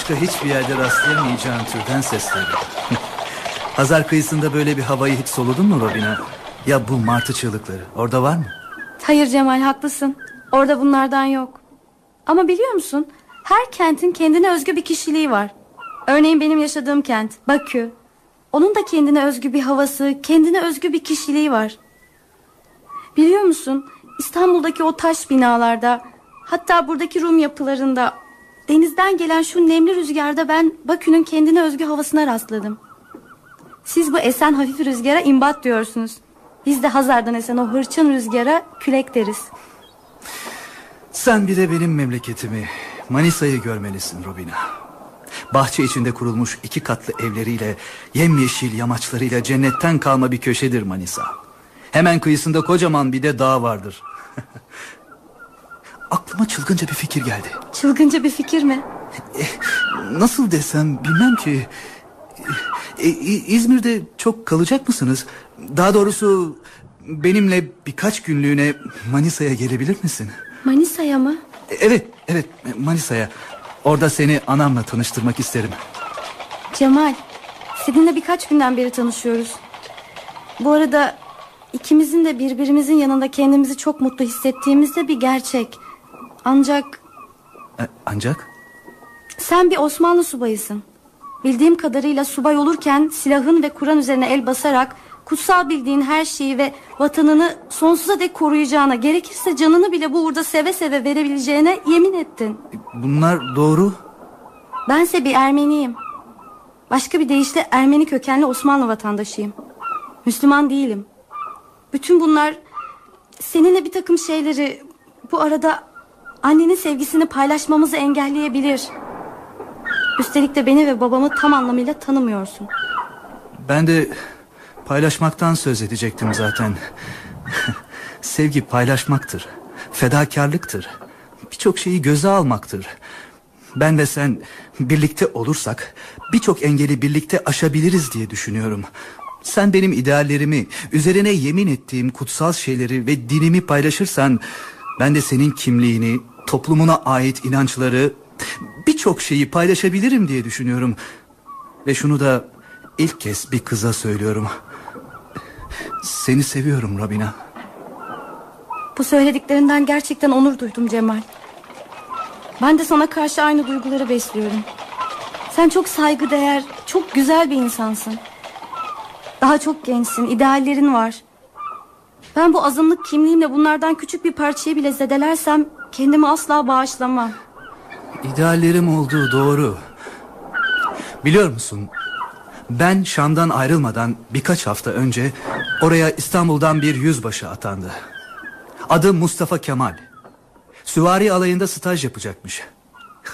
Başka hiçbir yerde rastlayamayacağın türden sesleri. Hazar kıyısında böyle bir havayı hiç soludun mu Robina? Ya bu martı çığlıkları orada var mı? Hayır Cemal haklısın. Orada bunlardan yok. Ama biliyor musun? Her kentin kendine özgü bir kişiliği var. Örneğin benim yaşadığım kent Bakü. Onun da kendine özgü bir havası, kendine özgü bir kişiliği var. Biliyor musun? İstanbul'daki o taş binalarda, hatta buradaki Rum yapılarında, denizden gelen şu nemli rüzgarda ben Bakü'nün kendine özgü havasına rastladım. Siz bu esen hafif rüzgara imbat diyorsunuz. Biz de Hazar'dan esen o hırçın rüzgara külek deriz. Sen bir de benim memleketimi Manisa'yı görmelisin Robina. Bahçe içinde kurulmuş iki katlı evleriyle yemyeşil yamaçlarıyla cennetten kalma bir köşedir Manisa. Hemen kıyısında kocaman bir de dağ vardır. Aklıma çılgınca bir fikir geldi. Çılgınca bir fikir mi? Nasıl desem bilmem ki. E, İ- İzmir'de çok kalacak mısınız? Daha doğrusu benimle birkaç günlüğüne Manisa'ya gelebilir misin? Manisa'ya mı? E, Evet, evet Manisa'ya. Orada seni anamla tanıştırmak isterim. Cemal, seninle birkaç günden beri tanışıyoruz. Bu arada ikimizin de birbirimizin yanında kendimizi çok mutlu hissettiğimiz de bir gerçek. Ancak E, Ancak? Sen bir Osmanlı subayısın. Bildiğim kadarıyla subay olurken silahın ve Kur'an üzerine el basarak kutsal bildiğin her şeyi ve vatanını sonsuza dek koruyacağına gerekirse canını bile bu uğurda seve seve verebileceğine yemin ettin. Bunlar doğru. Bense bir Ermeniyim. Başka bir deyişle Ermeni kökenli Osmanlı vatandaşıyım. Müslüman değilim. Bütün bunlar seninle bir takım şeyleri bu arada annenin sevgisini paylaşmamızı engelleyebilir. Üstelik de beni ve babamı tam anlamıyla tanımıyorsun. Ben de paylaşmaktan söz edecektim zaten. Sevgi paylaşmaktır. Fedakarlıktır. Birçok şeyi göze almaktır. Ben ve sen birlikte olursak birçok engeli birlikte aşabiliriz diye düşünüyorum. Sen benim ideallerimi, üzerine yemin ettiğim kutsal şeyleri ve dinimi paylaşırsan ben de senin kimliğini, toplumuna ait inançları, birçok şeyi paylaşabilirim diye düşünüyorum. Ve şunu da ilk kez bir kıza söylüyorum. Seni seviyorum Robina. Bu söylediklerinden gerçekten onur duydum Cemal. Ben de sana karşı aynı duyguları besliyorum. Sen çok saygıdeğer, çok güzel bir insansın. Daha çok gençsin, ideallerin var. Ben bu azınlık kimliğimle bunlardan küçük bir parçayı bile zedelersem kendimi asla bağışlamam. İdeallerim olduğu doğru. Biliyor musun? Ben Şam'dan ayrılmadan birkaç hafta önce oraya İstanbul'dan bir yüzbaşı atandı. Adı Mustafa Kemal. Süvari alayında staj yapacakmış.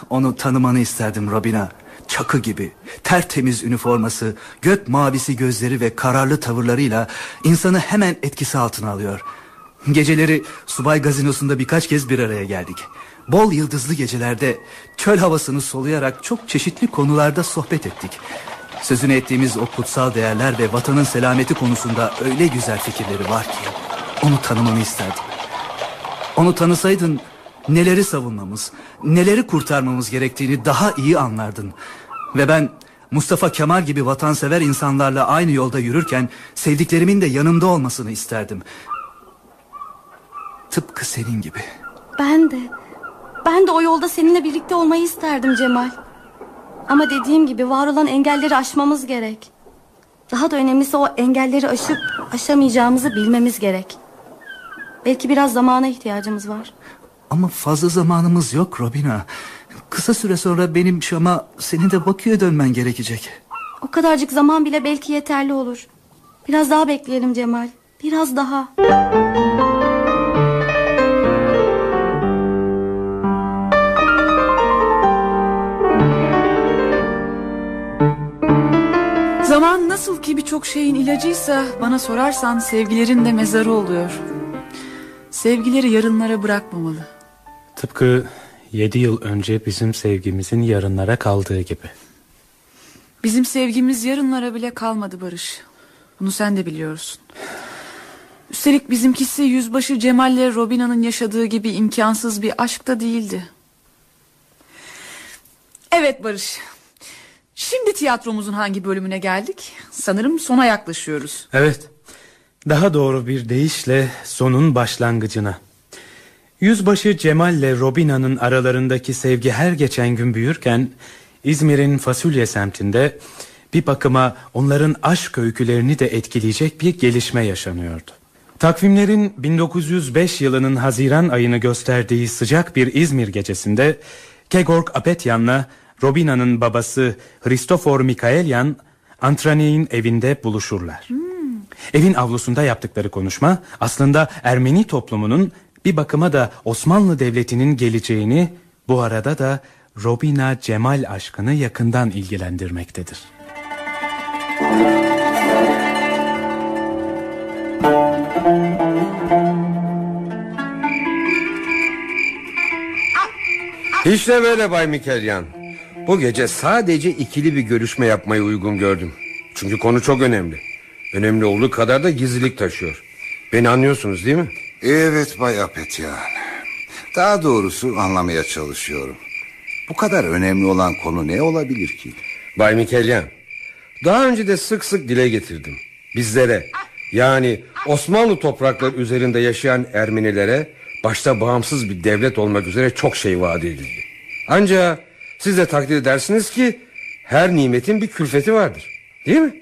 Onu tanımanı isterdim Robina. Çakı gibi, tertemiz üniforması, gök mavisi gözleri ve kararlı tavırlarıyla insanı hemen etkisi altına alıyor. Geceleri subay gazinosunda birkaç kez bir araya geldik. Bol yıldızlı gecelerde çöl havasını soluyarak çok çeşitli konularda sohbet ettik. Sözünü ettiğimiz o kutsal değerler ve vatanın selameti konusunda öyle güzel fikirleri var ki onu tanımanı isterdim. Onu tanısaydın neleri savunmamız, neleri kurtarmamız gerektiğini daha iyi anlardın. Ve ben Mustafa Kemal gibi vatansever insanlarla aynı yolda yürürken sevdiklerimin de yanımda olmasını isterdim. Tıpkı senin gibi. Ben de. Ben de o yolda seninle birlikte olmayı isterdim Cemal. Ama dediğim gibi var olan engelleri aşmamız gerek. Daha da önemlisi o engelleri aşıp aşamayacağımızı bilmemiz gerek. Belki biraz zamana ihtiyacımız var. Ama fazla zamanımız yok Robina. Kısa süre sonra benim Şam'a senin de Bakü'ye dönmen gerekecek. O kadarcık zaman bile belki yeterli olur. Biraz daha bekleyelim Cemal. Biraz daha. Zaman nasıl ki birçok şeyin ilacıysa bana sorarsan sevgilerin de mezarı oluyor. Sevgileri yarınlara bırakmamalı. Tıpkı yedi yıl önce bizim sevgimizin yarınlara kaldığı gibi. Bizim sevgimiz yarınlara bile kalmadı Barış. Bunu sen de biliyorsun. Üstelik bizimkisi yüzbaşı Cemal ile Robina'nın yaşadığı gibi imkansız bir aşk da değildi. Evet Barış. Şimdi tiyatromuzun hangi bölümüne geldik? Sanırım sona yaklaşıyoruz. Evet. Daha doğru bir deyişle sonun başlangıcına. Yüzbaşı Cemal ile Robina'nın aralarındaki sevgi her geçen gün büyürken İzmir'in Fasulye semtinde bir bakıma onların aşk öykülerini de etkileyecek bir gelişme yaşanıyordu. Takvimlerin 1905 yılının Haziran ayını gösterdiği sıcak bir İzmir gecesinde Kegorg Apetyan'la Robina'nın babası Hristofor Mikaelyan Antrane'in evinde buluşurlar. Evin avlusunda yaptıkları konuşma aslında Ermeni toplumunun bir bakıma da Osmanlı Devleti'nin geleceğini bu arada da Robina Cemal aşkını yakından ilgilendirmektedir. İşte böyle Bay Mikelyan. Bu gece sadece ikili bir görüşme yapmayı uygun gördüm. Çünkü konu çok önemli. Önemli olduğu kadar da gizlilik taşıyor. Beni anlıyorsunuz değil mi? Evet Bay Apetyan. Daha doğrusu anlamaya çalışıyorum. Bu kadar önemli olan konu ne olabilir ki? Bay Mikelyan. Daha önce de sık sık dile getirdim. Bizlere yani Osmanlı toprakları üzerinde yaşayan Ermenilere başta bağımsız bir devlet olmak üzere çok şey vaat edildi. Ancak Siz de takdir edersiniz ki her nimetin bir külfeti vardır. Değil mi?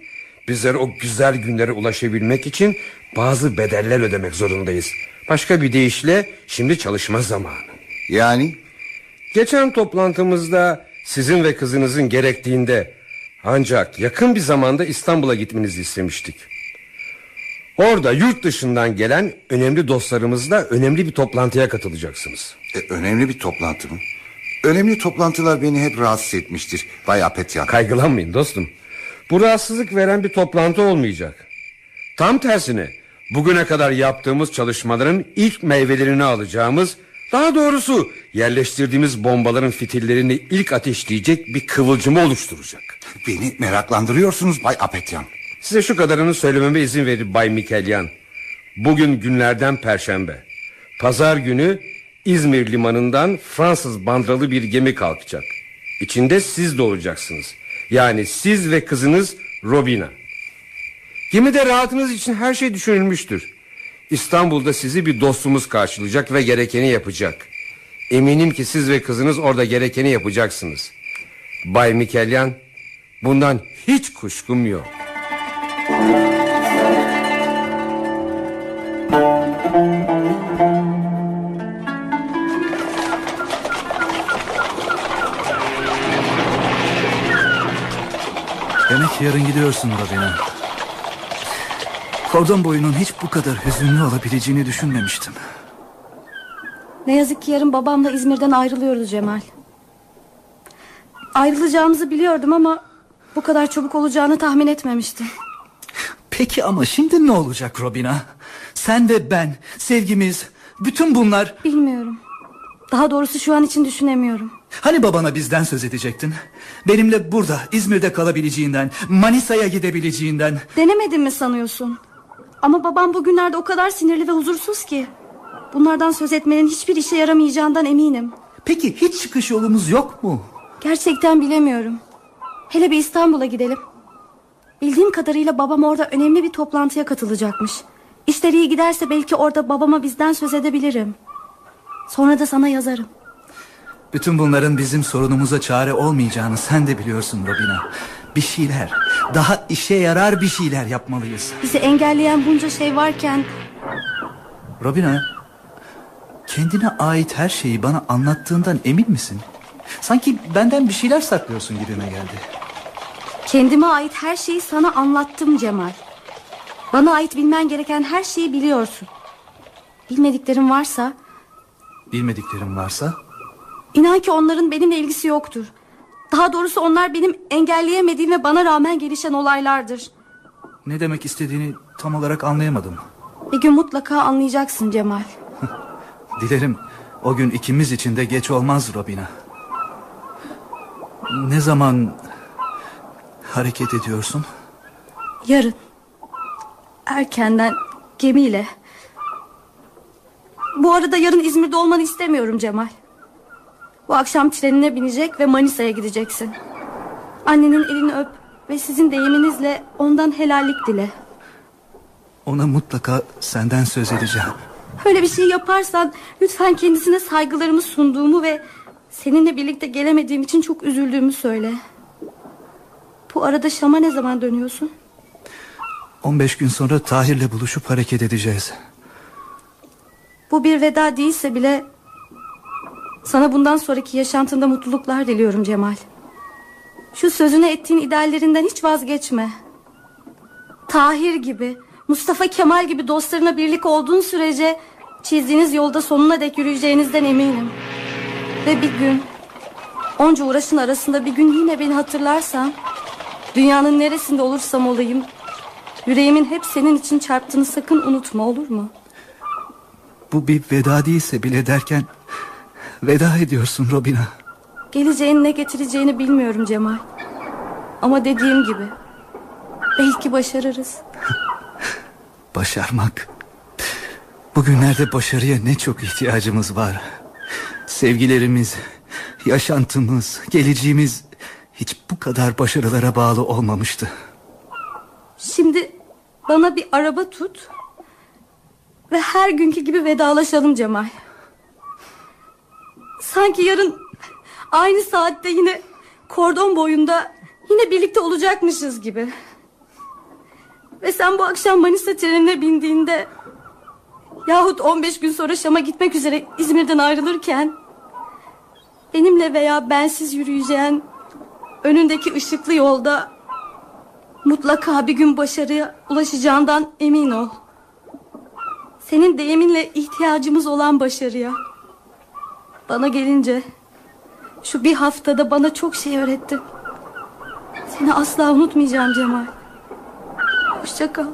Bizler o güzel günlere ulaşabilmek için bazı bedeller ödemek zorundayız. Başka bir deyişle şimdi çalışma zamanı. Yani? Geçen toplantımızda sizin ve kızınızın gerektiğinde ancak yakın bir zamanda İstanbul'a gitmenizi istemiştik. Orada yurt dışından gelen önemli dostlarımızla önemli bir toplantıya katılacaksınız. E, önemli bir toplantı mı? Önemli toplantılar beni hep rahatsız etmiştir Bay Apetyan. Kaygılanmayın dostum. Bu rahatsızlık veren bir toplantı olmayacak. Tam tersine bugüne kadar yaptığımız çalışmaların ilk meyvelerini alacağımız... ...daha doğrusu yerleştirdiğimiz bombaların fitillerini ilk ateşleyecek bir kıvılcımı oluşturacak. Beni meraklandırıyorsunuz Bay Apetyan. Size şu kadarını söylememe izin verin Bay Mikelyan. Bugün günlerden perşembe. Pazar günü İzmir limanından Fransız bandralı bir gemi kalkacak. İçinde siz de olacaksınız. Yani siz ve kızınız Robina. Gemide rahatınız için her şey düşünülmüştür. İstanbul'da sizi bir dostumuz karşılayacak ve gerekeni yapacak. Eminim ki siz ve kızınız orada gerekeni yapacaksınız. Bay Mikelyan, bundan hiç kuşkum yok. Demek yarın gidiyorsun Robina. Kordon boyunun hiç bu kadar hüzünlü olabileceğini düşünmemiştim. Ne yazık ki yarın babamla İzmir'den ayrılıyoruz Cemal. Ayrılacağımızı biliyordum ama bu kadar çabuk olacağını tahmin etmemiştim. Peki ama şimdi ne olacak Robina? Sen ve ben, sevgimiz, bütün bunlar... Bilmiyorum. Daha doğrusu şu an için düşünemiyorum. Hani babana bizden söz edecektin? Benimle burada, İzmir'de kalabileceğinden, Manisa'ya gidebileceğinden... Denemedin mi sanıyorsun? Ama babam bugünlerde o kadar sinirli ve huzursuz ki. Bunlardan söz etmenin hiçbir işe yaramayacağından eminim. Peki hiç çıkış yolumuz yok mu? Gerçekten bilemiyorum. Hele bir İstanbul'a gidelim. Bildiğim kadarıyla babam orada önemli bir toplantıya katılacakmış. İşleri iyi giderse belki orada babama bizden söz edebilirim. Sonra da sana yazarım. Bütün bunların bizim sorunumuza çare olmayacağını sen de biliyorsun Robina. Bir şeyler, daha işe yarar bir şeyler yapmalıyız. Bizi engelleyen bunca şey varken... Robina, kendine ait her şeyi bana anlattığından emin misin? Sanki benden bir şeyler saklıyorsun gibime geldi. Kendime ait her şeyi sana anlattım Cemal. Bana ait bilmen gereken her şeyi biliyorsun. Bilmediklerim varsa... Bilmediklerim varsa? İnan ki onların benimle ilgisi yoktur. Daha doğrusu onlar benim engelleyemediğim ve bana rağmen gelişen olaylardır. Ne demek istediğini tam olarak anlayamadım. Bir gün mutlaka anlayacaksın Cemal. Dilerim o gün ikimiz için de geç olmaz Robina. Ne zaman hareket ediyorsun? Yarın. Erkenden gemiyle. Bu arada yarın İzmir'de olmanı istemiyorum Cemal. Bu akşam trenine binecek ve Manisa'ya gideceksin. Annenin elini öp ve sizin deyiminizle ondan helallik dile. Ona mutlaka senden söz edeceğim. Öyle bir şey yaparsan lütfen kendisine saygılarımı sunduğumu ve seninle birlikte gelemediğim için çok üzüldüğümü söyle. Bu arada Şam'a ne zaman dönüyorsun? 15 gün sonra Tahir'le buluşup hareket edeceğiz. Bu bir veda değilse bile sana bundan sonraki yaşantında mutluluklar diliyorum Cemal. Şu sözüne ettiğin ideallerinden hiç vazgeçme. Tahir gibi, Mustafa Kemal gibi dostlarına birlik olduğun sürece çizdiğiniz yolda sonuna dek yürüyeceğinizden eminim. Ve bir gün onca uğraşın arasında bir gün yine beni hatırlarsan dünyanın neresinde olursam olayım yüreğimin hep senin için çarptığını sakın unutma olur mu? Bu bir veda değilse bile derken veda ediyorsun Robina. Geleceğin ne getireceğini bilmiyorum Cemal. Ama dediğim gibi belki başarırız. Başarmak. Bugünlerde başarıya ne çok ihtiyacımız var. Sevgilerimiz, yaşantımız, geleceğimiz hiç bu kadar başarılara bağlı olmamıştı. Şimdi bana bir araba tut ve her günkü gibi vedalaşalım Cemal. Sanki yarın Aynı saatte yine kordon boyunda yine birlikte olacakmışız gibi. Ve sen bu akşam Manisa trenine bindiğinde yahut 15 gün sonra Şam'a gitmek üzere İzmir'den ayrılırken benimle veya bensiz yürüyeceğin önündeki ışıklı yolda mutlaka bir gün başarıya ulaşacağından emin ol. Senin deyiminle ihtiyacımız olan başarıya. Bana gelince şu bir haftada bana çok şey öğretti. Seni asla unutmayacağım Cemal. Hoşça kal.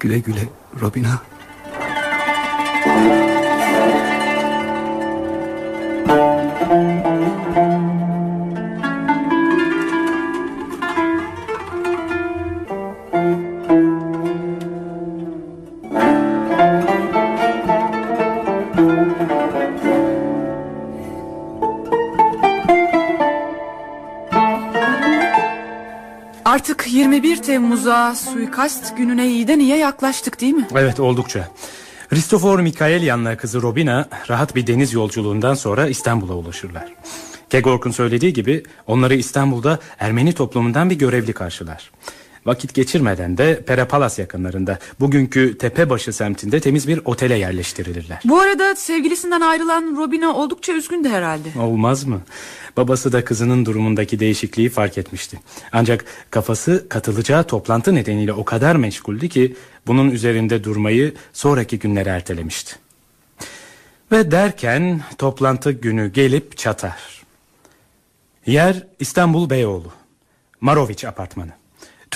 Güle güle Robina. Artık 21 Temmuz'a suikast gününe iyiden iyiye yaklaştık değil mi? Evet oldukça. Ristofor Mikaelyan'la kızı Robina rahat bir deniz yolculuğundan sonra İstanbul'a ulaşırlar. Kegork'un söylediği gibi onları İstanbul'da Ermeni toplumundan bir görevli karşılar. Vakit geçirmeden de Perapalas yakınlarında bugünkü Tepebaşı semtinde temiz bir otele yerleştirilirler. Bu arada sevgilisinden ayrılan Robina oldukça üzgündü herhalde. Olmaz mı? Babası da kızının durumundaki değişikliği fark etmişti. Ancak kafası katılacağı toplantı nedeniyle o kadar meşguldü ki bunun üzerinde durmayı sonraki günlere ertelemişti. Ve derken toplantı günü gelip çatar. Yer İstanbul Beyoğlu. Maroviç apartmanı.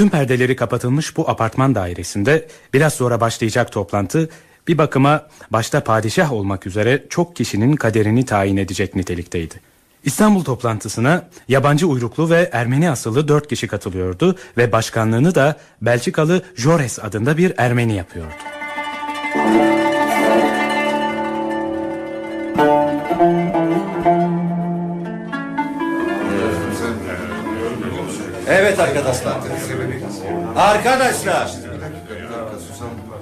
Tüm perdeleri kapatılmış bu apartman dairesinde biraz sonra başlayacak toplantı bir bakıma başta padişah olmak üzere çok kişinin kaderini tayin edecek nitelikteydi. İstanbul toplantısına yabancı uyruklu ve Ermeni asıllı dört kişi katılıyordu ve başkanlığını da Belçikalı Jores adında bir Ermeni yapıyordu. Evet arkadaşlar. Arkadaşlar.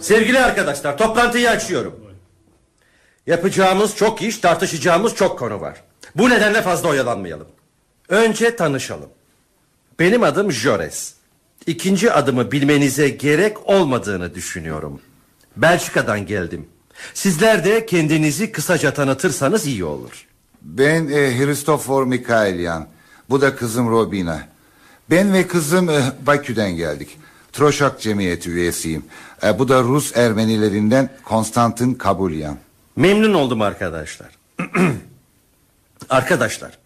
Sevgili arkadaşlar toplantıyı açıyorum. Yapacağımız çok iş tartışacağımız çok konu var. Bu nedenle fazla oyalanmayalım. Önce tanışalım. Benim adım Jores. İkinci adımı bilmenize gerek olmadığını düşünüyorum. Belçika'dan geldim. Sizler de kendinizi kısaca tanıtırsanız iyi olur. Ben e, Hristofor Mikaelyan. Bu da kızım Robina. Ben ve kızım e, Bakü'den geldik. Troşak Cemiyeti üyesiyim. E, bu da Rus Ermenilerinden Konstantin Kabulyan. Memnun oldum arkadaşlar. arkadaşlar,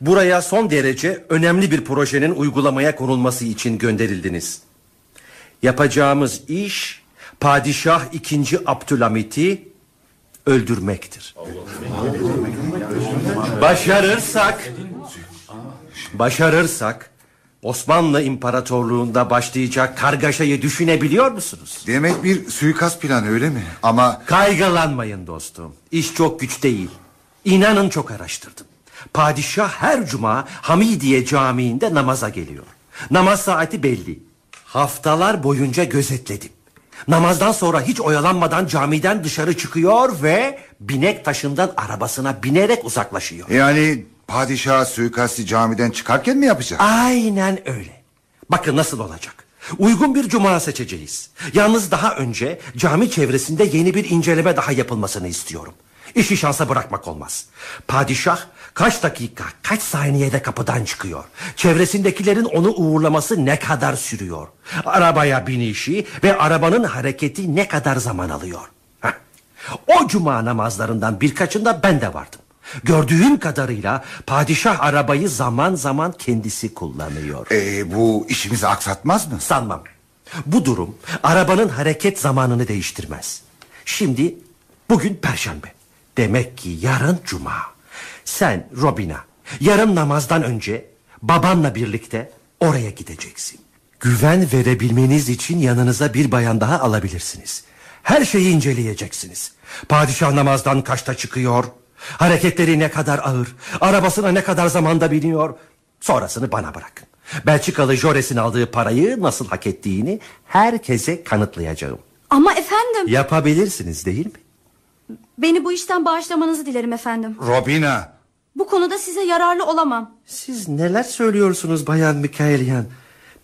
buraya son derece önemli bir projenin uygulamaya konulması için gönderildiniz. Yapacağımız iş Padişah 2. Abdülhamit'i öldürmektir. Başarırsak Başarırsak Osmanlı İmparatorluğu'nda başlayacak kargaşayı düşünebiliyor musunuz? Demek bir suikast planı öyle mi? Ama... Kaygılanmayın dostum. İş çok güç değil. İnanın çok araştırdım. Padişah her cuma Hamidiye Camii'nde namaza geliyor. Namaz saati belli. Haftalar boyunca gözetledim. Namazdan sonra hiç oyalanmadan camiden dışarı çıkıyor ve binek taşından arabasına binerek uzaklaşıyor. Yani padişah suikasti camiden çıkarken mi yapacak? Aynen öyle. Bakın nasıl olacak. Uygun bir cuma seçeceğiz. Yalnız daha önce cami çevresinde yeni bir inceleme daha yapılmasını istiyorum. İşi şansa bırakmak olmaz. Padişah kaç dakika, kaç saniyede kapıdan çıkıyor. Çevresindekilerin onu uğurlaması ne kadar sürüyor. Arabaya binişi ve arabanın hareketi ne kadar zaman alıyor. Heh. O cuma namazlarından birkaçında ben de vardım. Gördüğüm kadarıyla padişah arabayı zaman zaman kendisi kullanıyor. Ee, bu işimizi aksatmaz mı? Sanmam. Bu durum arabanın hareket zamanını değiştirmez. Şimdi bugün perşembe. Demek ki yarın cuma. Sen Robina yarın namazdan önce babanla birlikte oraya gideceksin. Güven verebilmeniz için yanınıza bir bayan daha alabilirsiniz. Her şeyi inceleyeceksiniz. Padişah namazdan kaçta çıkıyor? Hareketleri ne kadar ağır? Arabasına ne kadar zamanda biniyor? Sonrasını bana bırakın. Belçikalı Jores'in aldığı parayı nasıl hak ettiğini herkese kanıtlayacağım. Ama efendim Yapabilirsiniz değil mi? beni bu işten bağışlamanızı dilerim efendim. Robina konuda size yararlı olamam. Siz neler söylüyorsunuz Bayan Mikaelyan?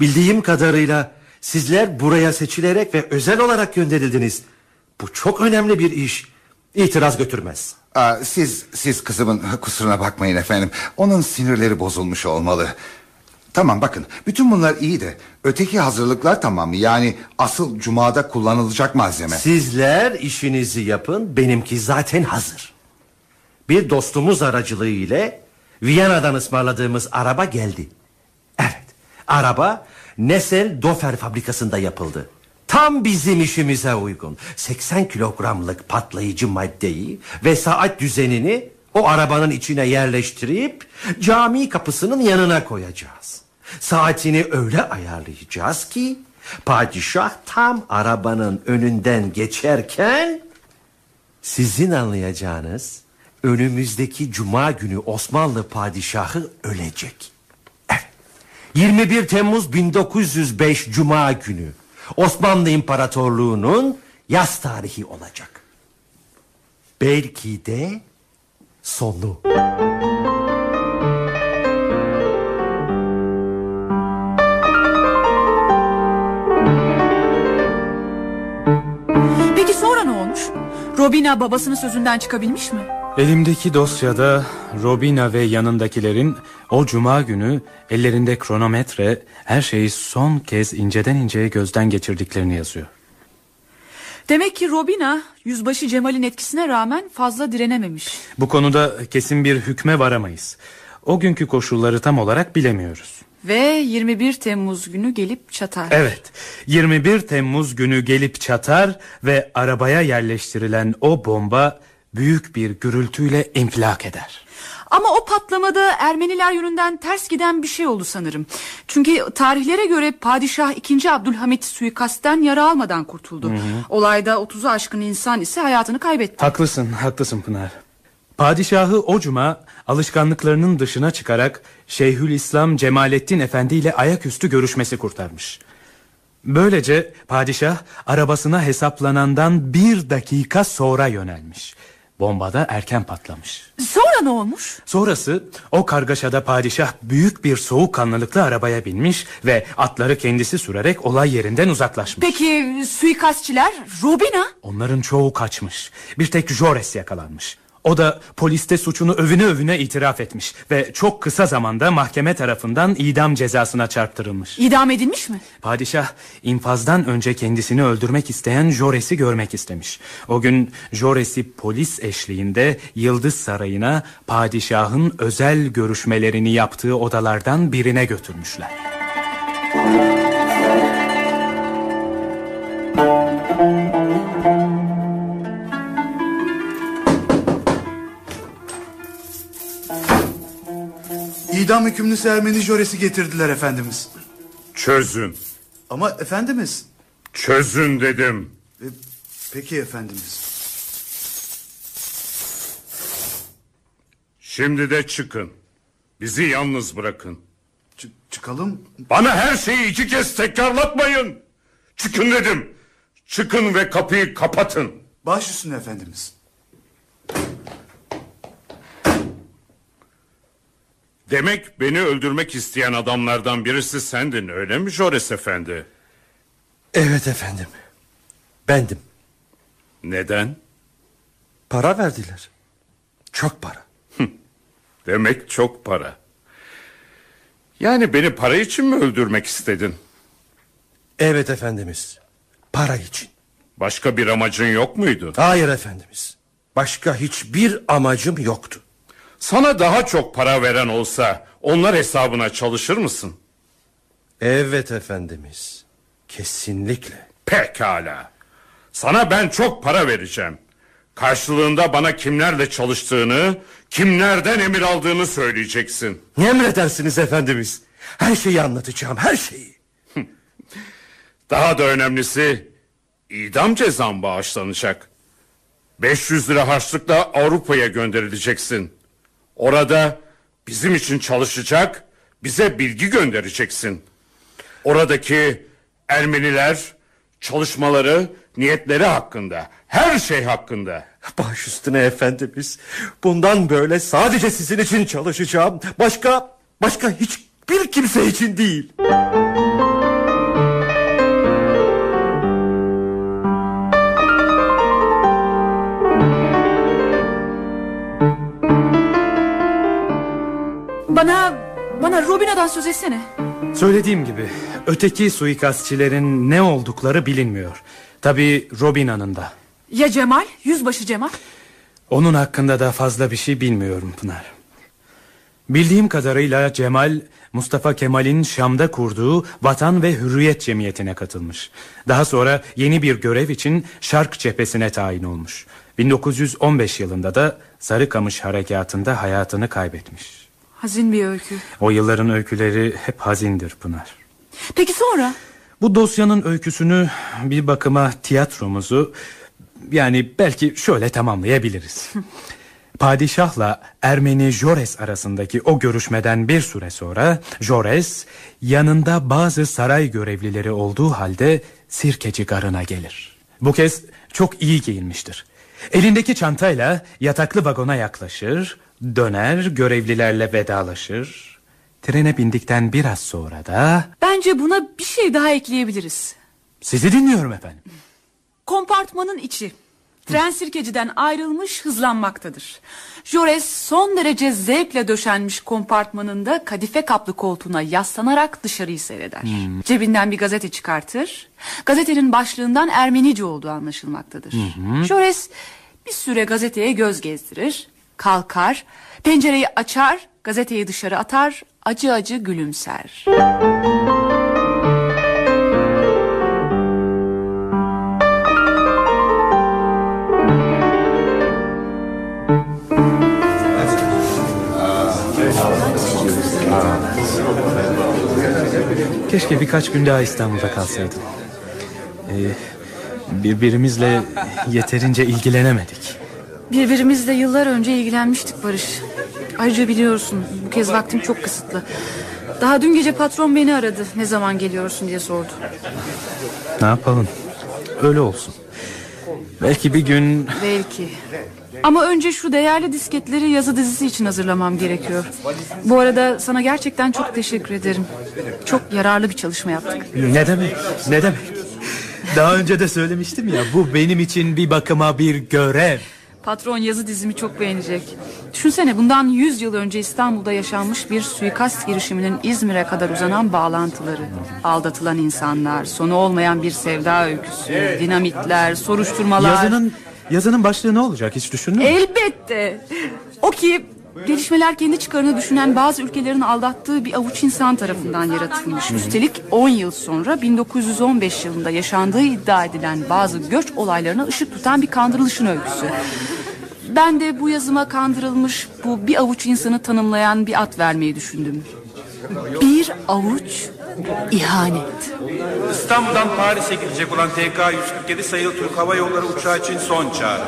Bildiğim kadarıyla sizler buraya seçilerek ve özel olarak gönderildiniz. Bu çok önemli bir iş. İtiraz götürmez. Aa, siz siz kızımın kusuruna bakmayın efendim. Onun sinirleri bozulmuş olmalı. Tamam bakın bütün bunlar iyi de öteki hazırlıklar tamam mı? Yani asıl cumada kullanılacak malzeme. Sizler işinizi yapın. Benimki zaten hazır. Bir dostumuz aracılığı ile Viyana'dan ısmarladığımız araba geldi. Evet. Araba Nesel Dofer fabrikasında yapıldı. Tam bizim işimize uygun. 80 kilogramlık patlayıcı maddeyi ve saat düzenini o arabanın içine yerleştirip cami kapısının yanına koyacağız. Saatini öyle ayarlayacağız ki padişah tam arabanın önünden geçerken sizin anlayacağınız önümüzdeki cuma günü Osmanlı padişahı ölecek. Evet. 21 Temmuz 1905 cuma günü Osmanlı İmparatorluğu'nun yaz tarihi olacak. Belki de sonu. Peki sonra ne olmuş? Robina babasının sözünden çıkabilmiş mi? Elimdeki dosyada Robina ve yanındakilerin o cuma günü ellerinde kronometre her şeyi son kez inceden inceye gözden geçirdiklerini yazıyor. Demek ki Robina yüzbaşı Cemal'in etkisine rağmen fazla direnememiş. Bu konuda kesin bir hükme varamayız. O günkü koşulları tam olarak bilemiyoruz. Ve 21 Temmuz günü gelip çatar. Evet 21 Temmuz günü gelip çatar ve arabaya yerleştirilen o bomba büyük bir gürültüyle infilak eder. Ama o patlamada Ermeniler yönünden ters giden bir şey oldu sanırım. Çünkü tarihlere göre Padişah 2. Abdülhamit suikastten yara almadan kurtuldu. Hı hı. Olayda 30'u aşkın insan ise hayatını kaybetti. Haklısın, haklısın Pınar. Padişahı o cuma alışkanlıklarının dışına çıkarak Şeyhülislam Cemalettin Efendi ile ayaküstü görüşmesi kurtarmış. Böylece padişah arabasına hesaplanandan bir dakika sonra yönelmiş. Bombada erken patlamış. Sonra ne olmuş? Sonrası o kargaşada padişah büyük bir soğukkanlılıkla arabaya binmiş ve atları kendisi sürerek olay yerinden uzaklaşmış. Peki suikastçiler Robina? Onların çoğu kaçmış. Bir tek Jores yakalanmış. O da poliste suçunu övüne övüne itiraf etmiş ve çok kısa zamanda mahkeme tarafından idam cezasına çarptırılmış. İdam edilmiş mi? Padişah infazdan önce kendisini öldürmek isteyen Jores'i görmek istemiş. O gün Jores'i polis eşliğinde Yıldız Sarayı'na padişahın özel görüşmelerini yaptığı odalardan birine götürmüşler. İdam hükümlüsü Ermeni jöresi getirdiler efendimiz. Çözün. Ama efendimiz. Çözün dedim. E, peki efendimiz. Şimdi de çıkın. Bizi yalnız bırakın. çıkalım. Bana her şeyi iki kez tekrarlatmayın. Çıkın dedim. Çıkın ve kapıyı kapatın. Baş üstüne efendimiz. Demek beni öldürmek isteyen adamlardan birisi sendin öyle mi Jores Efendi? Evet efendim. Bendim. Neden? Para verdiler. Çok para. Demek çok para. Yani beni para için mi öldürmek istedin? Evet efendimiz. Para için. Başka bir amacın yok muydu? Hayır efendimiz. Başka hiçbir amacım yoktu. Sana daha çok para veren olsa onlar hesabına çalışır mısın? Evet efendimiz. Kesinlikle. Pekala. Sana ben çok para vereceğim. Karşılığında bana kimlerle çalıştığını, kimlerden emir aldığını söyleyeceksin. Ne emredersiniz efendimiz? Her şeyi anlatacağım, her şeyi. Daha da önemlisi idam cezam bağışlanacak. 500 lira harçlıkla Avrupa'ya gönderileceksin. Orada bizim için çalışacak, bize bilgi göndereceksin. Oradaki Ermeniler, çalışmaları, Niyetleri hakkında. Her şey hakkında. Baş üstüne efendimiz. Bundan böyle sadece sizin için çalışacağım. Başka, başka hiçbir kimse için değil. Bana Robina'dan söz etsene. Söylediğim gibi öteki suikastçilerin ne oldukları bilinmiyor. Tabi Robina'nın da. Ya Cemal? Yüzbaşı Cemal? Onun hakkında da fazla bir şey bilmiyorum Pınar. Bildiğim kadarıyla Cemal Mustafa Kemal'in Şam'da kurduğu Vatan ve Hürriyet Cemiyeti'ne katılmış. Daha sonra yeni bir görev için Şark cephesine tayin olmuş. 1915 yılında da Sarıkamış harekatında hayatını kaybetmiş. Hazin bir öykü. O yılların öyküleri hep hazindir Pınar. Peki sonra? Bu dosyanın öyküsünü bir bakıma tiyatromuzu yani belki şöyle tamamlayabiliriz. Padişahla Ermeni Jores arasındaki o görüşmeden bir süre sonra Jores yanında bazı saray görevlileri olduğu halde Sirkeci garına gelir. Bu kez çok iyi giyinmiştir. Elindeki çantayla yataklı vagona yaklaşır, döner görevlilerle vedalaşır. Trene bindikten biraz sonra da Bence buna bir şey daha ekleyebiliriz. sizi dinliyorum efendim. Kompartmanın içi. Tren sirkeciden ayrılmış hızlanmaktadır. Jores son derece zevkle döşenmiş kompartmanında kadife kaplı koltuğuna yaslanarak dışarıyı seyreder. Hmm. Cebinden bir gazete çıkartır. Gazetenin başlığından Ermenice olduğu anlaşılmaktadır. hı. Jores bir süre gazeteye göz gezdirir. Kalkar, pencereyi açar, gazeteyi dışarı atar, acı acı gülümser. Keşke birkaç gün daha İstanbul'da kalsaydım. Ee, birbirimizle yeterince ilgilenemedik. Birbirimizle yıllar önce ilgilenmiştik Barış. Ayrıca biliyorsun bu kez vaktim çok kısıtlı. Daha dün gece patron beni aradı. Ne zaman geliyorsun diye sordu. Ne yapalım? Öyle olsun. Belki bir gün Belki. Ama önce şu değerli disketleri yazı dizisi için hazırlamam gerekiyor. Bu arada sana gerçekten çok teşekkür ederim. Çok yararlı bir çalışma yaptık. ne demek? Ne demek? Daha önce de söylemiştim ya bu benim için bir bakıma bir görev. Patron yazı dizimi çok beğenecek. Düşünsene bundan 100 yıl önce İstanbul'da yaşanmış bir suikast girişiminin İzmir'e kadar uzanan bağlantıları. Aldatılan insanlar, sonu olmayan bir sevda öyküsü, dinamitler, soruşturmalar. Yazının yazının başlığı ne olacak hiç düşündün mü? Elbette. O ki gelişmeler kendi çıkarını düşünen bazı ülkelerin aldattığı bir avuç insan tarafından yaratılmış. Üstelik 10 yıl sonra 1915 yılında yaşandığı iddia edilen bazı göç olaylarına ışık tutan bir kandırılışın öyküsü. Ben de bu yazıma kandırılmış bu bir avuç insanı tanımlayan bir at vermeyi düşündüm. Bir avuç ihanet. İstanbul'dan Paris'e gidecek olan TK 147 sayılı Türk Hava Yolları uçağı için son çağrı.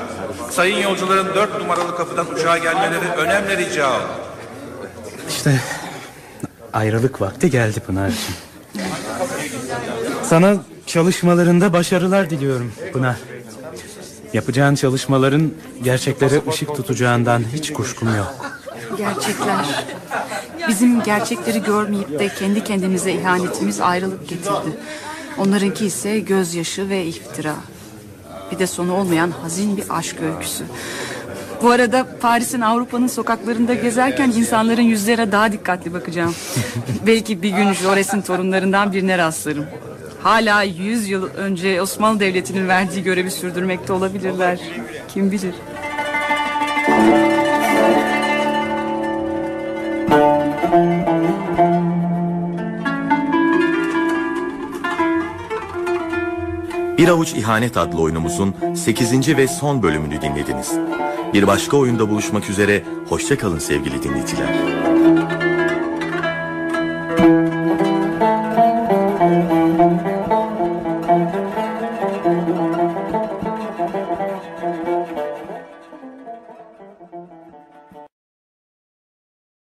Sayın yolcuların 4 numaralı kapıdan uçağa gelmeleri önemli rica olur. İşte ayrılık vakti geldi Pınar'cığım. Sana çalışmalarında başarılar diliyorum Pınar. Yapacağın çalışmaların gerçeklere ışık tutacağından hiç kuşkum yok. Gerçekler. Bizim gerçekleri görmeyip de kendi kendimize ihanetimiz ayrılık getirdi. Onlarınki ise gözyaşı ve iftira. Bir de sonu olmayan hazin bir aşk öyküsü. Bu arada Paris'in Avrupa'nın sokaklarında gezerken insanların yüzlerine daha dikkatli bakacağım. Belki bir gün Jores'in torunlarından birine rastlarım. Hala 100 yıl önce Osmanlı Devleti'nin verdiği görevi sürdürmekte olabilirler. Kim bilir. Bir Avuç İhanet adlı oyunumuzun 8. ve son bölümünü dinlediniz. Bir başka oyunda buluşmak üzere, hoşçakalın sevgili dinleyiciler.